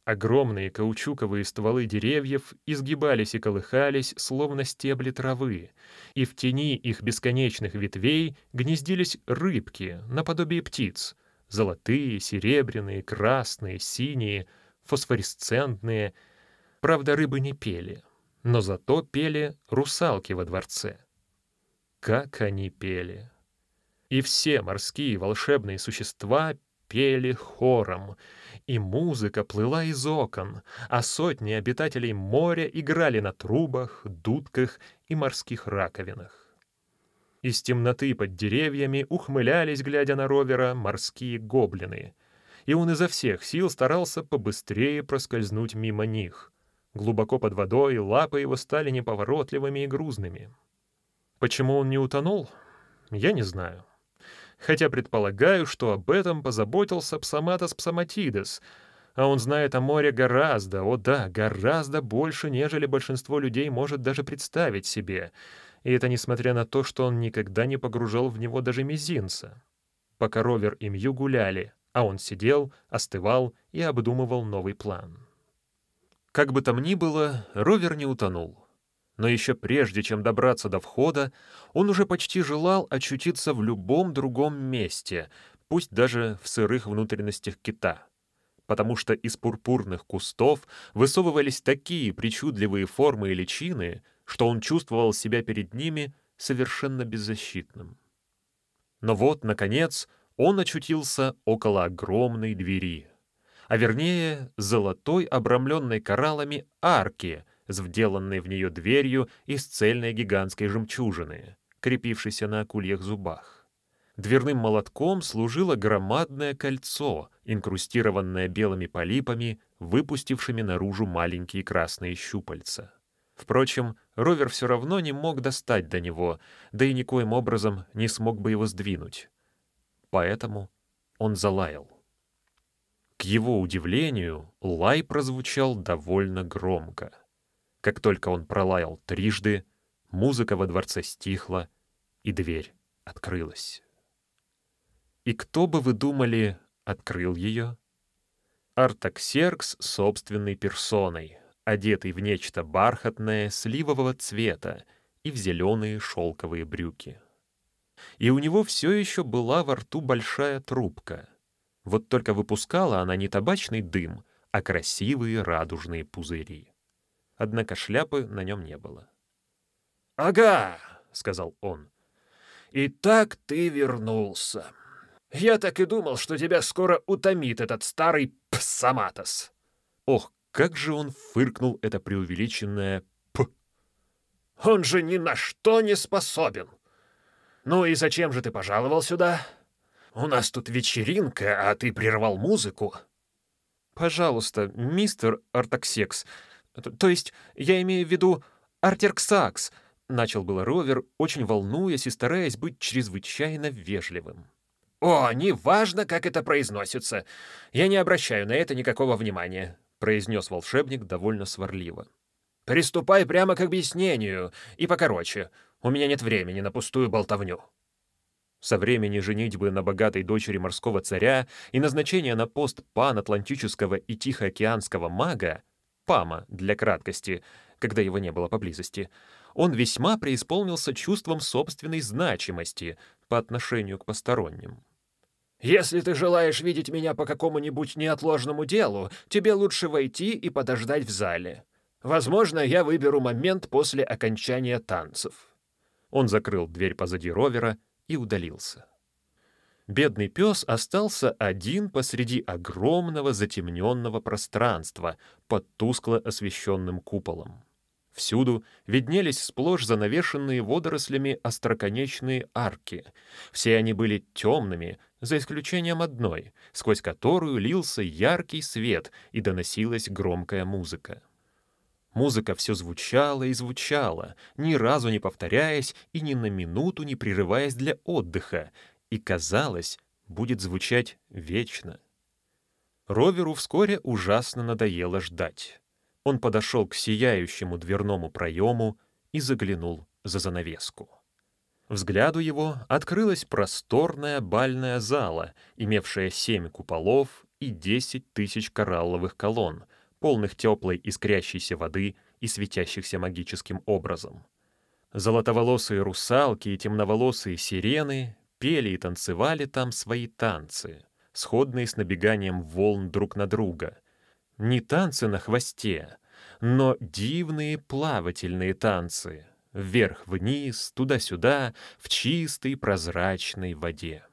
Огромные каучуковые стволы деревьев изгибались и колыхались, словно стебли травы, и в тени их бесконечных ветвей гнездились рыбки, наподобие птиц — Золотые, серебряные, красные, синие, фосфоресцентные. Правда, рыбы не пели, но зато пели русалки во дворце. Как они пели! И все морские волшебные существа пели хором, и музыка плыла из окон, а сотни обитателей моря играли на трубах, дудках и морских раковинах. Из темноты под деревьями ухмылялись, глядя на ровера, морские гоблины. И он изо всех сил старался побыстрее проскользнуть мимо них. Глубоко под водой лапы его стали неповоротливыми и грузными. Почему он не утонул? Я не знаю. Хотя предполагаю, что об этом позаботился Псаматос Псаматидес, а он знает о море гораздо, о да, гораздо больше, нежели большинство людей может даже представить себе — и это несмотря на то, что он никогда не погружал в него даже мизинца. Пока Ровер и Мью гуляли, а он сидел, остывал и обдумывал новый план. Как бы там ни было, Ровер не утонул. Но еще прежде, чем добраться до входа, он уже почти желал очутиться в любом другом месте, пусть даже в сырых внутренностях кита потому что из пурпурных кустов высовывались такие причудливые формы и личины, что он чувствовал себя перед ними совершенно беззащитным. Но вот, наконец, он очутился около огромной двери, а вернее, золотой, обрамленной кораллами арки, с вделанной в нее дверью из цельной гигантской жемчужины, крепившейся на акульях зубах. Дверным молотком служило громадное кольцо, инкрустированное белыми полипами, выпустившими наружу маленькие красные щупальца. Впрочем, ровер все равно не мог достать до него, да и никоим образом не смог бы его сдвинуть. Поэтому он залаял. К его удивлению, лай прозвучал довольно громко. Как только он пролаял трижды, музыка во дворце стихла, и дверь открылась. И кто бы вы думали, открыл ее? Артаксеркс собственной персоной — одетый в нечто бархатное, сливового цвета и в зеленые шелковые брюки. И у него все еще была во рту большая трубка. Вот только выпускала она не табачный дым, а красивые радужные пузыри. Однако шляпы на нем не было. «Ага», — сказал он, — «и так ты вернулся. Я так и думал, что тебя скоро утомит этот старый псаматос». Ох, как же он фыркнул это преувеличенное «п». «Он же ни на что не способен. Ну и зачем же ты пожаловал сюда? У нас тут вечеринка, а ты прервал музыку». «Пожалуйста, мистер Артаксекс, то есть я имею в виду Артерксакс», начал было Ровер, очень волнуясь и стараясь быть чрезвычайно вежливым. «О, неважно, как это произносится. Я не обращаю на это никакого внимания», — произнес волшебник довольно сварливо. «Приступай прямо к объяснению, и покороче. У меня нет времени на пустую болтовню». Со времени женитьбы на богатой дочери морского царя и назначения на пост панатлантического и тихоокеанского мага, Пама для краткости, когда его не было поблизости, он весьма преисполнился чувством собственной значимости по отношению к посторонним. «Если ты желаешь видеть меня по какому-нибудь неотложному делу, тебе лучше войти и подождать в зале. Возможно, я выберу момент после окончания танцев». Он закрыл дверь позади ровера и удалился. Бедный пес остался один посреди огромного затемненного пространства под тускло освещенным куполом. Всюду виднелись сплошь занавешенные водорослями остроконечные арки. Все они были темными, за исключением одной, сквозь которую лился яркий свет и доносилась громкая музыка. Музыка все звучала и звучала, ни разу не повторяясь и ни на минуту не прерываясь для отдыха, и, казалось, будет звучать вечно. Роверу вскоре ужасно надоело ждать он подошел к сияющему дверному проему и заглянул за занавеску. Взгляду его открылась просторная бальная зала, имевшая семь куполов и десять тысяч коралловых колонн, полных теплой искрящейся воды и светящихся магическим образом. Золотоволосые русалки и темноволосые сирены пели и танцевали там свои танцы, сходные с набеганием волн друг на друга, не танцы на хвосте, но дивные плавательные танцы. Вверх-вниз, туда-сюда, в чистой прозрачной воде.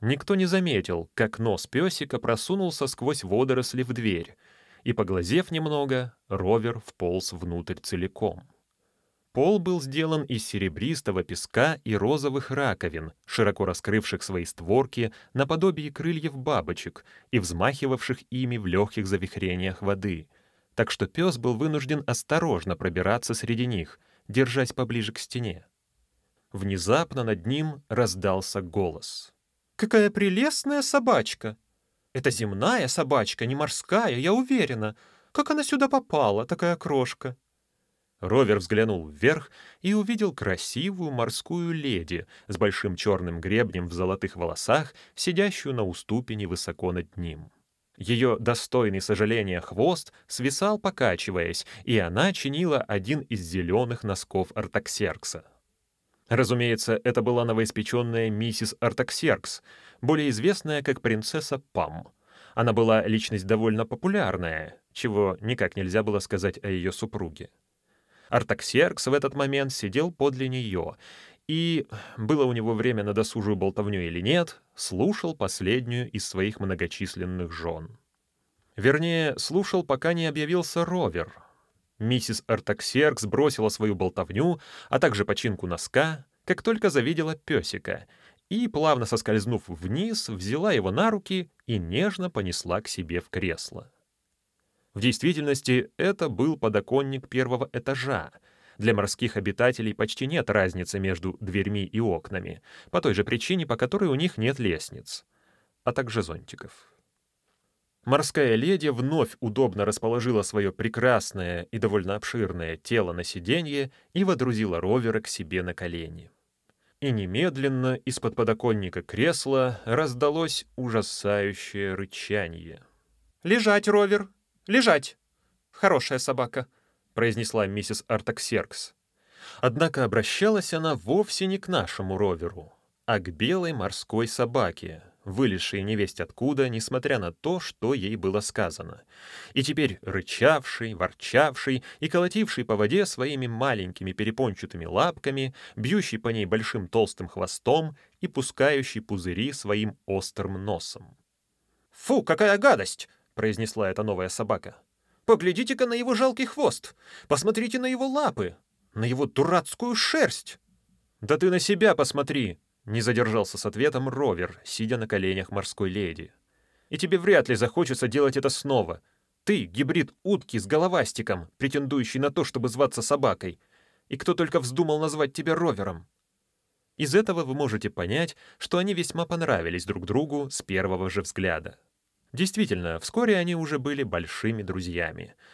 Никто не заметил, как нос песика просунулся сквозь водоросли в дверь, и, поглазев немного, ровер вполз внутрь целиком. Пол был сделан из серебристого песка и розовых раковин, широко раскрывших свои створки наподобие крыльев бабочек и взмахивавших ими в легких завихрениях воды, так что пес был вынужден осторожно пробираться среди них, держась поближе к стене. Внезапно над ним раздался голос. «Какая прелестная собачка! Это земная собачка, не морская, я уверена. Как она сюда попала, такая крошка?» Ровер взглянул вверх и увидел красивую морскую леди с большим черным гребнем в золотых волосах, сидящую на уступе невысоко над ним. Ее достойный сожаления хвост свисал, покачиваясь, и она чинила один из зеленых носков Артаксеркса. Разумеется, это была новоиспеченная миссис Артаксеркс, более известная как принцесса Пам. Она была личность довольно популярная, чего никак нельзя было сказать о ее супруге. Артаксеркс в этот момент сидел подле нее и, было у него время на досужую болтовню или нет, слушал последнюю из своих многочисленных жен. Вернее, слушал, пока не объявился Ровер. Миссис Артаксеркс бросила свою болтовню, а также починку носка, как только завидела песика, и, плавно соскользнув вниз, взяла его на руки и нежно понесла к себе в кресло. В действительности это был подоконник первого этажа. Для морских обитателей почти нет разницы между дверьми и окнами, по той же причине, по которой у них нет лестниц, а также зонтиков. Морская леди вновь удобно расположила свое прекрасное и довольно обширное тело на сиденье и водрузила ровера к себе на колени. И немедленно из-под подоконника кресла раздалось ужасающее рычание. «Лежать, ровер! Лежать! Хорошая собака», — произнесла миссис Артаксеркс. Однако обращалась она вовсе не к нашему роверу, а к белой морской собаке, вылезшей невесть откуда, несмотря на то, что ей было сказано, и теперь рычавший, ворчавший и колотивший по воде своими маленькими перепончатыми лапками, бьющий по ней большим толстым хвостом и пускающий пузыри своим острым носом. «Фу, какая гадость!» — произнесла эта новая собака. «Поглядите-ка на его жалкий хвост! Посмотрите на его лапы! На его дурацкую шерсть!» «Да ты на себя посмотри!» Не задержался с ответом Ровер, сидя на коленях морской леди. «И тебе вряд ли захочется делать это снова. Ты — гибрид утки с головастиком, претендующий на то, чтобы зваться собакой. И кто только вздумал назвать тебя Ровером?» Из этого вы можете понять, что они весьма понравились друг другу с первого же взгляда. Действительно, вскоре они уже были большими друзьями —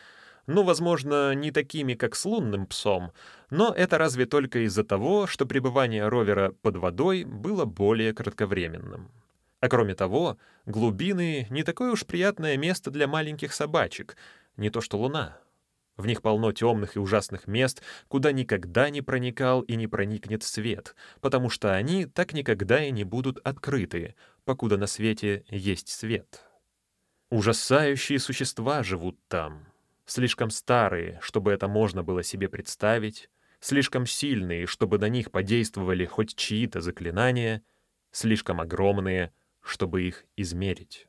ну, возможно, не такими, как с лунным псом, но это разве только из-за того, что пребывание ровера под водой было более кратковременным. А кроме того, глубины — не такое уж приятное место для маленьких собачек, не то что луна. В них полно темных и ужасных мест, куда никогда не проникал и не проникнет свет, потому что они так никогда и не будут открыты, покуда на свете есть свет. Ужасающие существа живут там — слишком старые, чтобы это можно было себе представить, слишком сильные, чтобы на них подействовали хоть чьи-то заклинания, слишком огромные, чтобы их измерить.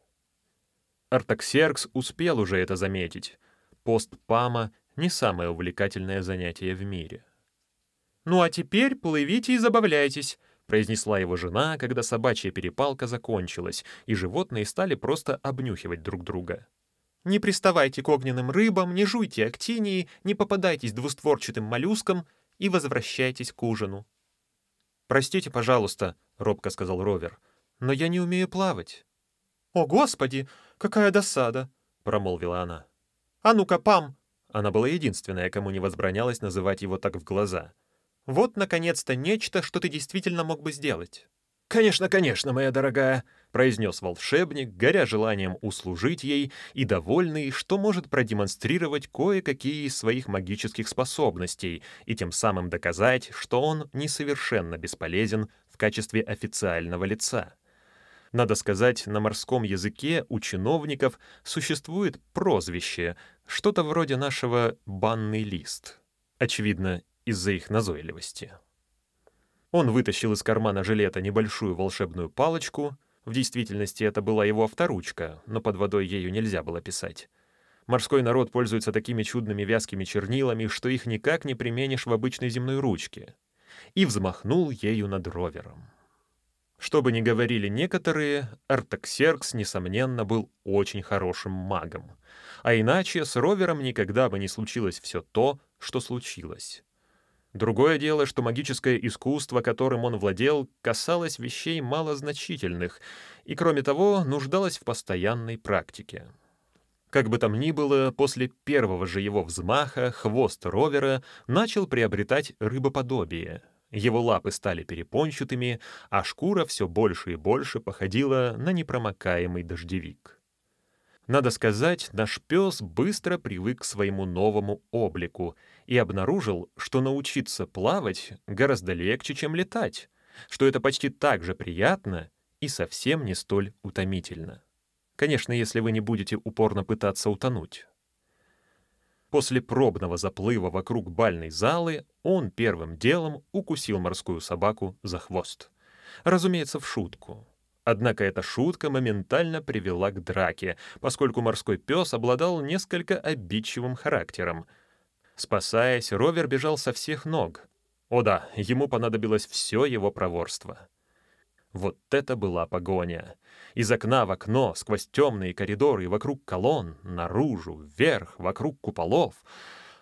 Артаксеркс успел уже это заметить. Пост Пама — не самое увлекательное занятие в мире. «Ну а теперь плывите и забавляйтесь», — произнесла его жена, когда собачья перепалка закончилась, и животные стали просто обнюхивать друг друга. Не приставайте к огненным рыбам, не жуйте актинии, не попадайтесь двустворчатым моллюскам и возвращайтесь к ужину. «Простите, пожалуйста», — робко сказал Ровер, — «но я не умею плавать». «О, Господи, какая досада!» — промолвила она. «А ну-ка, Пам!» Она была единственная, кому не возбранялось называть его так в глаза. «Вот, наконец-то, нечто, что ты действительно мог бы сделать». «Конечно, конечно, моя дорогая», — произнес волшебник, горя желанием услужить ей и довольный, что может продемонстрировать кое-какие из своих магических способностей и тем самым доказать, что он несовершенно бесполезен в качестве официального лица. Надо сказать, на морском языке у чиновников существует прозвище, что-то вроде нашего «банный лист», очевидно, из-за их назойливости. Он вытащил из кармана жилета небольшую волшебную палочку. В действительности это была его авторучка, но под водой ею нельзя было писать. Морской народ пользуется такими чудными вязкими чернилами, что их никак не применишь в обычной земной ручке. И взмахнул ею над ровером. Что бы ни говорили некоторые, Артаксеркс, несомненно, был очень хорошим магом. А иначе с ровером никогда бы не случилось все то, что случилось. Другое дело, что магическое искусство, которым он владел, касалось вещей малозначительных и, кроме того, нуждалось в постоянной практике. Как бы там ни было, после первого же его взмаха хвост ровера начал приобретать рыбоподобие. Его лапы стали перепончатыми, а шкура все больше и больше походила на непромокаемый дождевик. Надо сказать, наш пес быстро привык к своему новому облику и обнаружил, что научиться плавать гораздо легче, чем летать, что это почти так же приятно и совсем не столь утомительно. Конечно, если вы не будете упорно пытаться утонуть. После пробного заплыва вокруг бальной залы он первым делом укусил морскую собаку за хвост. Разумеется, в шутку. Однако эта шутка моментально привела к драке, поскольку морской пес обладал несколько обидчивым характером. Спасаясь, Ровер бежал со всех ног. О да, ему понадобилось все его проворство. Вот это была погоня. Из окна в окно, сквозь темные коридоры, вокруг колонн, наружу, вверх, вокруг куполов,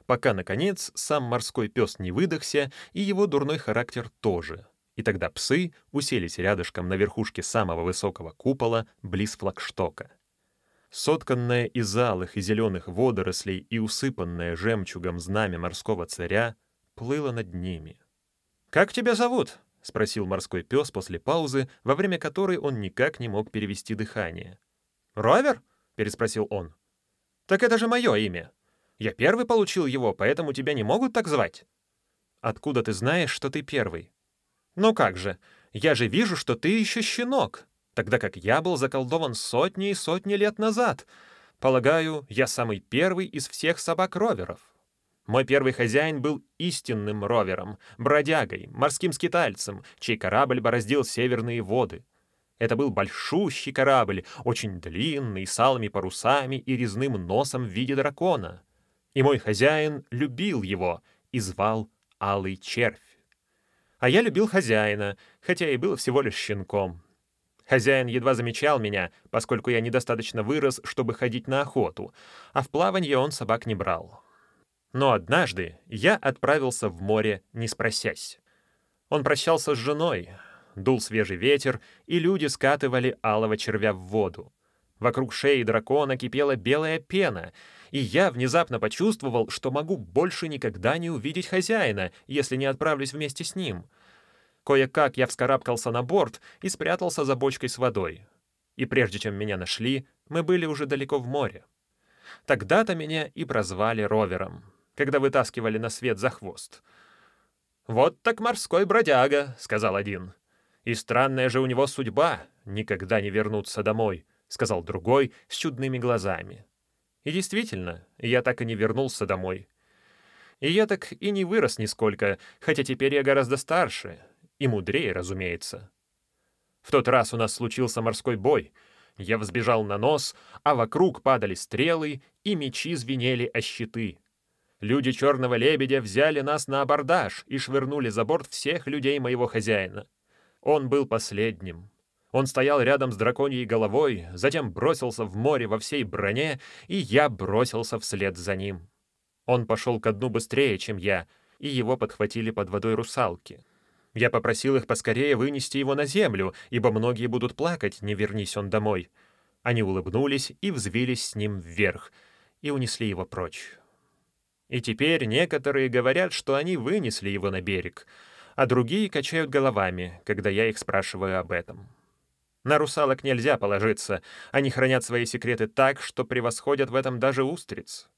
пока, наконец, сам морской пес не выдохся, и его дурной характер тоже — и тогда псы уселись рядышком на верхушке самого высокого купола близ флагштока. Сотканное из алых и зеленых водорослей и усыпанное жемчугом знамя морского царя плыло над ними. «Как тебя зовут?» — спросил морской пес после паузы, во время которой он никак не мог перевести дыхание. «Ровер?» — переспросил он. «Так это же мое имя. Я первый получил его, поэтому тебя не могут так звать». «Откуда ты знаешь, что ты первый?» «Ну как же, я же вижу, что ты еще щенок, тогда как я был заколдован сотни и сотни лет назад. Полагаю, я самый первый из всех собак-роверов. Мой первый хозяин был истинным ровером, бродягой, морским скитальцем, чей корабль бороздил северные воды. Это был большущий корабль, очень длинный, с алыми парусами и резным носом в виде дракона. И мой хозяин любил его и звал Алый Червь. А я любил хозяина, хотя и был всего лишь щенком. Хозяин едва замечал меня, поскольку я недостаточно вырос, чтобы ходить на охоту, а в плаванье он собак не брал. Но однажды я отправился в море, не спросясь. Он прощался с женой, дул свежий ветер, и люди скатывали алого червя в воду. Вокруг шеи дракона кипела белая пена, и я внезапно почувствовал, что могу больше никогда не увидеть хозяина, если не отправлюсь вместе с ним. Кое-как я вскарабкался на борт и спрятался за бочкой с водой. И прежде чем меня нашли, мы были уже далеко в море. Тогда-то меня и прозвали ровером, когда вытаскивали на свет за хвост. «Вот так морской бродяга», — сказал один. «И странная же у него судьба — никогда не вернуться домой», — сказал другой с чудными глазами. И действительно, я так и не вернулся домой. И я так и не вырос нисколько, хотя теперь я гораздо старше. И мудрее, разумеется. В тот раз у нас случился морской бой. Я взбежал на нос, а вокруг падали стрелы, и мечи звенели о щиты. Люди черного лебедя взяли нас на абордаж и швырнули за борт всех людей моего хозяина. Он был последним. Он стоял рядом с драконьей головой, затем бросился в море во всей броне, и я бросился вслед за ним. Он пошел ко дну быстрее, чем я, и его подхватили под водой русалки. Я попросил их поскорее вынести его на землю, ибо многие будут плакать, не вернись он домой. Они улыбнулись и взвились с ним вверх, и унесли его прочь. И теперь некоторые говорят, что они вынесли его на берег, а другие качают головами, когда я их спрашиваю об этом. На русалок нельзя положиться. Они хранят свои секреты так, что превосходят в этом даже устриц.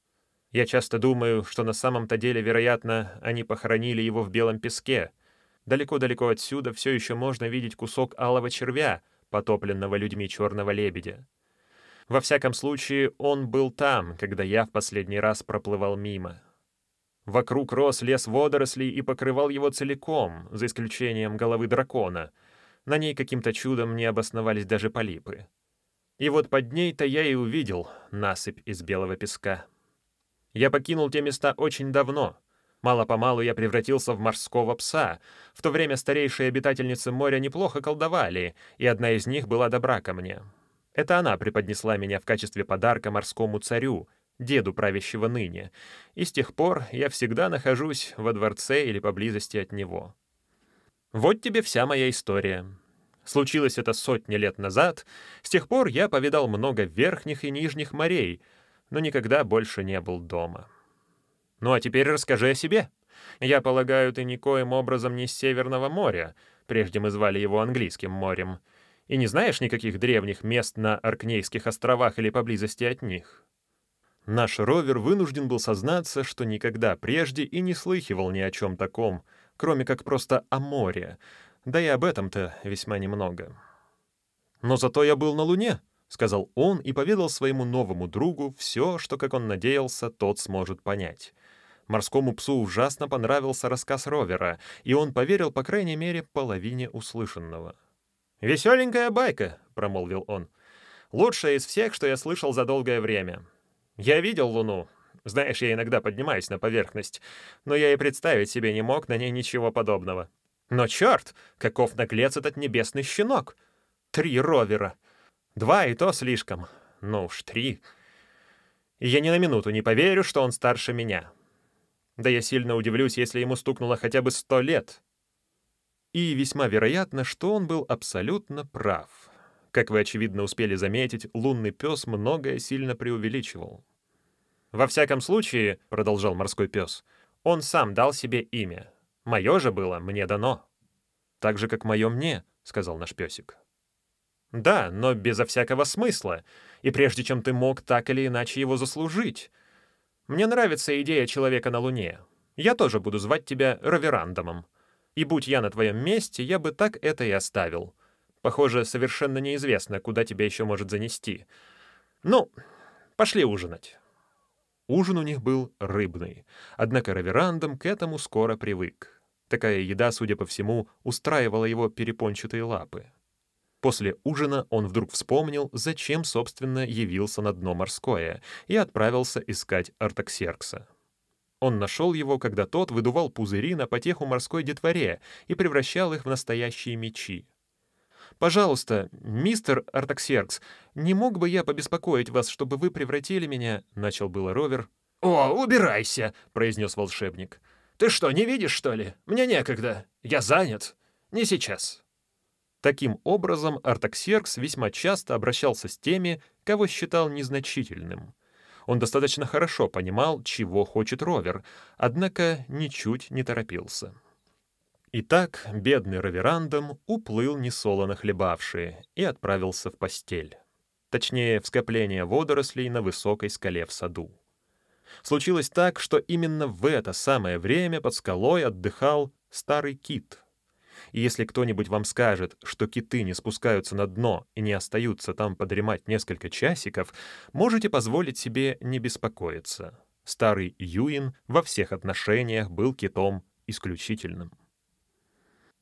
Я часто думаю, что на самом-то деле, вероятно, они похоронили его в белом песке. Далеко-далеко отсюда все еще можно видеть кусок алого червя, потопленного людьми черного лебедя. Во всяком случае, он был там, когда я в последний раз проплывал мимо. Вокруг рос лес водорослей и покрывал его целиком, за исключением головы дракона — на ней каким-то чудом не обосновались даже полипы. И вот под ней-то я и увидел насыпь из белого песка. Я покинул те места очень давно. Мало-помалу я превратился в морского пса. В то время старейшие обитательницы моря неплохо колдовали, и одна из них была добра ко мне. Это она преподнесла меня в качестве подарка морскому царю, деду правящего ныне, и с тех пор я всегда нахожусь во дворце или поблизости от него. Вот тебе вся моя история. Случилось это сотни лет назад. С тех пор я повидал много верхних и нижних морей, но никогда больше не был дома. Ну а теперь расскажи о себе. Я полагаю, ты никоим образом не с Северного моря, прежде мы звали его английским морем, и не знаешь никаких древних мест на Аркнейских островах или поблизости от них. Наш ровер вынужден был сознаться, что никогда прежде и не слыхивал ни о чем таком — кроме как просто о море, да и об этом-то весьма немного. «Но зато я был на Луне», — сказал он и поведал своему новому другу все, что, как он надеялся, тот сможет понять. Морскому псу ужасно понравился рассказ Ровера, и он поверил, по крайней мере, половине услышанного. «Веселенькая байка», — промолвил он. «Лучшая из всех, что я слышал за долгое время. Я видел Луну, знаешь, я иногда поднимаюсь на поверхность, но я и представить себе не мог на ней ничего подобного. Но черт, каков наглец этот небесный щенок! Три ровера. Два и то слишком. Ну уж три. И я ни на минуту не поверю, что он старше меня. Да я сильно удивлюсь, если ему стукнуло хотя бы сто лет. И весьма вероятно, что он был абсолютно прав. Как вы, очевидно, успели заметить, лунный пес многое сильно преувеличивал. «Во всяком случае», — продолжал морской пес, — «он сам дал себе имя. Мое же было мне дано». «Так же, как мое мне», — сказал наш песик. «Да, но безо всякого смысла, и прежде чем ты мог так или иначе его заслужить. Мне нравится идея человека на Луне. Я тоже буду звать тебя Раверандомом. И будь я на твоем месте, я бы так это и оставил. Похоже, совершенно неизвестно, куда тебя еще может занести. Ну, пошли ужинать». Ужин у них был рыбный, однако Раверандом к этому скоро привык. Такая еда, судя по всему, устраивала его перепончатые лапы. После ужина он вдруг вспомнил, зачем, собственно, явился на дно морское, и отправился искать Артаксеркса. Он нашел его, когда тот выдувал пузыри на потеху морской детворе и превращал их в настоящие мечи. «Пожалуйста, мистер Артаксеркс, не мог бы я побеспокоить вас, чтобы вы превратили меня...» — начал было Ровер. «О, убирайся!» — произнес волшебник. «Ты что, не видишь, что ли? Мне некогда. Я занят. Не сейчас». Таким образом, Артаксеркс весьма часто обращался с теми, кого считал незначительным. Он достаточно хорошо понимал, чего хочет Ровер, однако ничуть не торопился. Итак, бедный Раверандом уплыл несолоно хлебавший и отправился в постель. Точнее, в скопление водорослей на высокой скале в саду. Случилось так, что именно в это самое время под скалой отдыхал старый кит. И если кто-нибудь вам скажет, что киты не спускаются на дно и не остаются там подремать несколько часиков, можете позволить себе не беспокоиться. Старый Юин во всех отношениях был китом исключительным.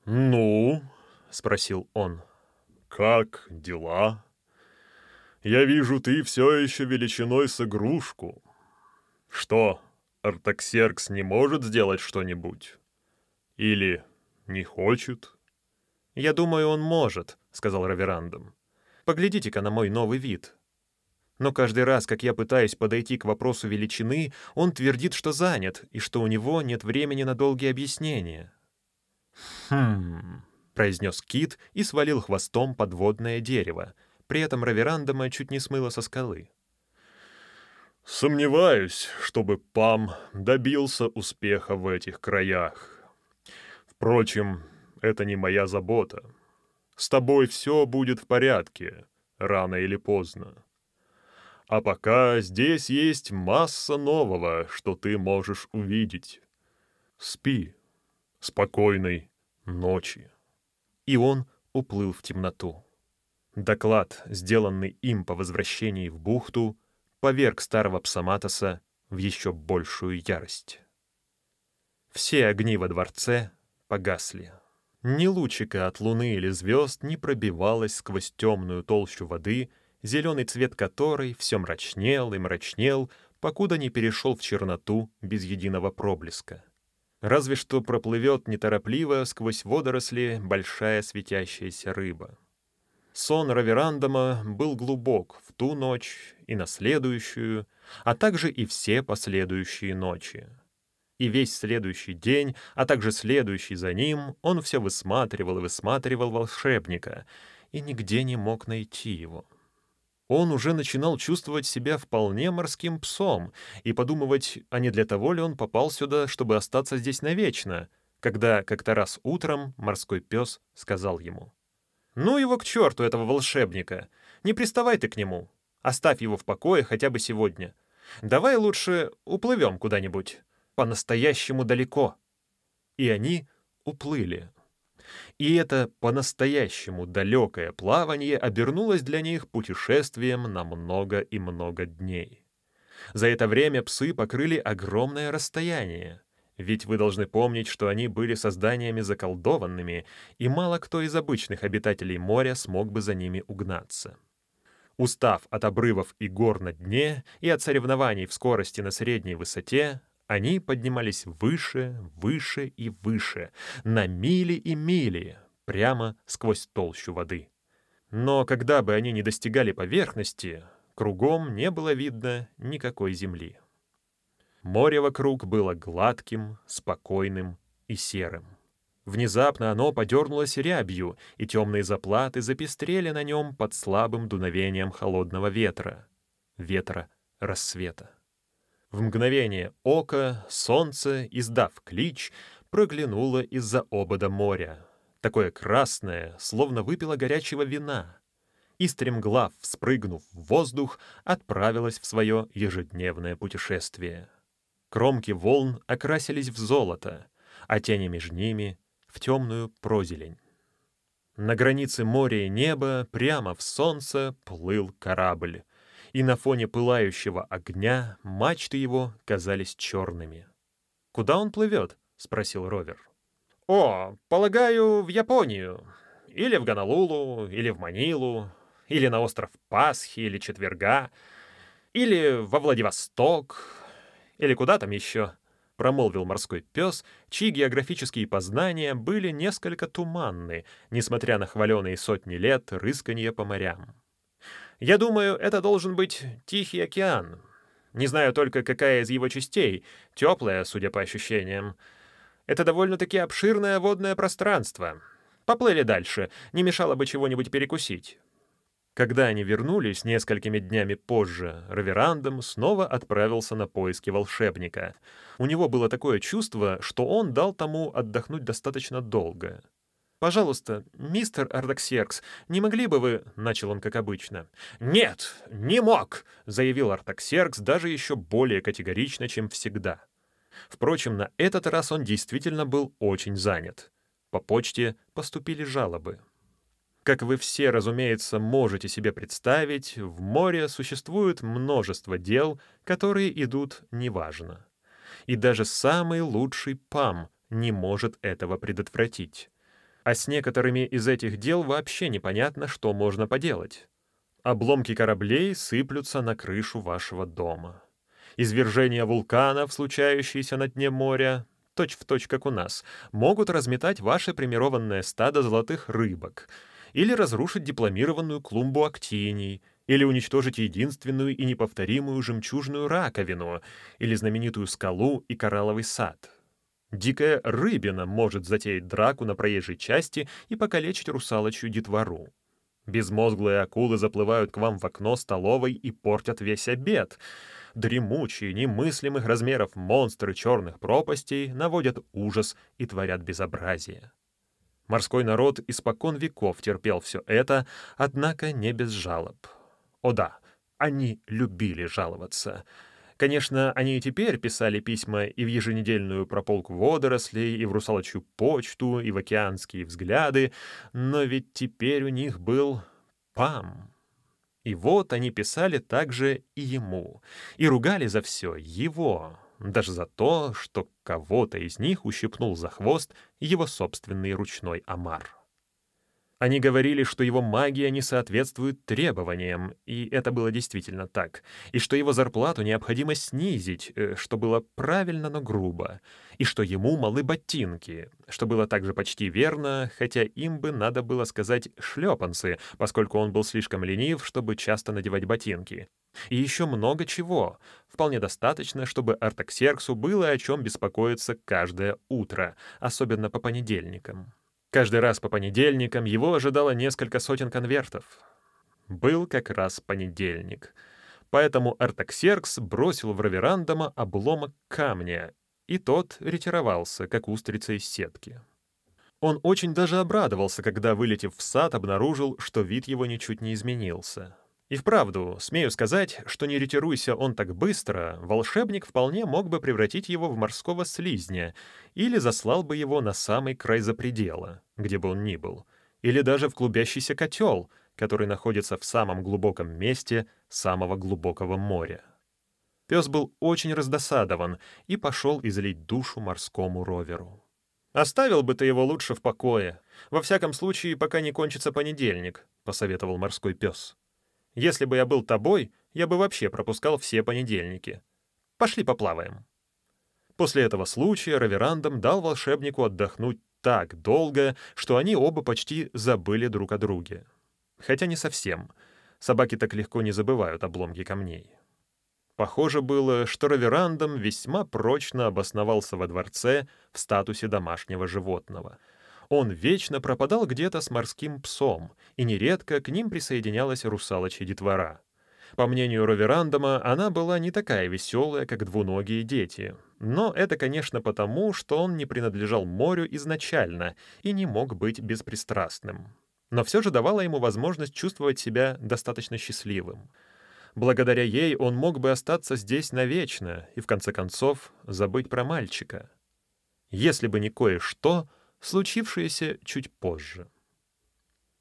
«Ну?» — спросил он. «Как дела? Я вижу, ты все еще величиной с игрушку. Что, Артаксеркс не может сделать что-нибудь? Или не хочет?» «Я думаю, он может», — сказал Раверандом. «Поглядите-ка на мой новый вид. Но каждый раз, как я пытаюсь подойти к вопросу величины, он твердит, что занят, и что у него нет времени на долгие объяснения. «Хм...» — произнес Кит и свалил хвостом подводное дерево. При этом Раверандома чуть не смыло со скалы. «Сомневаюсь, чтобы Пам добился успеха в этих краях. Впрочем, это не моя забота. С тобой все будет в порядке, рано или поздно. А пока здесь есть масса нового, что ты можешь увидеть. Спи» спокойной ночи. И он уплыл в темноту. Доклад, сделанный им по возвращении в бухту, поверг старого Псаматоса в еще большую ярость. Все огни во дворце погасли. Ни лучика от луны или звезд не пробивалось сквозь темную толщу воды, зеленый цвет которой все мрачнел и мрачнел, покуда не перешел в черноту без единого проблеска. Разве что проплывет неторопливо сквозь водоросли большая светящаяся рыба. Сон Раверандома был глубок в ту ночь и на следующую, а также и все последующие ночи. И весь следующий день, а также следующий за ним, он все высматривал и высматривал волшебника, и нигде не мог найти его он уже начинал чувствовать себя вполне морским псом и подумывать, а не для того ли он попал сюда, чтобы остаться здесь навечно, когда как-то раз утром морской пес сказал ему. «Ну его к черту, этого волшебника! Не приставай ты к нему! Оставь его в покое хотя бы сегодня. Давай лучше уплывем куда-нибудь, по-настоящему далеко». И они уплыли. И это по-настоящему далекое плавание обернулось для них путешествием на много и много дней. За это время псы покрыли огромное расстояние, ведь вы должны помнить, что они были созданиями заколдованными, и мало кто из обычных обитателей моря смог бы за ними угнаться. Устав от обрывов и гор на дне и от соревнований в скорости на средней высоте, они поднимались выше, выше и выше, на мили и мили, прямо сквозь толщу воды. Но когда бы они не достигали поверхности, кругом не было видно никакой земли. Море вокруг было гладким, спокойным и серым. Внезапно оно подернулось рябью, и темные заплаты запестрели на нем под слабым дуновением холодного ветра, ветра рассвета. В мгновение ока солнце, издав клич, проглянуло из-за обода моря. Такое красное, словно выпило горячего вина. И стремглав, вспрыгнув в воздух, отправилась в свое ежедневное путешествие — Кромки волн окрасились в золото, а тени между ними — в темную прозелень. На границе моря и неба прямо в солнце плыл корабль, и на фоне пылающего огня мачты его казались черными. «Куда он плывет?» — спросил Ровер. «О, полагаю, в Японию. Или в Гонолулу, или в Манилу, или на остров Пасхи, или Четверга, или во Владивосток, или куда там еще», — промолвил морской пес, чьи географические познания были несколько туманны, несмотря на хваленые сотни лет рысканье по морям. «Я думаю, это должен быть Тихий океан. Не знаю только, какая из его частей, теплая, судя по ощущениям. Это довольно-таки обширное водное пространство. Поплыли дальше, не мешало бы чего-нибудь перекусить». Когда они вернулись несколькими днями позже, Раверандом снова отправился на поиски волшебника. У него было такое чувство, что он дал тому отдохнуть достаточно долго. «Пожалуйста, мистер Артаксеркс, не могли бы вы...» — начал он как обычно. «Нет, не мог!» — заявил Артаксеркс даже еще более категорично, чем всегда. Впрочем, на этот раз он действительно был очень занят. По почте поступили жалобы. Как вы все, разумеется, можете себе представить, в море существует множество дел, которые идут неважно. И даже самый лучший ПАМ не может этого предотвратить. А с некоторыми из этих дел вообще непонятно, что можно поделать. Обломки кораблей сыплются на крышу вашего дома. Извержения вулканов, случающиеся на дне моря, точь-в-точь, точь, как у нас, могут разметать ваше примированное стадо золотых рыбок — или разрушить дипломированную клумбу актиний, или уничтожить единственную и неповторимую жемчужную раковину, или знаменитую скалу и коралловый сад. Дикая рыбина может затеять драку на проезжей части и покалечить русалочью детвору. Безмозглые акулы заплывают к вам в окно столовой и портят весь обед. Дремучие, немыслимых размеров монстры черных пропастей наводят ужас и творят безобразие. Морской народ испокон веков терпел все это, однако не без жалоб. О да, они любили жаловаться. Конечно, они и теперь писали письма и в еженедельную прополку водорослей, и в русалочью почту, и в океанские взгляды, но ведь теперь у них был ПАМ. И вот они писали также и ему, и ругали за все его, даже за то, что кого-то из них ущипнул за хвост его собственный ручной омар. Они говорили, что его магия не соответствует требованиям, и это было действительно так, и что его зарплату необходимо снизить, э, что было правильно, но грубо, и что ему малы ботинки, что было также почти верно, хотя им бы надо было сказать «шлепанцы», поскольку он был слишком ленив, чтобы часто надевать ботинки. И еще много чего. Вполне достаточно, чтобы Артаксерксу было о чем беспокоиться каждое утро, особенно по понедельникам. Каждый раз по понедельникам его ожидало несколько сотен конвертов. Был как раз понедельник. Поэтому Артаксеркс бросил в Раверандома обломок камня, и тот ретировался, как устрица из сетки. Он очень даже обрадовался, когда, вылетев в сад, обнаружил, что вид его ничуть не изменился. И вправду, смею сказать, что не ретируйся он так быстро, волшебник вполне мог бы превратить его в морского слизня или заслал бы его на самый край запредела, где бы он ни был, или даже в клубящийся котел, который находится в самом глубоком месте самого глубокого моря. Пес был очень раздосадован и пошел излить душу морскому роверу. «Оставил бы ты его лучше в покое. Во всяком случае, пока не кончится понедельник», — посоветовал морской пес. Если бы я был тобой, я бы вообще пропускал все понедельники. Пошли поплаваем». После этого случая Раверандом дал волшебнику отдохнуть так долго, что они оба почти забыли друг о друге. Хотя не совсем. Собаки так легко не забывают обломки камней. Похоже было, что Раверандом весьма прочно обосновался во дворце в статусе домашнего животного — он вечно пропадал где-то с морским псом, и нередко к ним присоединялась русалочья детвора. По мнению Роверандома, она была не такая веселая, как двуногие дети. Но это, конечно, потому, что он не принадлежал морю изначально и не мог быть беспристрастным. Но все же давало ему возможность чувствовать себя достаточно счастливым. Благодаря ей он мог бы остаться здесь навечно и, в конце концов, забыть про мальчика. Если бы не кое-что, случившееся чуть позже.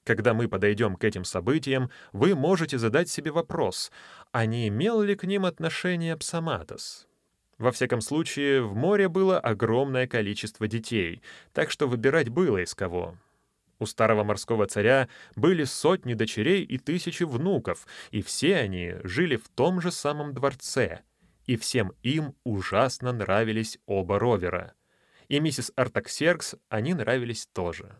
Когда мы подойдем к этим событиям, вы можете задать себе вопрос, а не имел ли к ним отношение Псаматос? Во всяком случае, в море было огромное количество детей, так что выбирать было из кого. У старого морского царя были сотни дочерей и тысячи внуков, и все они жили в том же самом дворце, и всем им ужасно нравились оба ровера. И миссис Артаксеркс они нравились тоже.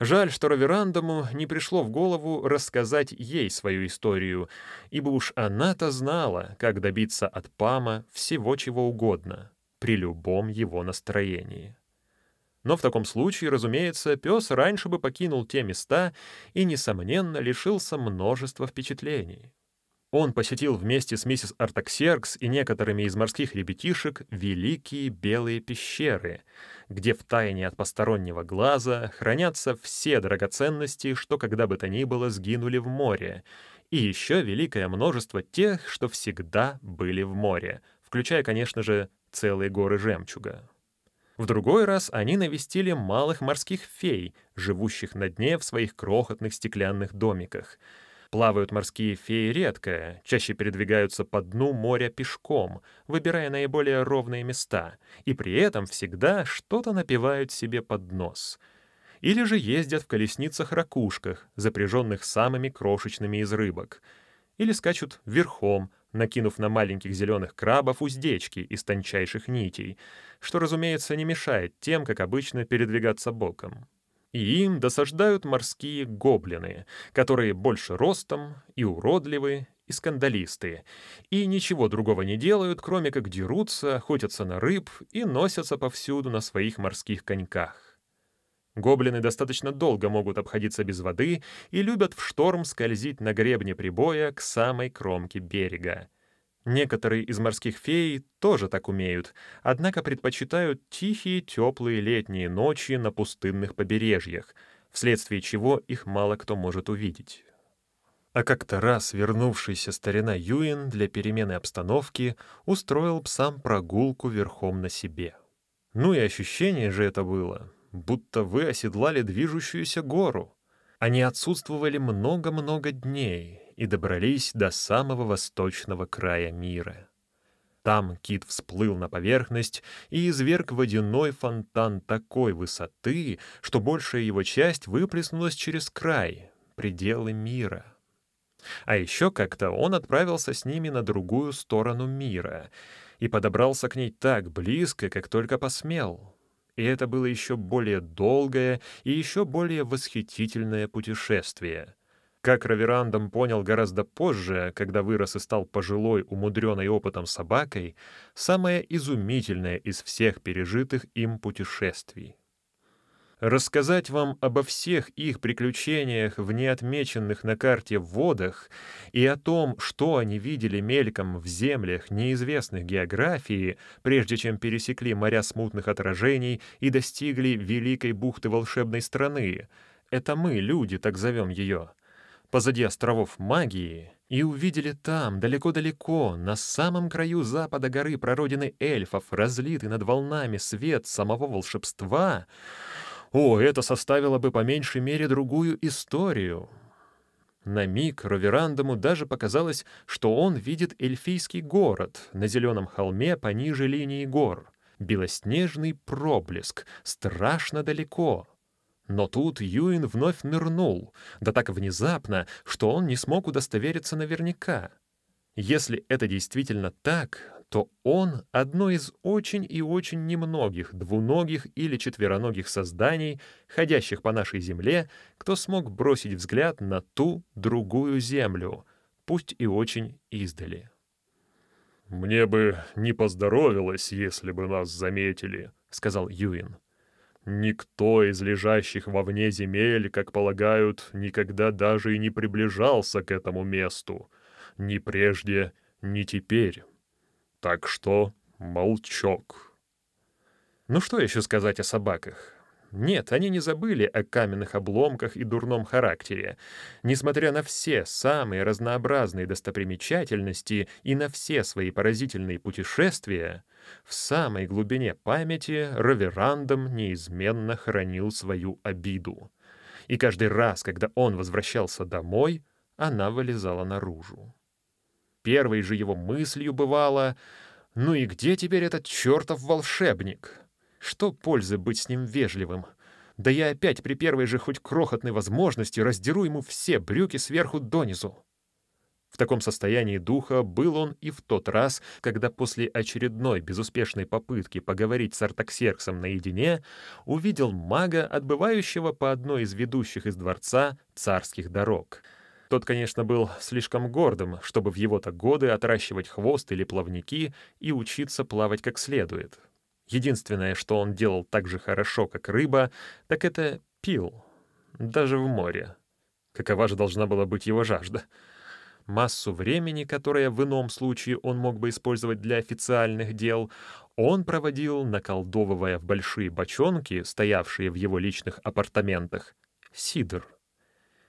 Жаль, что Роверандому не пришло в голову рассказать ей свою историю, ибо уж она-то знала, как добиться от Пама всего чего угодно, при любом его настроении. Но в таком случае, разумеется, пес раньше бы покинул те места и, несомненно, лишился множества впечатлений. Он посетил вместе с миссис Артаксеркс и некоторыми из морских ребятишек великие белые пещеры, где в тайне от постороннего глаза хранятся все драгоценности, что когда бы то ни было сгинули в море, и еще великое множество тех, что всегда были в море, включая, конечно же, целые горы жемчуга. В другой раз они навестили малых морских фей, живущих на дне в своих крохотных стеклянных домиках. Плавают морские феи редко, чаще передвигаются по дну моря пешком, выбирая наиболее ровные места, и при этом всегда что-то напивают себе под нос. Или же ездят в колесницах-ракушках, запряженных самыми крошечными из рыбок. Или скачут верхом, накинув на маленьких зеленых крабов уздечки из тончайших нитей, что, разумеется, не мешает тем, как обычно, передвигаться боком. И им досаждают морские гоблины, которые больше ростом и уродливы, и скандалисты, и ничего другого не делают, кроме как дерутся, охотятся на рыб и носятся повсюду на своих морских коньках. Гоблины достаточно долго могут обходиться без воды и любят в шторм скользить на гребне прибоя к самой кромке берега. Некоторые из морских фей тоже так умеют, однако предпочитают тихие теплые летние ночи на пустынных побережьях, вследствие чего их мало кто может увидеть. А как-то раз вернувшийся старина Юин для перемены обстановки устроил псам прогулку верхом на себе. Ну и ощущение же это было, будто вы оседлали движущуюся гору. Они отсутствовали много-много дней и добрались до самого восточного края мира. Там кит всплыл на поверхность и изверг водяной фонтан такой высоты, что большая его часть выплеснулась через край, пределы мира. А еще как-то он отправился с ними на другую сторону мира и подобрался к ней так близко, как только посмел. И это было еще более долгое и еще более восхитительное путешествие. Как Раверандом понял гораздо позже, когда вырос и стал пожилой, умудренной опытом собакой, самое изумительное из всех пережитых им путешествий. Рассказать вам обо всех их приключениях в неотмеченных на карте водах и о том, что они видели мельком в землях неизвестных географии, прежде чем пересекли моря смутных отражений и достигли великой бухты волшебной страны, это мы, люди, так зовем ее, позади островов магии, и увидели там, далеко-далеко, на самом краю запада горы прародины эльфов, разлитый над волнами свет самого волшебства — о, это составило бы по меньшей мере другую историю. На миг Роверандому даже показалось, что он видит эльфийский город на зеленом холме пониже линии гор. Белоснежный проблеск, страшно далеко. Но тут Юин вновь нырнул, да так внезапно, что он не смог удостовериться наверняка. Если это действительно так, то он — одно из очень и очень немногих двуногих или четвероногих созданий, ходящих по нашей земле, кто смог бросить взгляд на ту другую землю, пусть и очень издали. «Мне бы не поздоровилось, если бы нас заметили», — сказал Юин. «Никто из лежащих вовне земель, как полагают, никогда даже и не приближался к этому месту. Ни прежде, ни теперь». Так что молчок. Ну что еще сказать о собаках? Нет, они не забыли о каменных обломках и дурном характере. Несмотря на все самые разнообразные достопримечательности и на все свои поразительные путешествия, в самой глубине памяти Раверандом неизменно хранил свою обиду. И каждый раз, когда он возвращался домой, она вылезала наружу. Первой же его мыслью бывало «Ну и где теперь этот чертов волшебник?» Что пользы быть с ним вежливым? Да я опять при первой же хоть крохотной возможности раздеру ему все брюки сверху донизу. В таком состоянии духа был он и в тот раз, когда после очередной безуспешной попытки поговорить с Артаксерксом наедине увидел мага, отбывающего по одной из ведущих из дворца царских дорог. Тот, конечно, был слишком гордым, чтобы в его-то годы отращивать хвост или плавники и учиться плавать как следует. Единственное, что он делал так же хорошо, как рыба, так это пил, даже в море. Какова же должна была быть его жажда? Массу времени, которое в ином случае он мог бы использовать для официальных дел, он проводил, наколдовывая в большие бочонки, стоявшие в его личных апартаментах, сидр.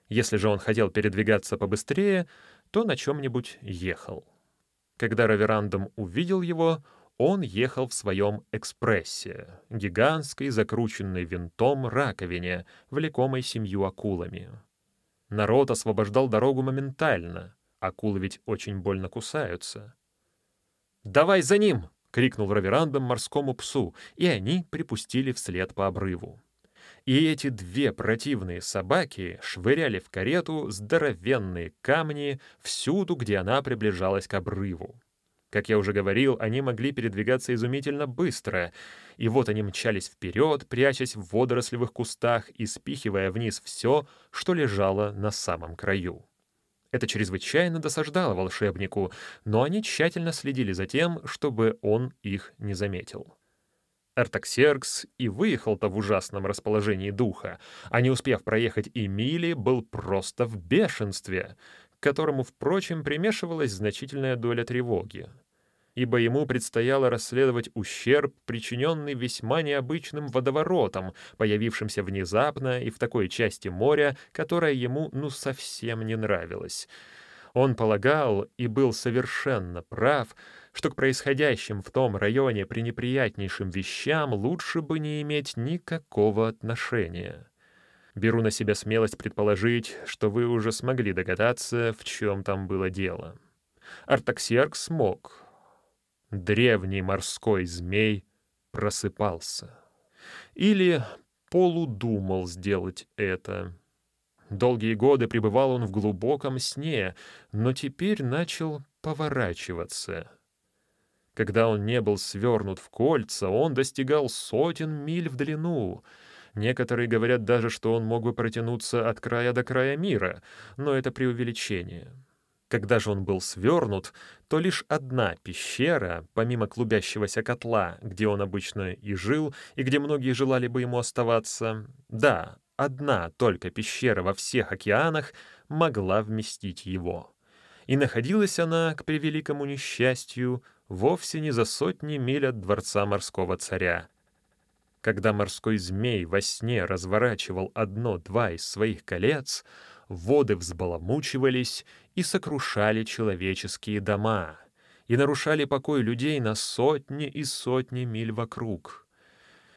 Если же он хотел передвигаться побыстрее, то на чем-нибудь ехал. Когда Раверандом увидел его, он ехал в своем экспрессе, гигантской, закрученной винтом раковине, влекомой семью акулами. Народ освобождал дорогу моментально, акулы ведь очень больно кусаются. «Давай за ним!» — крикнул Раверандом морскому псу, и они припустили вслед по обрыву. И эти две противные собаки швыряли в карету здоровенные камни всюду, где она приближалась к обрыву. Как я уже говорил, они могли передвигаться изумительно быстро, и вот они мчались вперед, прячась в водорослевых кустах и спихивая вниз все, что лежало на самом краю. Это чрезвычайно досаждало волшебнику, но они тщательно следили за тем, чтобы он их не заметил. Артаксеркс и выехал-то в ужасном расположении духа, а не успев проехать и мили, был просто в бешенстве — к которому, впрочем, примешивалась значительная доля тревоги, ибо ему предстояло расследовать ущерб, причиненный весьма необычным водоворотом, появившимся внезапно и в такой части моря, которая ему ну совсем не нравилась. Он полагал и был совершенно прав, что к происходящим в том районе пренеприятнейшим вещам лучше бы не иметь никакого отношения. Беру на себя смелость предположить, что вы уже смогли догадаться, в чем там было дело. Артаксерк смог. Древний морской змей просыпался. Или полудумал сделать это. Долгие годы пребывал он в глубоком сне, но теперь начал поворачиваться. Когда он не был свернут в кольца, он достигал сотен миль в длину — Некоторые говорят даже, что он мог бы протянуться от края до края мира, но это преувеличение. Когда же он был свернут, то лишь одна пещера, помимо клубящегося котла, где он обычно и жил, и где многие желали бы ему оставаться, да, одна только пещера во всех океанах могла вместить его. И находилась она, к превеликому несчастью, вовсе не за сотни миль от дворца морского царя, когда морской змей во сне разворачивал одно-два из своих колец, воды взбаламучивались и сокрушали человеческие дома, и нарушали покой людей на сотни и сотни миль вокруг.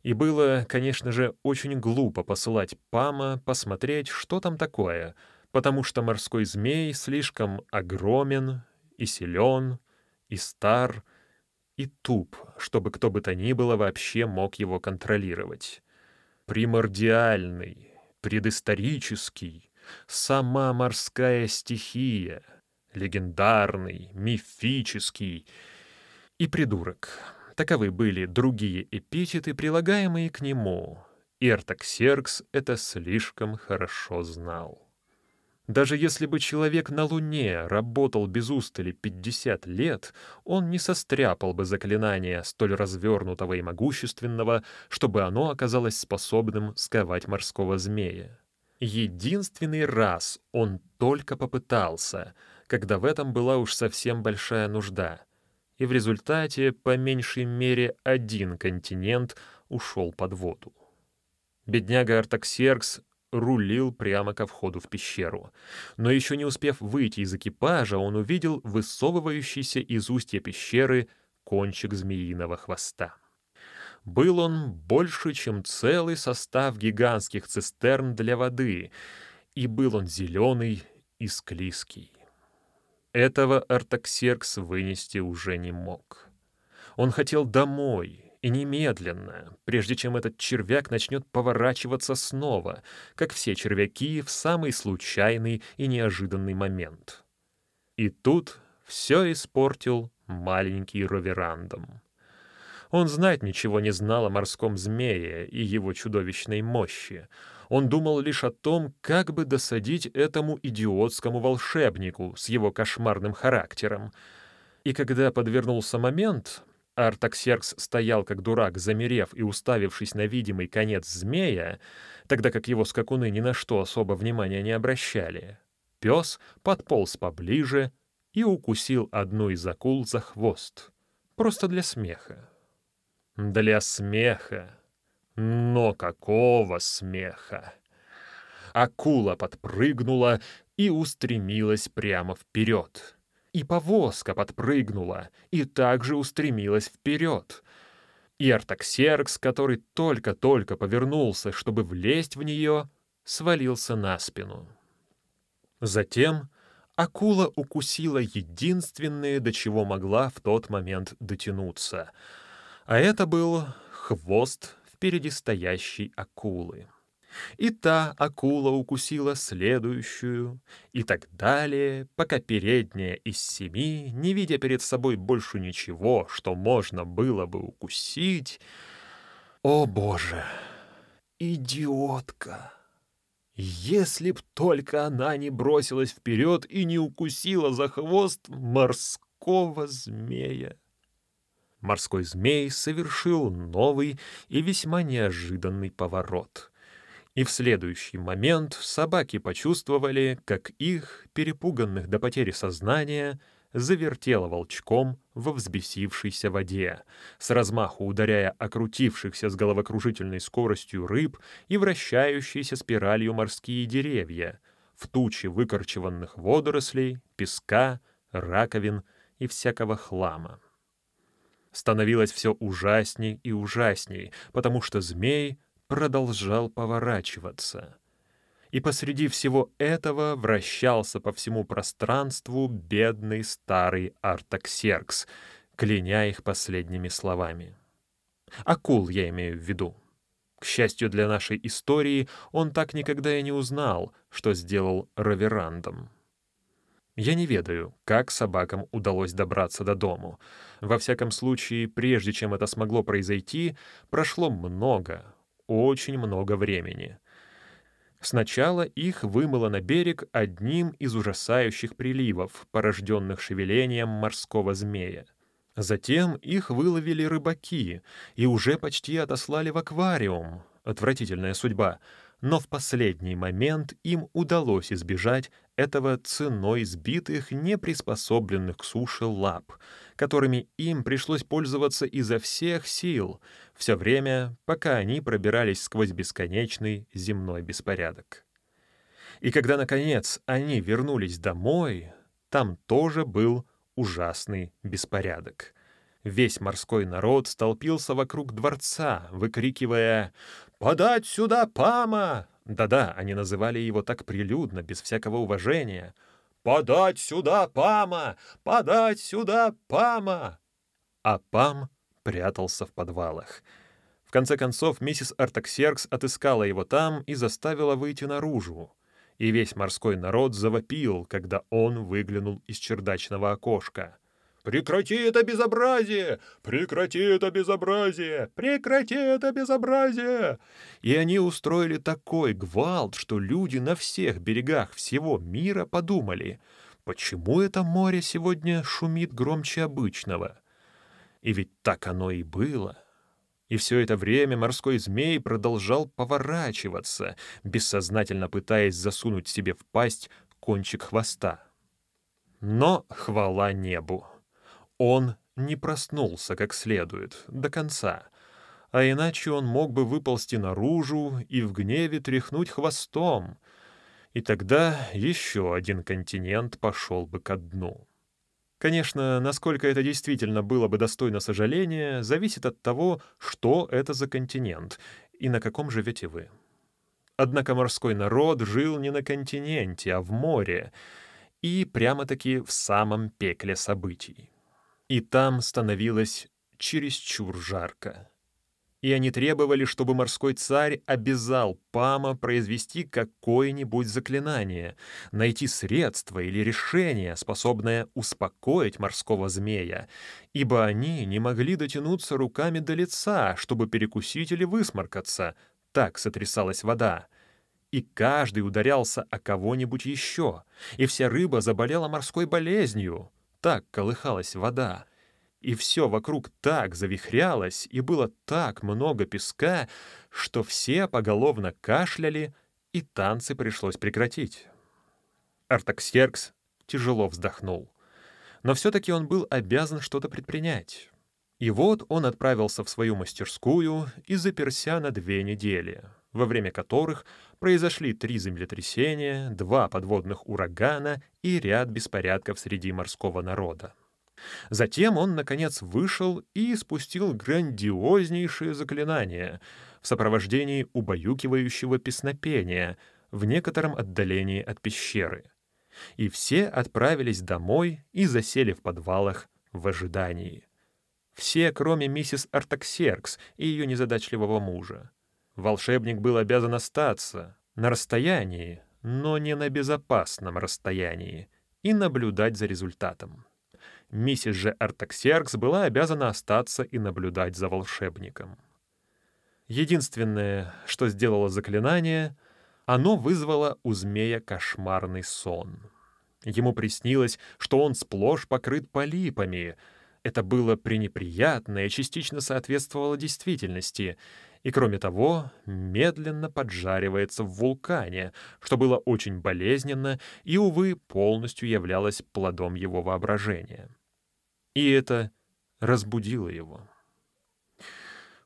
И было, конечно же, очень глупо посылать Пама посмотреть, что там такое, потому что морской змей слишком огромен и силен, и стар, и туп, чтобы кто бы то ни было вообще мог его контролировать. Примордиальный, предысторический, сама морская стихия, легендарный, мифический и придурок. Таковы были другие эпитеты, прилагаемые к нему. Иртаксеркс это слишком хорошо знал. Даже если бы человек на Луне работал без устали 50 лет, он не состряпал бы заклинания столь развернутого и могущественного, чтобы оно оказалось способным сковать морского змея. Единственный раз он только попытался, когда в этом была уж совсем большая нужда, и в результате, по меньшей мере, один континент ушел под воду. Бедняга Артаксеркс рулил прямо ко входу в пещеру. Но еще не успев выйти из экипажа, он увидел высовывающийся из устья пещеры кончик змеиного хвоста. Был он больше, чем целый состав гигантских цистерн для воды, и был он зеленый и склизкий. Этого Артаксеркс вынести уже не мог. Он хотел домой — и немедленно, прежде чем этот червяк начнет поворачиваться снова, как все червяки в самый случайный и неожиданный момент. И тут все испортил маленький Роверандом. Он знать ничего не знал о морском змее и его чудовищной мощи. Он думал лишь о том, как бы досадить этому идиотскому волшебнику с его кошмарным характером. И когда подвернулся момент, Артаксеркс стоял как дурак, замерев и уставившись на видимый конец змея, тогда как его скакуны ни на что особо внимания не обращали. Пес подполз поближе и укусил одну из акул за хвост. Просто для смеха. Для смеха. Но какого смеха! Акула подпрыгнула и устремилась прямо вперед и повозка подпрыгнула и также устремилась вперед. И Артаксеркс, который только-только повернулся, чтобы влезть в нее, свалился на спину. Затем акула укусила единственное, до чего могла в тот момент дотянуться, а это был хвост впереди стоящей акулы и та акула укусила следующую, и так далее, пока передняя из семи, не видя перед собой больше ничего, что можно было бы укусить... О, Боже! Идиотка! Если б только она не бросилась вперед и не укусила за хвост морского змея. Морской змей совершил новый и весьма неожиданный поворот — и в следующий момент собаки почувствовали, как их, перепуганных до потери сознания, завертело волчком во взбесившейся воде, с размаху ударяя окрутившихся с головокружительной скоростью рыб и вращающиеся спиралью морские деревья, в тучи выкорчеванных водорослей, песка, раковин и всякого хлама. Становилось все ужасней и ужасней, потому что змей продолжал поворачиваться. И посреди всего этого вращался по всему пространству бедный старый Артаксеркс, кляня их последними словами. Акул я имею в виду. К счастью для нашей истории, он так никогда и не узнал, что сделал Раверандом. Я не ведаю, как собакам удалось добраться до дому. Во всяком случае, прежде чем это смогло произойти, прошло много, очень много времени. Сначала их вымыло на берег одним из ужасающих приливов, порожденных шевелением морского змея. Затем их выловили рыбаки и уже почти отослали в аквариум. Отвратительная судьба — но в последний момент им удалось избежать этого ценой сбитых, неприспособленных к суше лап, которыми им пришлось пользоваться изо всех сил, все время, пока они пробирались сквозь бесконечный земной беспорядок. И когда, наконец, они вернулись домой, там тоже был ужасный беспорядок. Весь морской народ столпился вокруг дворца, выкрикивая «Подать сюда Пама!» Да-да, они называли его так прилюдно, без всякого уважения. «Подать сюда Пама! Подать сюда Пама!» А Пам прятался в подвалах. В конце концов, миссис Артаксеркс отыскала его там и заставила выйти наружу. И весь морской народ завопил, когда он выглянул из чердачного окошка — Прекрати это безобразие! Прекрати это безобразие! Прекрати это безобразие!» И они устроили такой гвалт, что люди на всех берегах всего мира подумали, почему это море сегодня шумит громче обычного? И ведь так оно и было. И все это время морской змей продолжал поворачиваться, бессознательно пытаясь засунуть себе в пасть кончик хвоста. Но хвала небу! Он не проснулся как следует, до конца, а иначе он мог бы выползти наружу и в гневе тряхнуть хвостом, и тогда еще один континент пошел бы ко дну. Конечно, насколько это действительно было бы достойно сожаления, зависит от того, что это за континент и на каком живете вы. Однако морской народ жил не на континенте, а в море, и прямо-таки в самом пекле событий. И там становилось чересчур жарко. И они требовали, чтобы морской царь обязал Пама произвести какое-нибудь заклинание, найти средство или решение, способное успокоить морского змея, ибо они не могли дотянуться руками до лица, чтобы перекусить или высморкаться, так сотрясалась вода. И каждый ударялся о кого-нибудь еще, и вся рыба заболела морской болезнью, так колыхалась вода — и все вокруг так завихрялось, и было так много песка, что все поголовно кашляли, и танцы пришлось прекратить. Артаксеркс тяжело вздохнул. Но все-таки он был обязан что-то предпринять. И вот он отправился в свою мастерскую и заперся на две недели, во время которых произошли три землетрясения, два подводных урагана и ряд беспорядков среди морского народа. Затем он, наконец, вышел и спустил грандиознейшее заклинание в сопровождении убаюкивающего песнопения в некотором отдалении от пещеры. И все отправились домой и засели в подвалах в ожидании. Все, кроме миссис Артаксеркс и ее незадачливого мужа. Волшебник был обязан остаться на расстоянии, но не на безопасном расстоянии, и наблюдать за результатом. Миссис же Артаксеркс была обязана остаться и наблюдать за волшебником. Единственное, что сделало заклинание, оно вызвало у змея кошмарный сон. Ему приснилось, что он сплошь покрыт полипами. Это было пренеприятно и частично соответствовало действительности, и, кроме того, медленно поджаривается в вулкане, что было очень болезненно и, увы, полностью являлось плодом его воображения. И это разбудило его.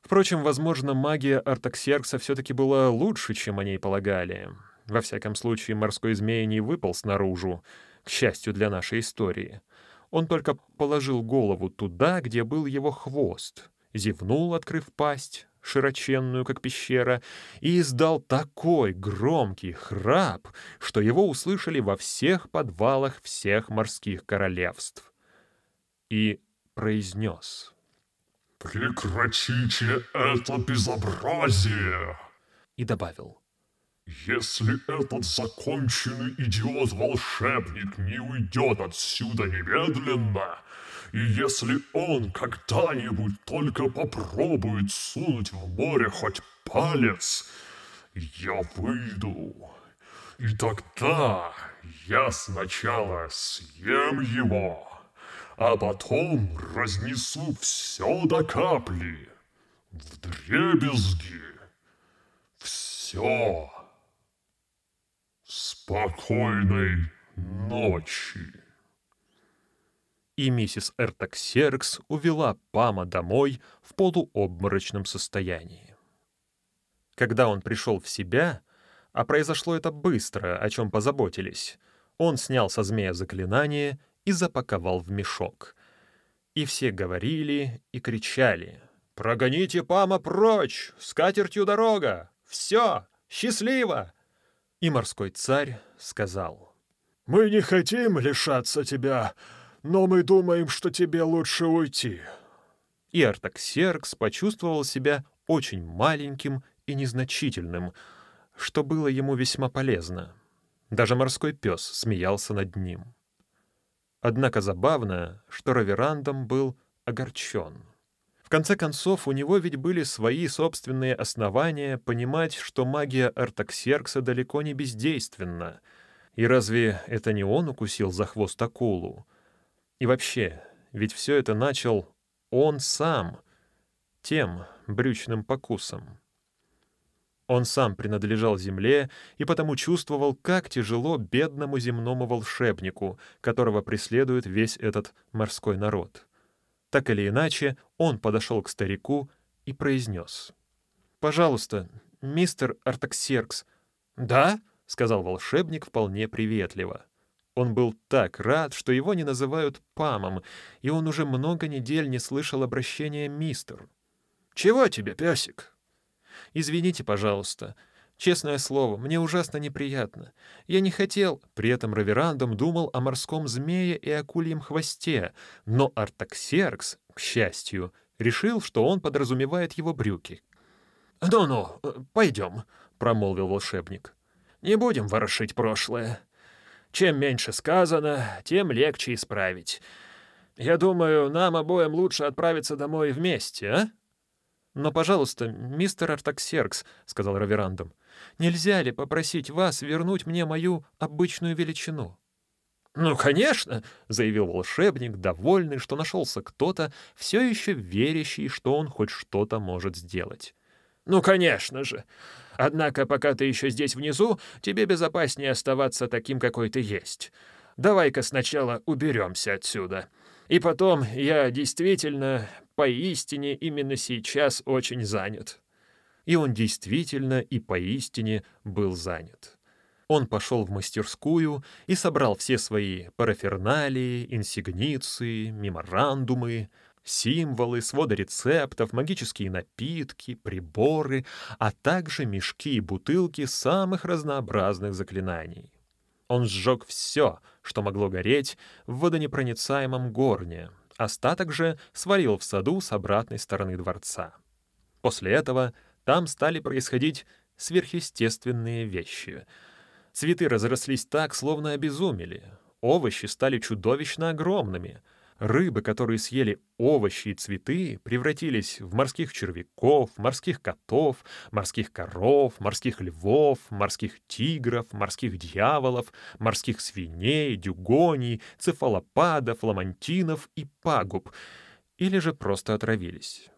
Впрочем, возможно, магия Артаксеркса все-таки была лучше, чем о ней полагали. Во всяком случае, морской змей не выпал снаружи, к счастью для нашей истории. Он только положил голову туда, где был его хвост, зевнул, открыв пасть, широченную, как пещера, и издал такой громкий храп, что его услышали во всех подвалах всех морских королевств и произнес. «Прекратите это безобразие!» И добавил. «Если этот законченный идиот-волшебник не уйдет отсюда немедленно, и если он когда-нибудь только попробует сунуть в море хоть палец, я выйду. И тогда я сначала съем его» а потом разнесу все до капли, в дребезги, все. Спокойной ночи. И миссис Эртаксеркс увела Пама домой в полуобморочном состоянии. Когда он пришел в себя, а произошло это быстро, о чем позаботились, он снял со змея заклинание — и запаковал в мешок. И все говорили и кричали. «Прогоните Пама прочь! С катертью дорога! Все! Счастливо!» И морской царь сказал. «Мы не хотим лишаться тебя, но мы думаем, что тебе лучше уйти». И Артаксеркс почувствовал себя очень маленьким и незначительным, что было ему весьма полезно. Даже морской пес смеялся над ним. Однако забавно, что Раверандом был огорчен. В конце концов, у него ведь были свои собственные основания понимать, что магия Артаксеркса далеко не бездейственна. И разве это не он укусил за хвост акулу? И вообще, ведь все это начал он сам, тем брючным покусом. Он сам принадлежал земле и потому чувствовал, как тяжело бедному земному волшебнику, которого преследует весь этот морской народ. Так или иначе, он подошел к старику и произнес. «Пожалуйста, мистер Артаксеркс». «Да?» — сказал волшебник вполне приветливо. Он был так рад, что его не называют Памом, и он уже много недель не слышал обращения «мистер». «Чего тебе, песик?» «Извините, пожалуйста. Честное слово, мне ужасно неприятно. Я не хотел...» При этом Раверандом думал о морском змее и акульем хвосте, но Артаксеркс, к счастью, решил, что он подразумевает его брюки. «Ну-ну, пойдем», — промолвил волшебник. «Не будем ворошить прошлое. Чем меньше сказано, тем легче исправить. Я думаю, нам обоим лучше отправиться домой вместе, а?» «Но, пожалуйста, мистер Артаксеркс», — сказал Раверандом, — «нельзя ли попросить вас вернуть мне мою обычную величину?» «Ну, конечно», — заявил волшебник, довольный, что нашелся кто-то, все еще верящий, что он хоть что-то может сделать. «Ну, конечно же. Однако, пока ты еще здесь внизу, тебе безопаснее оставаться таким, какой ты есть. Давай-ка сначала уберемся отсюда. И потом, я действительно, поистине, именно сейчас очень занят». И он действительно и поистине был занят. Он пошел в мастерскую и собрал все свои параферналии, инсигниции, меморандумы, символы, своды рецептов, магические напитки, приборы, а также мешки и бутылки самых разнообразных заклинаний. Он сжег все, что могло гореть в водонепроницаемом горне, остаток же сварил в саду с обратной стороны дворца. После этого там стали происходить сверхъестественные вещи. Цветы разрослись так, словно обезумели. Овощи стали чудовищно огромными — Рыбы, которые съели овощи и цветы, превратились в морских червяков, морских котов, морских коров, морских львов, морских тигров, морских дьяволов, морских свиней, дюгоний, цефалопадов, ламантинов и пагуб, или же просто отравились.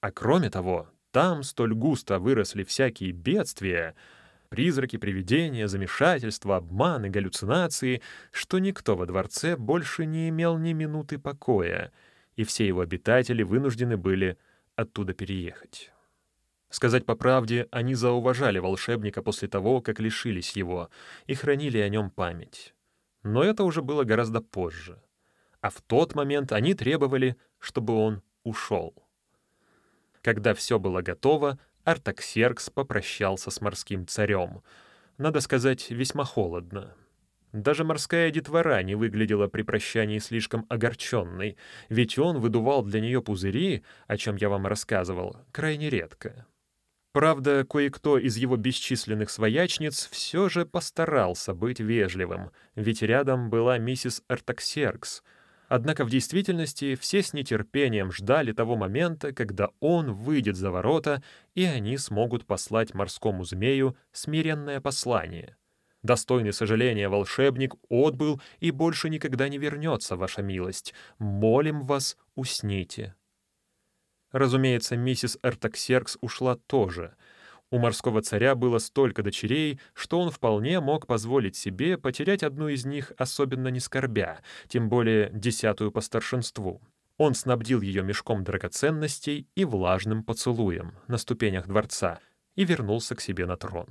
А кроме того, там столь густо выросли всякие бедствия — призраки, привидения, замешательства, обманы, галлюцинации, что никто во дворце больше не имел ни минуты покоя, и все его обитатели вынуждены были оттуда переехать. Сказать по правде, они зауважали волшебника после того, как лишились его, и хранили о нем память. Но это уже было гораздо позже. А в тот момент они требовали, чтобы он ушел. Когда все было готово, Артаксеркс попрощался с морским царем. Надо сказать, весьма холодно. Даже морская детвора не выглядела при прощании слишком огорченной, ведь он выдувал для нее пузыри, о чем я вам рассказывал, крайне редко. Правда, кое-кто из его бесчисленных своячниц все же постарался быть вежливым, ведь рядом была миссис Артаксеркс — Однако в действительности все с нетерпением ждали того момента, когда он выйдет за ворота, и они смогут послать морскому змею смиренное послание. Достойный сожаления волшебник отбыл и больше никогда не вернется, ваша милость. Молим вас, усните. Разумеется, миссис Эртаксеркс ушла тоже — у морского царя было столько дочерей, что он вполне мог позволить себе потерять одну из них, особенно не скорбя, тем более десятую по старшинству. Он снабдил ее мешком драгоценностей и влажным поцелуем на ступенях дворца и вернулся к себе на трон.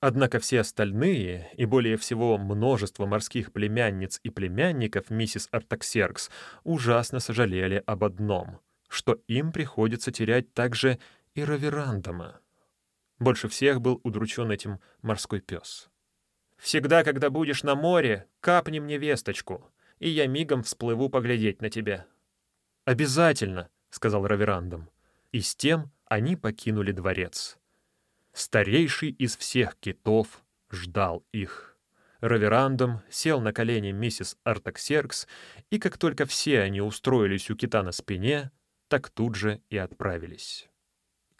Однако все остальные, и более всего множество морских племянниц и племянников миссис Артаксеркс, ужасно сожалели об одном, что им приходится терять также и Раверандома. Больше всех был удручен этим морской пес. «Всегда, когда будешь на море, капни мне весточку, и я мигом всплыву поглядеть на тебя». «Обязательно», — сказал Раверандом. И с тем они покинули дворец. Старейший из всех китов ждал их. Раверандом сел на колени миссис Артаксеркс, и как только все они устроились у кита на спине, так тут же и отправились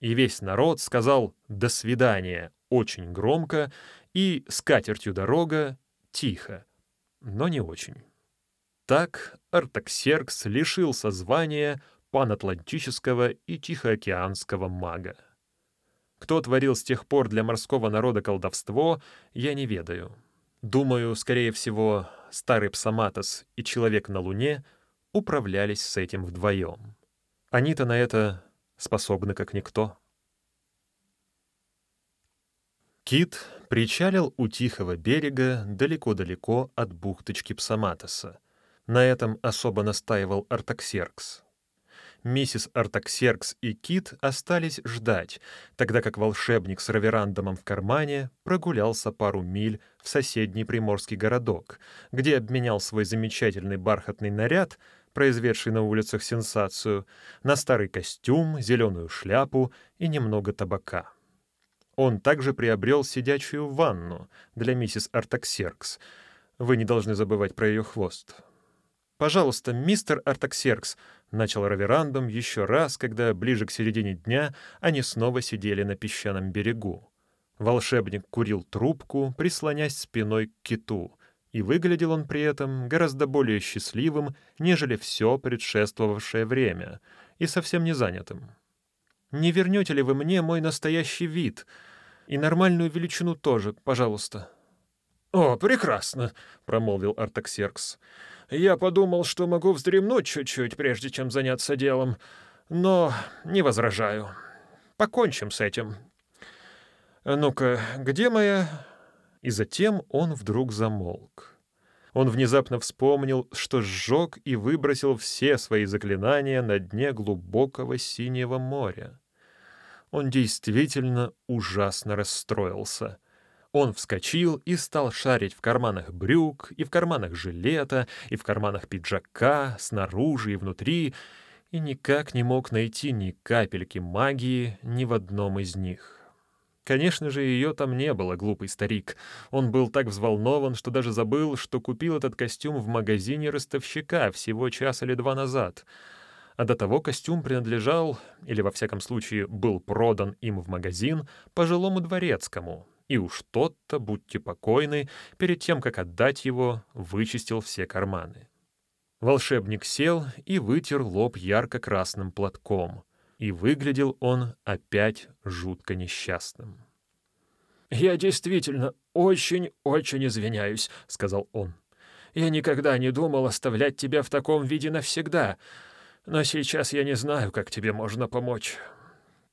и весь народ сказал «до свидания» очень громко и «с катертью дорога» тихо, но не очень. Так Артаксеркс лишился звания панатлантического и тихоокеанского мага. Кто творил с тех пор для морского народа колдовство, я не ведаю. Думаю, скорее всего, старый Псаматос и человек на Луне управлялись с этим вдвоем. Они-то на это способны как никто. Кит причалил у тихого берега далеко-далеко от бухточки Псаматоса. На этом особо настаивал Артаксеркс. Миссис Артаксеркс и Кит остались ждать, тогда как волшебник с раверандомом в кармане прогулялся пару миль в соседний приморский городок, где обменял свой замечательный бархатный наряд, произведший на улицах сенсацию, на старый костюм, зеленую шляпу и немного табака. Он также приобрел сидячую ванну для миссис Артаксеркс. Вы не должны забывать про ее хвост. «Пожалуйста, мистер Артаксеркс», — начал Раверандом еще раз, когда ближе к середине дня они снова сидели на песчаном берегу. Волшебник курил трубку, прислонясь спиной к киту, и выглядел он при этом гораздо более счастливым, нежели все предшествовавшее время, и совсем не занятым. «Не вернете ли вы мне мой настоящий вид? И нормальную величину тоже, пожалуйста?» «О, прекрасно», — промолвил Артаксеркс. Я подумал, что могу вздремнуть чуть-чуть, прежде чем заняться делом, но не возражаю. Покончим с этим. Ну-ка, где моя...» И затем он вдруг замолк. Он внезапно вспомнил, что сжег и выбросил все свои заклинания на дне глубокого синего моря. Он действительно ужасно расстроился — он вскочил и стал шарить в карманах брюк, и в карманах жилета, и в карманах пиджака, снаружи и внутри, и никак не мог найти ни капельки магии ни в одном из них. Конечно же, ее там не было, глупый старик. Он был так взволнован, что даже забыл, что купил этот костюм в магазине ростовщика всего час или два назад. А до того костюм принадлежал, или во всяком случае был продан им в магазин, пожилому дворецкому, и уж тот-то, будьте покойны, перед тем, как отдать его, вычистил все карманы. Волшебник сел и вытер лоб ярко-красным платком, и выглядел он опять жутко несчастным. «Я действительно очень-очень извиняюсь», — сказал он. «Я никогда не думал оставлять тебя в таком виде навсегда, но сейчас я не знаю, как тебе можно помочь».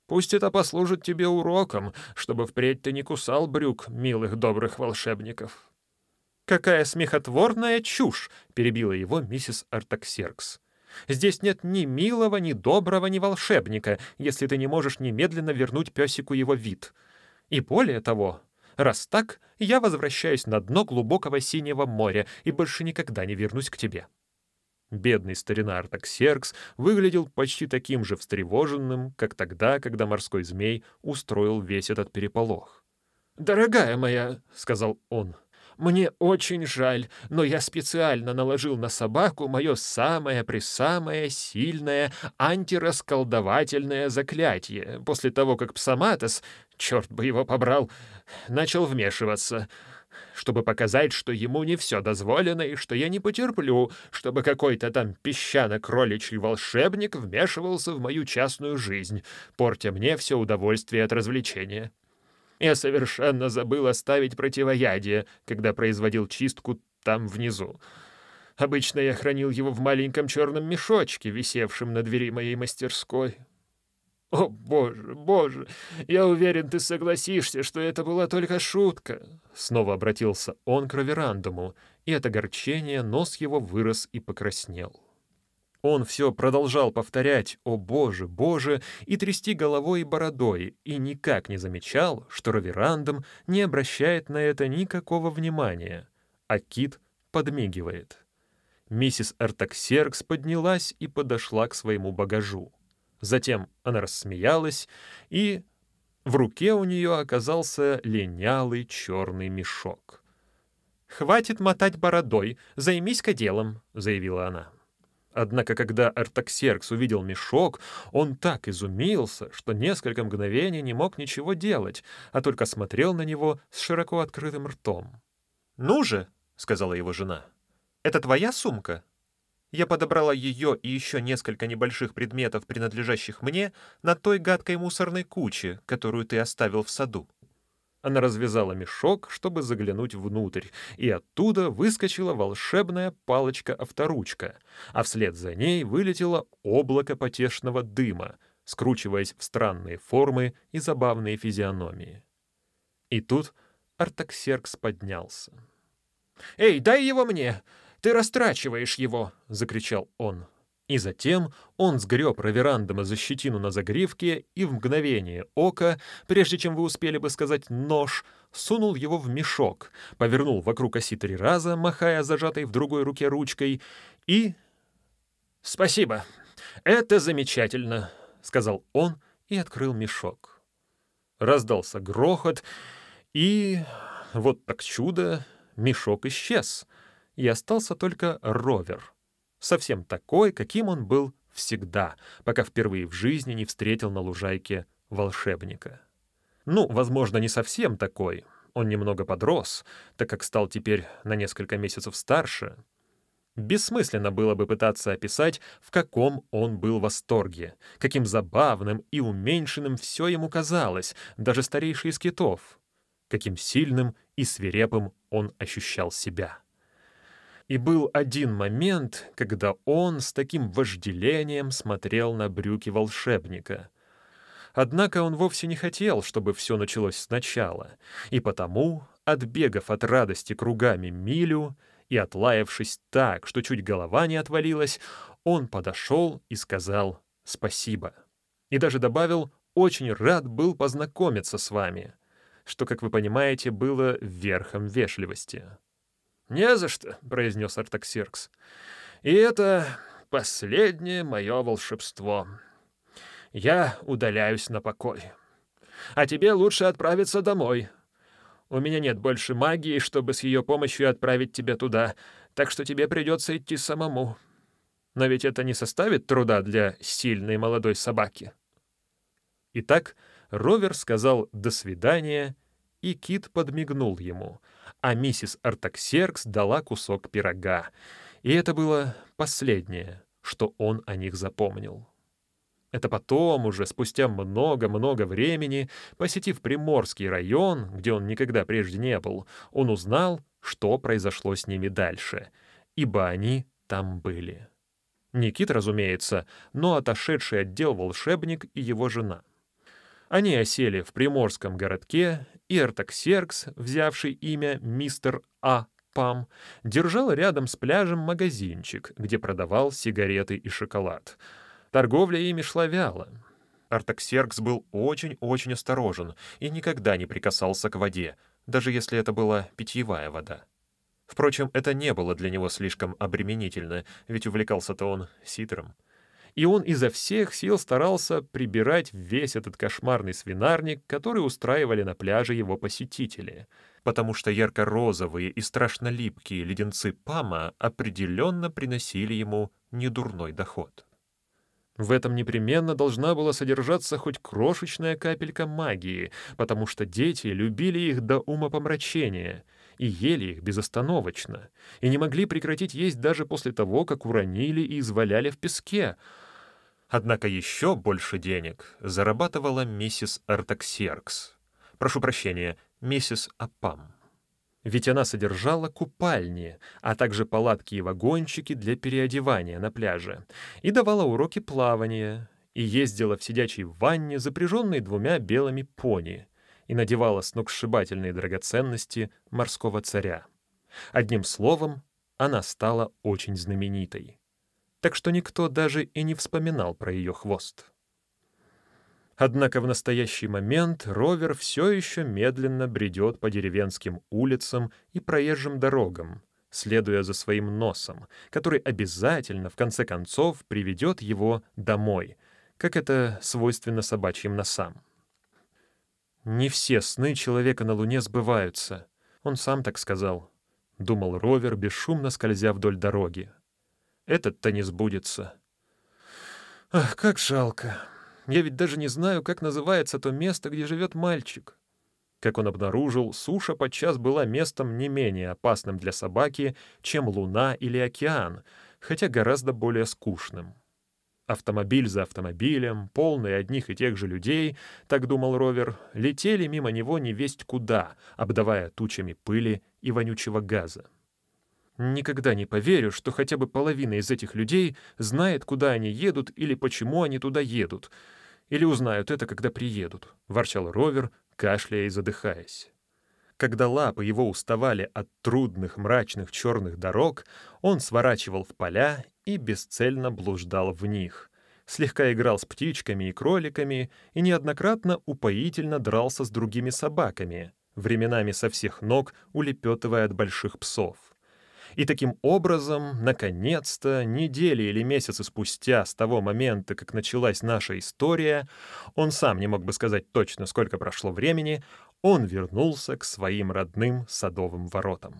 Пусть это послужит тебе уроком, чтобы впредь ты не кусал брюк милых добрых волшебников». «Какая смехотворная чушь!» — перебила его миссис Артаксеркс. «Здесь нет ни милого, ни доброго, ни волшебника, если ты не можешь немедленно вернуть песику его вид. И более того, раз так, я возвращаюсь на дно глубокого синего моря и больше никогда не вернусь к тебе». Бедный старина Артаксеркс выглядел почти таким же встревоженным, как тогда, когда морской змей устроил весь этот переполох. «Дорогая моя», — сказал он, — «мне очень жаль, но я специально наложил на собаку мое самое-пресамое сильное антирасколдовательное заклятие после того, как Псаматос, черт бы его побрал, начал вмешиваться» чтобы показать, что ему не все дозволено и что я не потерплю, чтобы какой-то там песчано-кроличий волшебник вмешивался в мою частную жизнь, портя мне все удовольствие от развлечения. Я совершенно забыл оставить противоядие, когда производил чистку там внизу. Обычно я хранил его в маленьком черном мешочке, висевшем на двери моей мастерской. «О, боже, боже, я уверен, ты согласишься, что это была только шутка!» Снова обратился он к Раверандуму, и от огорчения нос его вырос и покраснел. Он все продолжал повторять «О боже, боже!» и трясти головой и бородой, и никак не замечал, что Раверандум не обращает на это никакого внимания, а Кит подмигивает. Миссис Артаксеркс поднялась и подошла к своему багажу. Затем она рассмеялась, и в руке у нее оказался линялый черный мешок. «Хватит мотать бородой, займись-ка делом», — заявила она. Однако, когда Артаксеркс увидел мешок, он так изумился, что несколько мгновений не мог ничего делать, а только смотрел на него с широко открытым ртом. «Ну же», — сказала его жена, — «это твоя сумка?» Я подобрала ее и еще несколько небольших предметов, принадлежащих мне, на той гадкой мусорной куче, которую ты оставил в саду. Она развязала мешок, чтобы заглянуть внутрь, и оттуда выскочила волшебная палочка-авторучка, а вслед за ней вылетело облако потешного дыма, скручиваясь в странные формы и забавные физиономии. И тут Артаксеркс поднялся. «Эй, дай его мне! Ты растрачиваешь его!» — закричал он. И затем он сгреб Раверандома за щетину на загривке и в мгновение ока, прежде чем вы успели бы сказать «нож», сунул его в мешок, повернул вокруг оси три раза, махая зажатой в другой руке ручкой, и... «Спасибо, это замечательно», — сказал он и открыл мешок. Раздался грохот, и... вот так чудо, мешок исчез, и остался только ровер. Совсем такой, каким он был всегда, пока впервые в жизни не встретил на лужайке волшебника. Ну, возможно, не совсем такой. Он немного подрос, так как стал теперь на несколько месяцев старше. Бессмысленно было бы пытаться описать, в каком он был восторге, каким забавным и уменьшенным все ему казалось, даже старейший из китов, каким сильным и свирепым он ощущал себя. И был один момент, когда он с таким вожделением смотрел на брюки волшебника. Однако он вовсе не хотел, чтобы все началось сначала, и потому, отбегав от радости кругами милю и отлаявшись так, что чуть голова не отвалилась, он подошел и сказал «спасибо». И даже добавил «очень рад был познакомиться с вами», что, как вы понимаете, было верхом вежливости. «Не за что», — произнес Артаксиркс. «И это последнее мое волшебство. Я удаляюсь на покой. А тебе лучше отправиться домой. У меня нет больше магии, чтобы с ее помощью отправить тебя туда, так что тебе придется идти самому. Но ведь это не составит труда для сильной молодой собаки». Итак, Ровер сказал «до свидания», и Кит подмигнул ему — а миссис Артаксеркс дала кусок пирога. И это было последнее, что он о них запомнил. Это потом, уже спустя много-много времени, посетив Приморский район, где он никогда прежде не был, он узнал, что произошло с ними дальше, ибо они там были. Никит, разумеется, но отошедший отдел волшебник и его жена — они осели в приморском городке, и Артаксеркс, взявший имя мистер А. Пам, держал рядом с пляжем магазинчик, где продавал сигареты и шоколад. Торговля ими шла вяло. Артаксеркс был очень-очень осторожен и никогда не прикасался к воде, даже если это была питьевая вода. Впрочем, это не было для него слишком обременительно, ведь увлекался-то он ситром и он изо всех сил старался прибирать весь этот кошмарный свинарник, который устраивали на пляже его посетители, потому что ярко-розовые и страшно липкие леденцы Пама определенно приносили ему недурной доход. В этом непременно должна была содержаться хоть крошечная капелька магии, потому что дети любили их до умопомрачения и ели их безостановочно, и не могли прекратить есть даже после того, как уронили и изваляли в песке, Однако еще больше денег зарабатывала миссис Артаксеркс. Прошу прощения, миссис Апам. Ведь она содержала купальни, а также палатки и вагончики для переодевания на пляже, и давала уроки плавания, и ездила в сидячей ванне, запряженной двумя белыми пони, и надевала сногсшибательные драгоценности морского царя. Одним словом, она стала очень знаменитой так что никто даже и не вспоминал про ее хвост. Однако в настоящий момент ровер все еще медленно бредет по деревенским улицам и проезжим дорогам, следуя за своим носом, который обязательно, в конце концов, приведет его домой, как это свойственно собачьим носам. «Не все сны человека на Луне сбываются», — он сам так сказал, — думал ровер, бесшумно скользя вдоль дороги. Этот-то не сбудется. Ах, как жалко. Я ведь даже не знаю, как называется то место, где живет мальчик. Как он обнаружил, суша подчас была местом не менее опасным для собаки, чем луна или океан, хотя гораздо более скучным. Автомобиль за автомобилем, полный одних и тех же людей, так думал Ровер, летели мимо него невесть куда, обдавая тучами пыли и вонючего газа. Никогда не поверю, что хотя бы половина из этих людей знает, куда они едут или почему они туда едут. Или узнают это, когда приедут», — ворчал Ровер, кашляя и задыхаясь. Когда лапы его уставали от трудных мрачных черных дорог, он сворачивал в поля и бесцельно блуждал в них, слегка играл с птичками и кроликами и неоднократно упоительно дрался с другими собаками, временами со всех ног улепетывая от больших псов. И таким образом, наконец-то, недели или месяцы спустя с того момента, как началась наша история, он сам не мог бы сказать точно, сколько прошло времени, он вернулся к своим родным садовым воротам.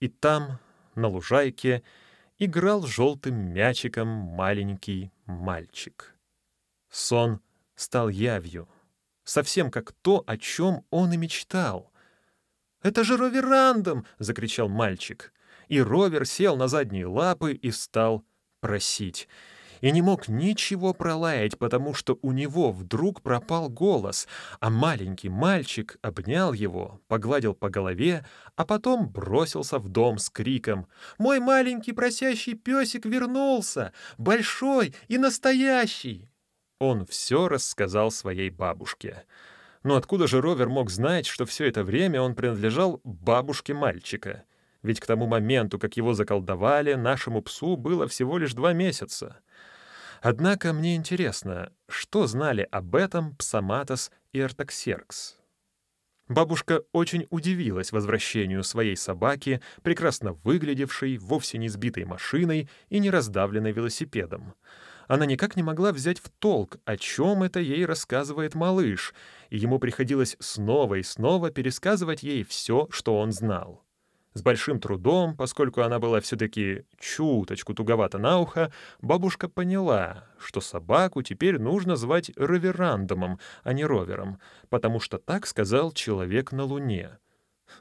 И там, на лужайке, играл желтым мячиком маленький мальчик. Сон стал явью, совсем как то, о чем он и мечтал. «Это же Роверандом!» — закричал мальчик. И Ровер сел на задние лапы и стал просить — и не мог ничего пролаять, потому что у него вдруг пропал голос, а маленький мальчик обнял его, погладил по голове, а потом бросился в дом с криком «Мой маленький просящий песик вернулся! Большой и настоящий!» Он все рассказал своей бабушке. Но откуда же Ровер мог знать, что все это время он принадлежал бабушке мальчика? Ведь к тому моменту, как его заколдовали, нашему псу было всего лишь два месяца. Однако мне интересно, что знали об этом Псаматос и Артаксеркс? Бабушка очень удивилась возвращению своей собаки, прекрасно выглядевшей, вовсе не сбитой машиной и не раздавленной велосипедом. Она никак не могла взять в толк, о чем это ей рассказывает малыш, и ему приходилось снова и снова пересказывать ей все, что он знал. С большим трудом, поскольку она была все-таки чуточку туговата на ухо, бабушка поняла, что собаку теперь нужно звать Роверандомом, а не Ровером, потому что так сказал человек на Луне.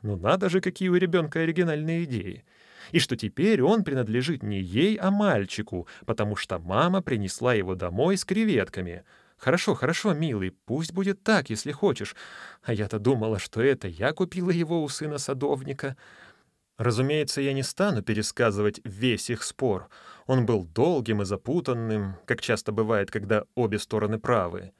Ну надо же, какие у ребенка оригинальные идеи. И что теперь он принадлежит не ей, а мальчику, потому что мама принесла его домой с креветками — «Хорошо, хорошо, милый, пусть будет так, если хочешь. А я-то думала, что это я купила его у сына садовника. Разумеется, я не стану пересказывать весь их спор. Он был долгим и запутанным, как часто бывает, когда обе стороны правы.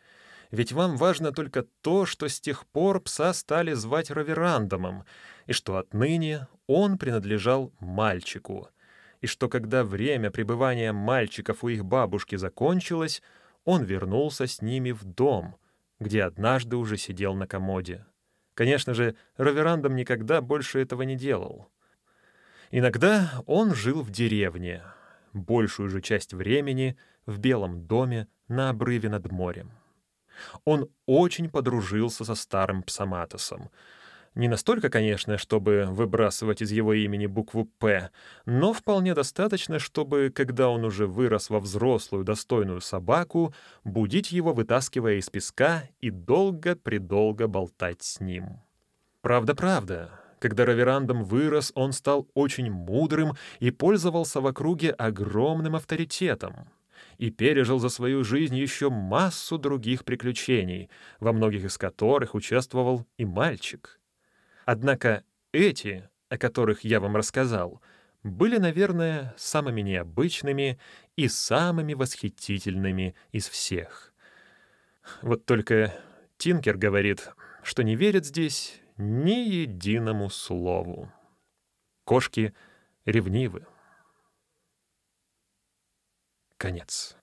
Ведь вам важно только то, что с тех пор пса стали звать Раверандомом, и что отныне он принадлежал мальчику, и что когда время пребывания мальчиков у их бабушки закончилось, он вернулся с ними в дом, где однажды уже сидел на комоде. Конечно же, Раверандом никогда больше этого не делал. Иногда он жил в деревне, большую же часть времени в белом доме на обрыве над морем. Он очень подружился со старым Псаматосом. Не настолько, конечно, чтобы выбрасывать из его имени букву «П», но вполне достаточно, чтобы, когда он уже вырос во взрослую достойную собаку, будить его, вытаскивая из песка, и долго-предолго болтать с ним. Правда-правда, когда Раверандом вырос, он стал очень мудрым и пользовался в округе огромным авторитетом. И пережил за свою жизнь еще массу других приключений, во многих из которых участвовал и мальчик. Однако эти, о которых я вам рассказал, были, наверное, самыми необычными и самыми восхитительными из всех. Вот только Тинкер говорит, что не верит здесь ни единому слову. Кошки ревнивы. Конец.